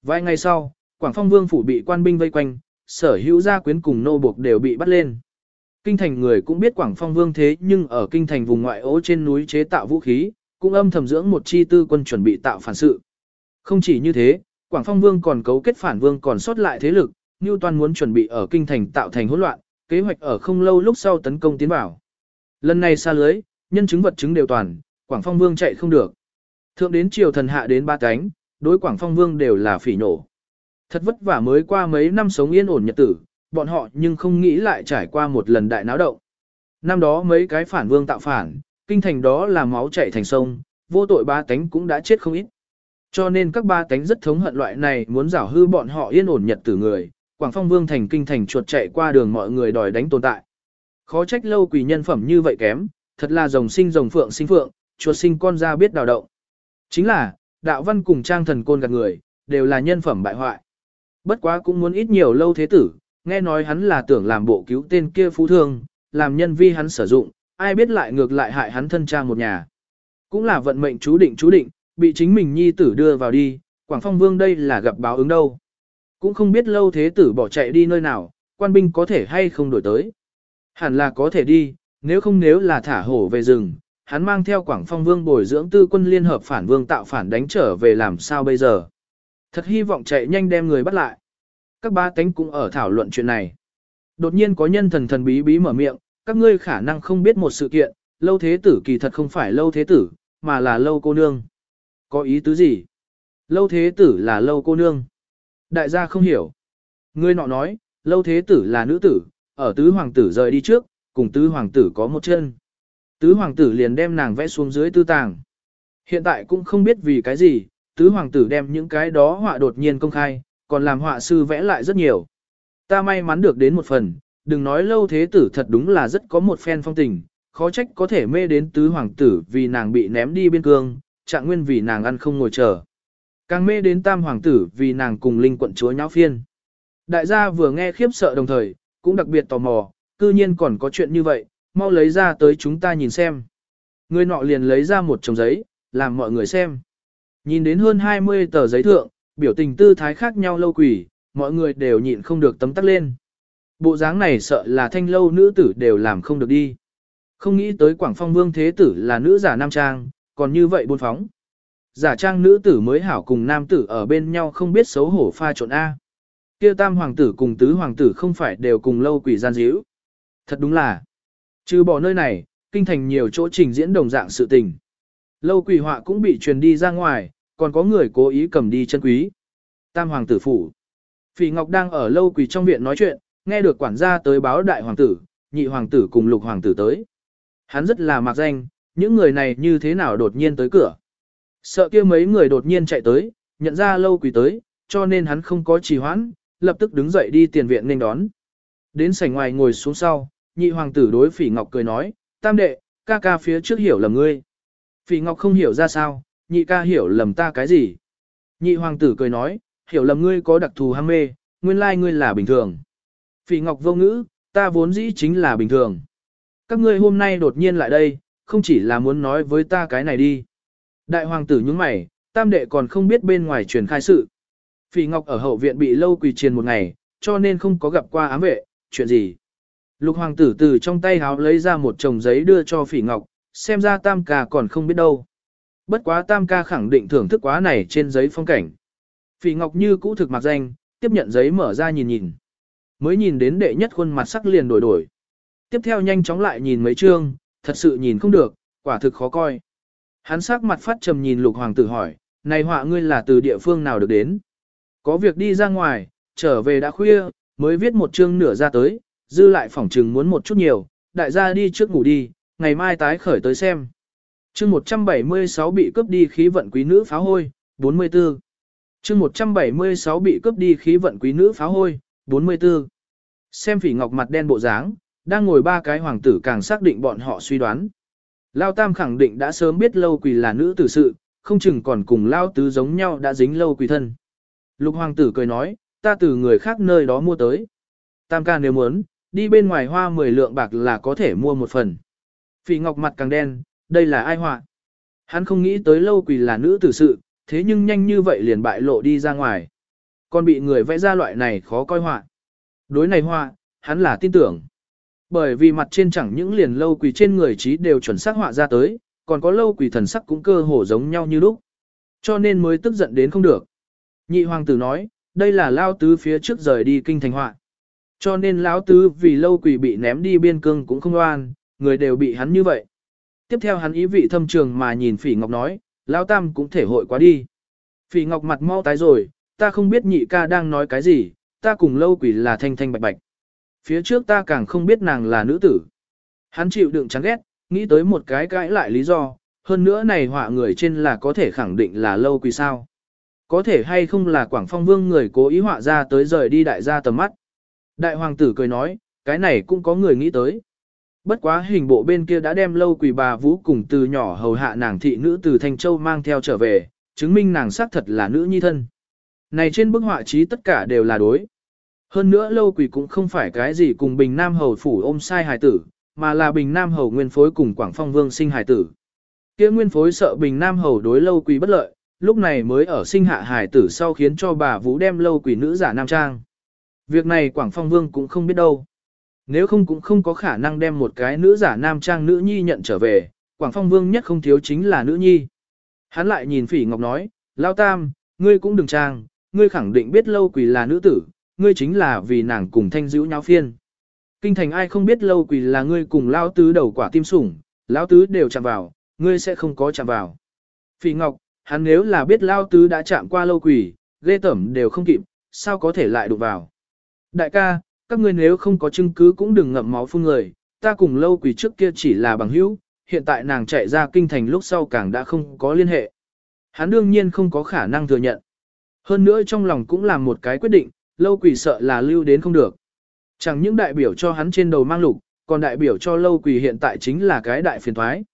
Vài ngày sau, Quảng Phong Vương phủ bị quan binh vây quanh, sở hữu gia quyến cùng nô buộc đều bị bắt lên. Kinh thành người cũng biết Quảng Phong Vương thế nhưng ở kinh thành vùng ngoại ô trên núi chế tạo vũ khí, cũng âm thầm dưỡng một chi tư quân chuẩn bị tạo phản sự. Không chỉ như thế, Quảng Phong Vương còn cấu kết phản vương còn sót lại thế lực, Nưu Toàn muốn chuẩn bị ở kinh thành tạo thành hỗn loạn, kế hoạch ở không lâu lúc sau tấn công tiến vào. Lần này xa lưới, nhân chứng vật chứng đều toàn, Quảng Phong Vương chạy không được. Thượng đến triều thần hạ đến ba cánh, đối Quảng Phong Vương đều là phỉ nổ. Thật vất vả mới qua mấy năm sống yên ổn nhật tử, bọn họ nhưng không nghĩ lại trải qua một lần đại náo động. Năm đó mấy cái phản vương tạo phản, kinh thành đó là máu chảy thành sông, vô tội ba tánh cũng đã chết không ít. Cho nên các ba tánh rất thống hận loại này muốn giảo hư bọn họ yên ổn nhật tử người, Quảng Phong Vương thành kinh thành chuột chạy qua đường mọi người đòi đánh tồn tại. Khó trách lâu quỷ nhân phẩm như vậy kém, thật là rồng sinh rồng phượng sinh phượng, chuột sinh con ra biết đào động. Chính là, đạo văn cùng trang thần côn gạt người, đều là nhân phẩm bại hoại. Bất quá cũng muốn ít nhiều lâu thế tử, nghe nói hắn là tưởng làm bộ cứu tên kia phú thương, làm nhân vi hắn sử dụng, ai biết lại ngược lại hại hắn thân cha một nhà. Cũng là vận mệnh chú định chú định, bị chính mình nhi tử đưa vào đi, Quảng Phong Vương đây là gặp báo ứng đâu. Cũng không biết lâu thế tử bỏ chạy đi nơi nào, quan binh có thể hay không đổi tới. Hẳn là có thể đi, nếu không nếu là thả hổ về rừng, hắn mang theo Quảng Phong Vương bồi dưỡng tư quân liên hợp phản vương tạo phản đánh trở về làm sao bây giờ. Thật hy vọng chạy nhanh đem người bắt lại. Các ba tánh cũng ở thảo luận chuyện này. Đột nhiên có nhân thần thần bí bí mở miệng, các ngươi khả năng không biết một sự kiện, lâu thế tử kỳ thật không phải lâu thế tử, mà là lâu cô nương. Có ý tứ gì? Lâu thế tử là lâu cô nương. Đại gia không hiểu. Ngươi nọ nói, lâu thế tử là nữ tử, ở tứ hoàng tử rời đi trước, cùng tứ hoàng tử có một chân. Tứ hoàng tử liền đem nàng vẽ xuống dưới tư tàng. Hiện tại cũng không biết vì cái gì, tứ hoàng tử đem những cái đó họa đột nhiên công khai, còn làm họa sư vẽ lại rất nhiều. Ta may mắn được đến một phần, đừng nói lâu thế tử thật đúng là rất có một phen phong tình, khó trách có thể mê đến tứ hoàng tử vì nàng bị ném đi biên cương, trạng nguyên vì nàng ăn không ngồi chờ. Càng mê đến tam hoàng tử vì nàng cùng linh quận chúa nháo phiên. Đại gia vừa nghe khiếp sợ đồng thời, cũng đặc biệt tò mò, cư nhiên còn có chuyện như vậy, mau lấy ra tới chúng ta nhìn xem. Người nọ liền lấy ra một chồng giấy, làm mọi người xem. Nhìn đến hơn 20 tờ giấy thượng, biểu tình tư thái khác nhau lâu quỷ, mọi người đều nhịn không được tấm tắc lên. Bộ dáng này sợ là thanh lâu nữ tử đều làm không được đi. Không nghĩ tới Quảng Phong Vương Thế Tử là nữ giả nam trang, còn như vậy buôn phóng. Giả trang nữ tử mới hảo cùng nam tử ở bên nhau không biết xấu hổ pha trộn A. kia tam hoàng tử cùng tứ hoàng tử không phải đều cùng lâu quỷ gian díu. Thật đúng là, trừ bỏ nơi này, kinh thành nhiều chỗ trình diễn đồng dạng sự tình. Lâu quỷ họa cũng bị truyền đi ra ngoài, còn có người cố ý cầm đi chân quý. Tam hoàng tử phủ. Phỉ Ngọc đang ở lâu quỳ trong viện nói chuyện, nghe được quản gia tới báo đại hoàng tử, nhị hoàng tử cùng lục hoàng tử tới. Hắn rất là mạc danh, những người này như thế nào đột nhiên tới cửa. Sợ kia mấy người đột nhiên chạy tới, nhận ra lâu quỳ tới, cho nên hắn không có trì hoãn, lập tức đứng dậy đi tiền viện nên đón. Đến sảnh ngoài ngồi xuống sau, nhị hoàng tử đối phỉ ngọc cười nói, tam đệ, ca ca phía trước hiểu là ngươi. Phỉ ngọc không hiểu ra sao, nhị ca hiểu lầm ta cái gì. Nhị hoàng tử cười nói, hiểu lầm ngươi có đặc thù ham mê, nguyên lai ngươi là bình thường. Phỉ ngọc vô ngữ, ta vốn dĩ chính là bình thường. Các ngươi hôm nay đột nhiên lại đây, không chỉ là muốn nói với ta cái này đi. Đại hoàng tử nhướng mày, Tam đệ còn không biết bên ngoài truyền khai sự. Phỉ Ngọc ở hậu viện bị lâu quỳ triền một ngày, cho nên không có gặp qua ám vệ, chuyện gì. Lục hoàng tử từ trong tay háo lấy ra một chồng giấy đưa cho Phỉ Ngọc, xem ra tam ca còn không biết đâu. Bất quá tam ca khẳng định thưởng thức quá này trên giấy phong cảnh. Phỉ Ngọc như cũ thực mặc danh, tiếp nhận giấy mở ra nhìn nhìn. Mới nhìn đến đệ nhất khuôn mặt sắc liền đổi đổi. Tiếp theo nhanh chóng lại nhìn mấy chương, thật sự nhìn không được, quả thực khó coi. Hắn sắc mặt phát trầm nhìn lục hoàng tử hỏi, này họa ngươi là từ địa phương nào được đến? Có việc đi ra ngoài, trở về đã khuya, mới viết một chương nửa ra tới, dư lại phỏng trừng muốn một chút nhiều, đại gia đi trước ngủ đi, ngày mai tái khởi tới xem. Chương 176 bị cướp đi khí vận quý nữ pháo hôi, 44. Chương 176 bị cướp đi khí vận quý nữ pháo hôi, 44. Xem phỉ ngọc mặt đen bộ dáng, đang ngồi ba cái hoàng tử càng xác định bọn họ suy đoán. Lao Tam khẳng định đã sớm biết lâu quỳ là nữ tử sự, không chừng còn cùng Lao Tứ giống nhau đã dính lâu quỳ thân. Lục hoàng tử cười nói, ta từ người khác nơi đó mua tới. Tam ca nếu muốn, đi bên ngoài hoa 10 lượng bạc là có thể mua một phần. Phỉ ngọc mặt càng đen, đây là ai họa? Hắn không nghĩ tới lâu quỳ là nữ tử sự, thế nhưng nhanh như vậy liền bại lộ đi ra ngoài. Còn bị người vẽ ra loại này khó coi họa. Đối này họa, hắn là tin tưởng. Bởi vì mặt trên chẳng những liền lâu quỳ trên người trí đều chuẩn xác họa ra tới, còn có lâu quỳ thần sắc cũng cơ hồ giống nhau như lúc. Cho nên mới tức giận đến không được. Nhị hoàng tử nói, đây là lao tứ phía trước rời đi kinh thành họa. Cho nên lão tứ vì lâu quỳ bị ném đi biên cương cũng không oan, người đều bị hắn như vậy. Tiếp theo hắn ý vị thâm trường mà nhìn Phỉ Ngọc nói, Lão Tam cũng thể hội quá đi. Phỉ Ngọc mặt mau tái rồi, ta không biết nhị ca đang nói cái gì, ta cùng lâu quỷ là thanh thanh bạch bạch. Phía trước ta càng không biết nàng là nữ tử. Hắn chịu đựng chán ghét, nghĩ tới một cái cãi lại lý do, hơn nữa này họa người trên là có thể khẳng định là lâu quỷ sao. Có thể hay không là Quảng Phong Vương người cố ý họa ra tới rời đi đại gia tầm mắt. Đại hoàng tử cười nói, cái này cũng có người nghĩ tới. Bất quá hình bộ bên kia đã đem lâu quỳ bà vũ cùng từ nhỏ hầu hạ nàng thị nữ từ Thanh Châu mang theo trở về, chứng minh nàng xác thật là nữ nhi thân. Này trên bức họa trí tất cả đều là đối. Hơn nữa lâu quỳ cũng không phải cái gì cùng Bình Nam Hầu phủ ôm sai hài tử, mà là Bình Nam Hầu nguyên phối cùng Quảng Phong Vương sinh hài tử. kia nguyên phối sợ Bình Nam Hầu đối lâu quỳ bất lợi, lúc này mới ở sinh hạ hài tử sau khiến cho bà Vũ đem lâu quỳ nữ giả nam trang. Việc này Quảng Phong Vương cũng không biết đâu. Nếu không cũng không có khả năng đem một cái nữ giả nam trang nữ nhi nhận trở về, Quảng Phong Vương nhất không thiếu chính là nữ nhi. Hắn lại nhìn Phỉ Ngọc nói, Lao Tam, ngươi cũng đừng trang, ngươi khẳng định biết lâu quỳ là nữ tử, ngươi chính là vì nàng cùng thanh dữ nhau phiên. Kinh thành ai không biết lâu quỳ là ngươi cùng Lao Tứ đầu quả tim sủng, Lao Tứ đều chạm vào, ngươi sẽ không có chạm vào. Phỉ Ngọc, hắn nếu là biết Lao Tứ đã chạm qua lâu quỳ, ghê tẩm đều không kịp, sao có thể lại đụng vào. Đại ca, các ngươi nếu không có chứng cứ cũng đừng ngậm máu phun người, ta cùng lâu quỷ trước kia chỉ là bằng hữu, hiện tại nàng chạy ra kinh thành lúc sau càng đã không có liên hệ. Hắn đương nhiên không có khả năng thừa nhận. Hơn nữa trong lòng cũng làm một cái quyết định, lâu quỷ sợ là lưu đến không được. Chẳng những đại biểu cho hắn trên đầu mang lục, còn đại biểu cho lâu quỷ hiện tại chính là cái đại phiền thoái.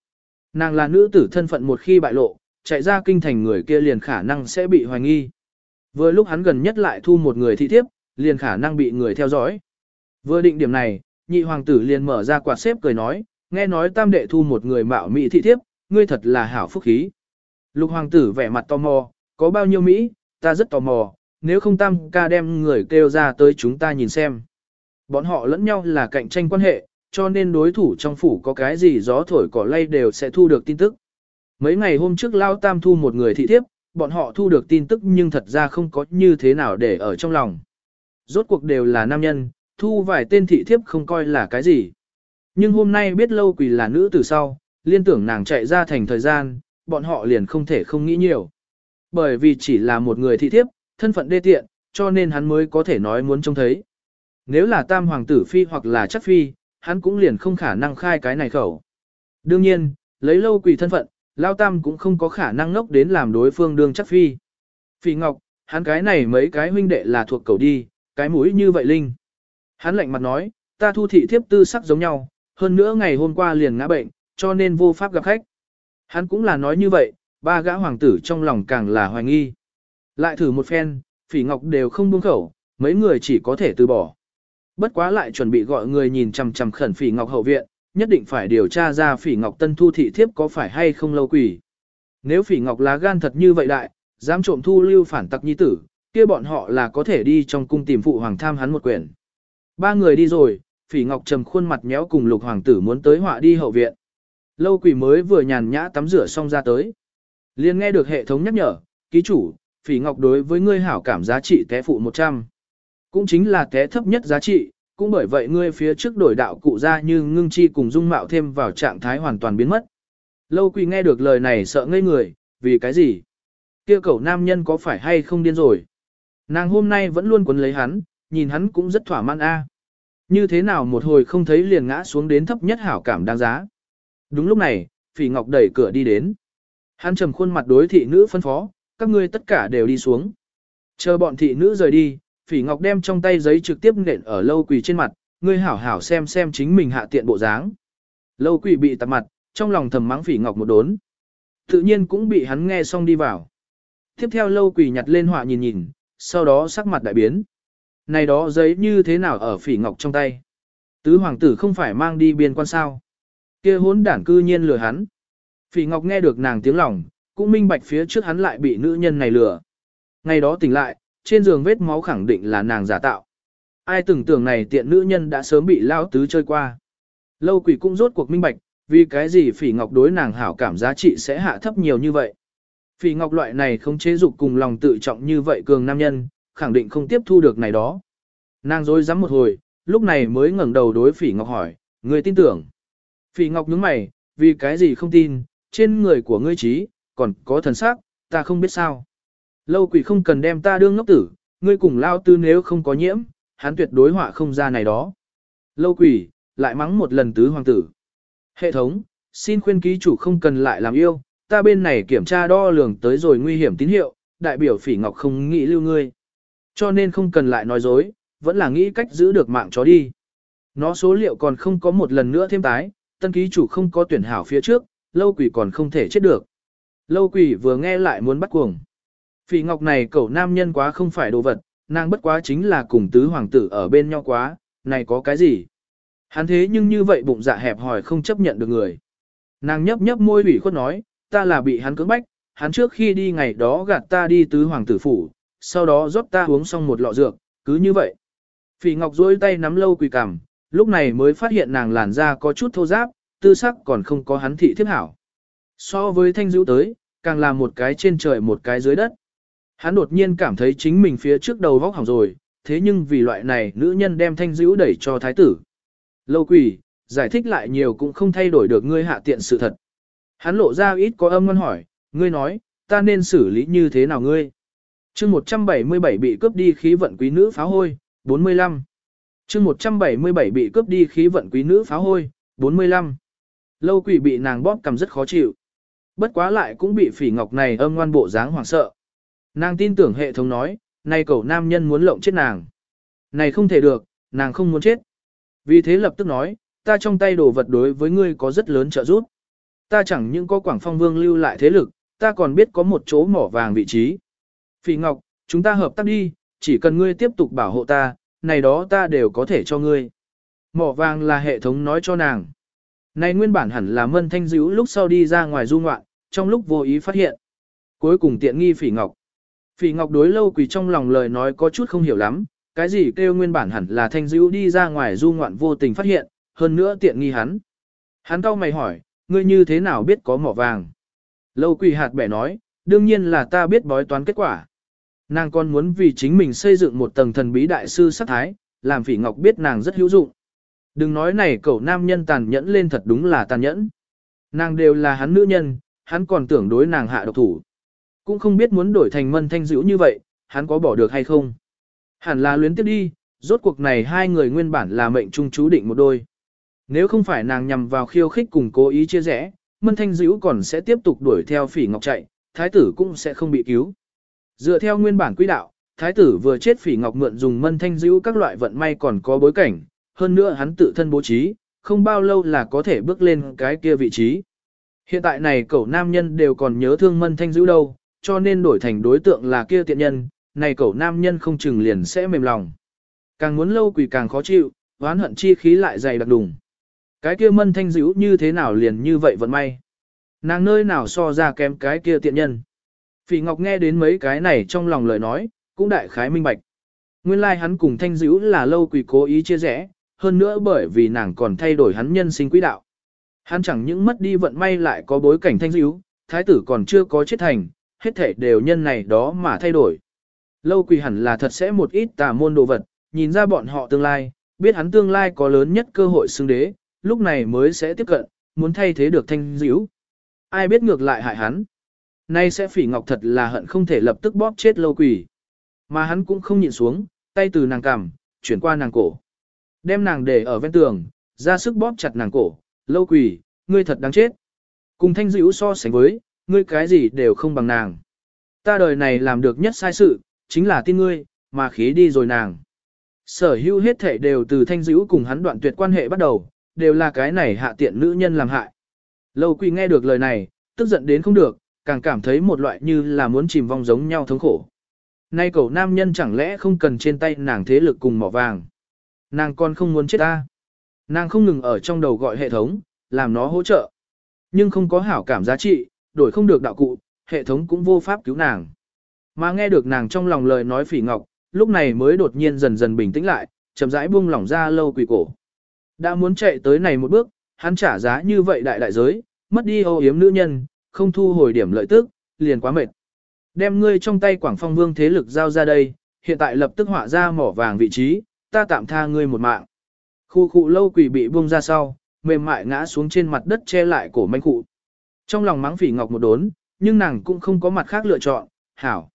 Nàng là nữ tử thân phận một khi bại lộ, chạy ra kinh thành người kia liền khả năng sẽ bị hoài nghi. Vừa lúc hắn gần nhất lại thu một người thị thiếp, liền khả năng bị người theo dõi. Vừa định điểm này, nhị hoàng tử liền mở ra quạt xếp cười nói, nghe nói tam đệ thu một người mạo mỹ thị thiếp, ngươi thật là hảo phúc khí. Lục hoàng tử vẻ mặt tò mò, có bao nhiêu Mỹ, ta rất tò mò, nếu không tam ca đem người kêu ra tới chúng ta nhìn xem. Bọn họ lẫn nhau là cạnh tranh quan hệ, cho nên đối thủ trong phủ có cái gì gió thổi cỏ lay đều sẽ thu được tin tức. Mấy ngày hôm trước Lao Tam thu một người thị thiếp, bọn họ thu được tin tức nhưng thật ra không có như thế nào để ở trong lòng. Rốt cuộc đều là nam nhân, thu vài tên thị thiếp không coi là cái gì. Nhưng hôm nay biết lâu quỳ là nữ từ sau, liên tưởng nàng chạy ra thành thời gian, bọn họ liền không thể không nghĩ nhiều. Bởi vì chỉ là một người thị thiếp, thân phận đê tiện, cho nên hắn mới có thể nói muốn trông thấy. Nếu là tam hoàng tử phi hoặc là chắc phi, hắn cũng liền không khả năng khai cái này khẩu. Đương nhiên, lấy lâu quỳ thân phận, lao tam cũng không có khả năng ngốc đến làm đối phương đương chắc phi. Phi ngọc, hắn cái này mấy cái huynh đệ là thuộc cầu đi, cái mũi như vậy linh. Hắn lạnh mặt nói, ta thu thị thiếp tư sắc giống nhau, hơn nữa ngày hôm qua liền ngã bệnh, cho nên vô pháp gặp khách. Hắn cũng là nói như vậy, ba gã hoàng tử trong lòng càng là hoài nghi. Lại thử một phen, phỉ ngọc đều không buông khẩu, mấy người chỉ có thể từ bỏ. Bất quá lại chuẩn bị gọi người nhìn chằm chằm khẩn phỉ ngọc hậu viện, nhất định phải điều tra ra phỉ ngọc tân thu thị thiếp có phải hay không lâu quỷ. Nếu phỉ ngọc lá gan thật như vậy đại, dám trộm thu lưu phản tặc nhi tử, kia bọn họ là có thể đi trong cung tìm phụ hoàng tham hắn một quyển. Ba người đi rồi, phỉ ngọc trầm khuôn mặt méo cùng lục hoàng tử muốn tới họa đi hậu viện. Lâu quỷ mới vừa nhàn nhã tắm rửa xong ra tới. liền nghe được hệ thống nhắc nhở, ký chủ, phỉ ngọc đối với ngươi hảo cảm giá trị té phụ 100. Cũng chính là té thấp nhất giá trị, cũng bởi vậy ngươi phía trước đổi đạo cụ ra như ngưng chi cùng dung mạo thêm vào trạng thái hoàn toàn biến mất. Lâu quỷ nghe được lời này sợ ngây người, vì cái gì? kia cậu nam nhân có phải hay không điên rồi? Nàng hôm nay vẫn luôn quấn lấy hắn, nhìn hắn cũng rất thỏa mãn a. À. Như thế nào một hồi không thấy liền ngã xuống đến thấp nhất hảo cảm đáng giá. Đúng lúc này, Phỉ Ngọc đẩy cửa đi đến. Hắn trầm khuôn mặt đối thị nữ phân phó, các ngươi tất cả đều đi xuống. Chờ bọn thị nữ rời đi, Phỉ Ngọc đem trong tay giấy trực tiếp nện ở lâu quỳ trên mặt, ngươi hảo hảo xem xem chính mình hạ tiện bộ dáng. Lâu quỳ bị tạp mặt, trong lòng thầm mắng Phỉ Ngọc một đốn. Tự nhiên cũng bị hắn nghe xong đi vào. Tiếp theo lâu quỳ nhặt lên họa nhìn nhìn, sau đó sắc mặt đại biến. Này đó giấy như thế nào ở Phỉ Ngọc trong tay? Tứ hoàng tử không phải mang đi biên quan sao? kia hốn đản cư nhiên lừa hắn. Phỉ Ngọc nghe được nàng tiếng lòng, cũng minh bạch phía trước hắn lại bị nữ nhân này lừa. Ngày đó tỉnh lại, trên giường vết máu khẳng định là nàng giả tạo. Ai tưởng tưởng này tiện nữ nhân đã sớm bị lao tứ chơi qua. Lâu quỷ cũng rốt cuộc minh bạch, vì cái gì phỉ ngọc đối nàng hảo cảm giá trị sẽ hạ thấp nhiều như vậy. Phỉ ngọc loại này không chế dục cùng lòng tự trọng như vậy cường nam nhân, khẳng định không tiếp thu được này đó. Nàng dối rắm một hồi, lúc này mới ngẩng đầu đối phỉ ngọc hỏi, người tin tưởng. Phỉ ngọc nhướng mày, vì cái gì không tin, trên người của ngươi trí, còn có thần sắc, ta không biết sao. Lâu quỷ không cần đem ta đương ngốc tử, ngươi cùng lao tư nếu không có nhiễm, hắn tuyệt đối họa không ra này đó. Lâu quỷ, lại mắng một lần tứ hoàng tử. Hệ thống, xin khuyên ký chủ không cần lại làm yêu, ta bên này kiểm tra đo lường tới rồi nguy hiểm tín hiệu, đại biểu phỉ ngọc không nghĩ lưu ngươi. Cho nên không cần lại nói dối, vẫn là nghĩ cách giữ được mạng chó đi. Nó số liệu còn không có một lần nữa thêm tái, tân ký chủ không có tuyển hảo phía trước, lâu quỷ còn không thể chết được. Lâu quỷ vừa nghe lại muốn bắt cuồng. Phỉ ngọc này cậu nam nhân quá không phải đồ vật, nàng bất quá chính là cùng tứ hoàng tử ở bên nhau quá, này có cái gì? Hắn thế nhưng như vậy bụng dạ hẹp hòi không chấp nhận được người. Nàng nhấp nhấp môi ủy khuất nói, ta là bị hắn cưỡng bách, hắn trước khi đi ngày đó gạt ta đi tứ hoàng tử phủ, sau đó rót ta uống xong một lọ dược, cứ như vậy. Phỉ Ngọc duỗi tay nắm lâu quỳ cằm, lúc này mới phát hiện nàng làn da có chút thô ráp, tư sắc còn không có hắn thị thiếp hảo. So với thanh dữ tới, càng là một cái trên trời một cái dưới đất. Hắn đột nhiên cảm thấy chính mình phía trước đầu vóc hỏng rồi, thế nhưng vì loại này nữ nhân đem thanh dữ đẩy cho thái tử. Lâu quỷ, giải thích lại nhiều cũng không thay đổi được ngươi hạ tiện sự thật. Hắn lộ ra ít có âm ngon hỏi, ngươi nói, ta nên xử lý như thế nào ngươi? chương 177 bị cướp đi khí vận quý nữ pháo hôi, 45. chương 177 bị cướp đi khí vận quý nữ pháo hôi, 45. Lâu quỷ bị nàng bóp cầm rất khó chịu. Bất quá lại cũng bị phỉ ngọc này âm ngoan bộ dáng hoảng sợ. Nàng tin tưởng hệ thống nói, này cậu nam nhân muốn lộng chết nàng. Này không thể được, nàng không muốn chết. Vì thế lập tức nói, ta trong tay đồ vật đối với ngươi có rất lớn trợ giúp. Ta chẳng những có Quảng Phong Vương lưu lại thế lực, ta còn biết có một chỗ mỏ vàng vị trí. Phỉ Ngọc, chúng ta hợp tác đi, chỉ cần ngươi tiếp tục bảo hộ ta, này đó ta đều có thể cho ngươi. Mỏ vàng là hệ thống nói cho nàng. Này nguyên bản hẳn là mân thanh dữ lúc sau đi ra ngoài du ngoạn, trong lúc vô ý phát hiện. Cuối cùng tiện nghi Phỉ Ngọc. Phỉ Ngọc đối lâu quỳ trong lòng lời nói có chút không hiểu lắm, cái gì kêu nguyên bản hẳn là thanh dữ đi ra ngoài du ngoạn vô tình phát hiện, hơn nữa tiện nghi hắn. Hắn cau mày hỏi, ngươi như thế nào biết có mỏ vàng? Lâu quỳ hạt bẻ nói, đương nhiên là ta biết bói toán kết quả. Nàng còn muốn vì chính mình xây dựng một tầng thần bí đại sư sắc thái, làm phỉ ngọc biết nàng rất hữu dụng. Đừng nói này cậu nam nhân tàn nhẫn lên thật đúng là tàn nhẫn. Nàng đều là hắn nữ nhân, hắn còn tưởng đối nàng hạ độc thủ. Cũng không biết muốn đổi thành mân thanh dữ như vậy, hắn có bỏ được hay không. Hẳn là luyến tiếp đi, rốt cuộc này hai người nguyên bản là mệnh trung chú định một đôi. Nếu không phải nàng nhằm vào khiêu khích cùng cố ý chia rẽ, Mân Thanh Dữ còn sẽ tiếp tục đuổi theo phỉ ngọc chạy, thái tử cũng sẽ không bị cứu. Dựa theo nguyên bản quy đạo, thái tử vừa chết phỉ ngọc mượn dùng Mân Thanh Dữ các loại vận may còn có bối cảnh, hơn nữa hắn tự thân bố trí, không bao lâu là có thể bước lên cái kia vị trí. Hiện tại này cậu nam nhân đều còn nhớ thương Mân Thanh Dữ đâu, cho nên đổi thành đối tượng là kia tiện nhân, này cậu nam nhân không chừng liền sẽ mềm lòng. Càng muốn lâu quỷ càng khó chịu, oán hận chi khí lại dày đặc đùng. Cái kia mân thanh dữ như thế nào liền như vậy vận may. Nàng nơi nào so ra kém cái kia tiện nhân. Phỉ Ngọc nghe đến mấy cái này trong lòng lời nói, cũng đại khái minh bạch. Nguyên lai like hắn cùng Thanh Dữ là lâu quỷ cố ý chia rẽ, hơn nữa bởi vì nàng còn thay đổi hắn nhân sinh quỹ đạo. Hắn chẳng những mất đi vận may lại có bối cảnh Thanh Dữ, thái tử còn chưa có chết thành, hết thể đều nhân này đó mà thay đổi. Lâu quỷ hẳn là thật sẽ một ít tà môn đồ vật, nhìn ra bọn họ tương lai, biết hắn tương lai có lớn nhất cơ hội xưng đế, lúc này mới sẽ tiếp cận, muốn thay thế được Thanh Dữ. Ai biết ngược lại hại hắn. Nay sẽ phỉ ngọc thật là hận không thể lập tức bóp chết lâu quỷ. Mà hắn cũng không nhịn xuống, tay từ nàng cằm, chuyển qua nàng cổ. Đem nàng để ở ven tường, ra sức bóp chặt nàng cổ, lâu quỷ, ngươi thật đáng chết. Cùng thanh dữ so sánh với, ngươi cái gì đều không bằng nàng. Ta đời này làm được nhất sai sự, chính là tin ngươi, mà khí đi rồi nàng. Sở hữu hết thể đều từ thanh dữ cùng hắn đoạn tuyệt quan hệ bắt đầu, đều là cái này hạ tiện nữ nhân làm hại. Lâu quỳ nghe được lời này, tức giận đến không được, càng cảm thấy một loại như là muốn chìm vong giống nhau thống khổ. Nay cậu nam nhân chẳng lẽ không cần trên tay nàng thế lực cùng mỏ vàng. Nàng còn không muốn chết ta. Nàng không ngừng ở trong đầu gọi hệ thống, làm nó hỗ trợ. Nhưng không có hảo cảm giá trị, đổi không được đạo cụ, hệ thống cũng vô pháp cứu nàng. Mà nghe được nàng trong lòng lời nói phỉ ngọc, lúc này mới đột nhiên dần dần bình tĩnh lại, chậm rãi buông lỏng ra lâu quỷ cổ. Đã muốn chạy tới này một bước, hắn trả giá như vậy đại đại giới, mất đi ô yếm nữ nhân, không thu hồi điểm lợi tức, liền quá mệt. Đem ngươi trong tay Quảng Phong Vương thế lực giao ra đây, hiện tại lập tức họa ra mỏ vàng vị trí, ta tạm tha ngươi một mạng. Khu khu lâu quỷ bị buông ra sau, mềm mại ngã xuống trên mặt đất che lại cổ manh cụ. Trong lòng mắng phỉ ngọc một đốn, nhưng nàng cũng không có mặt khác lựa chọn, hảo.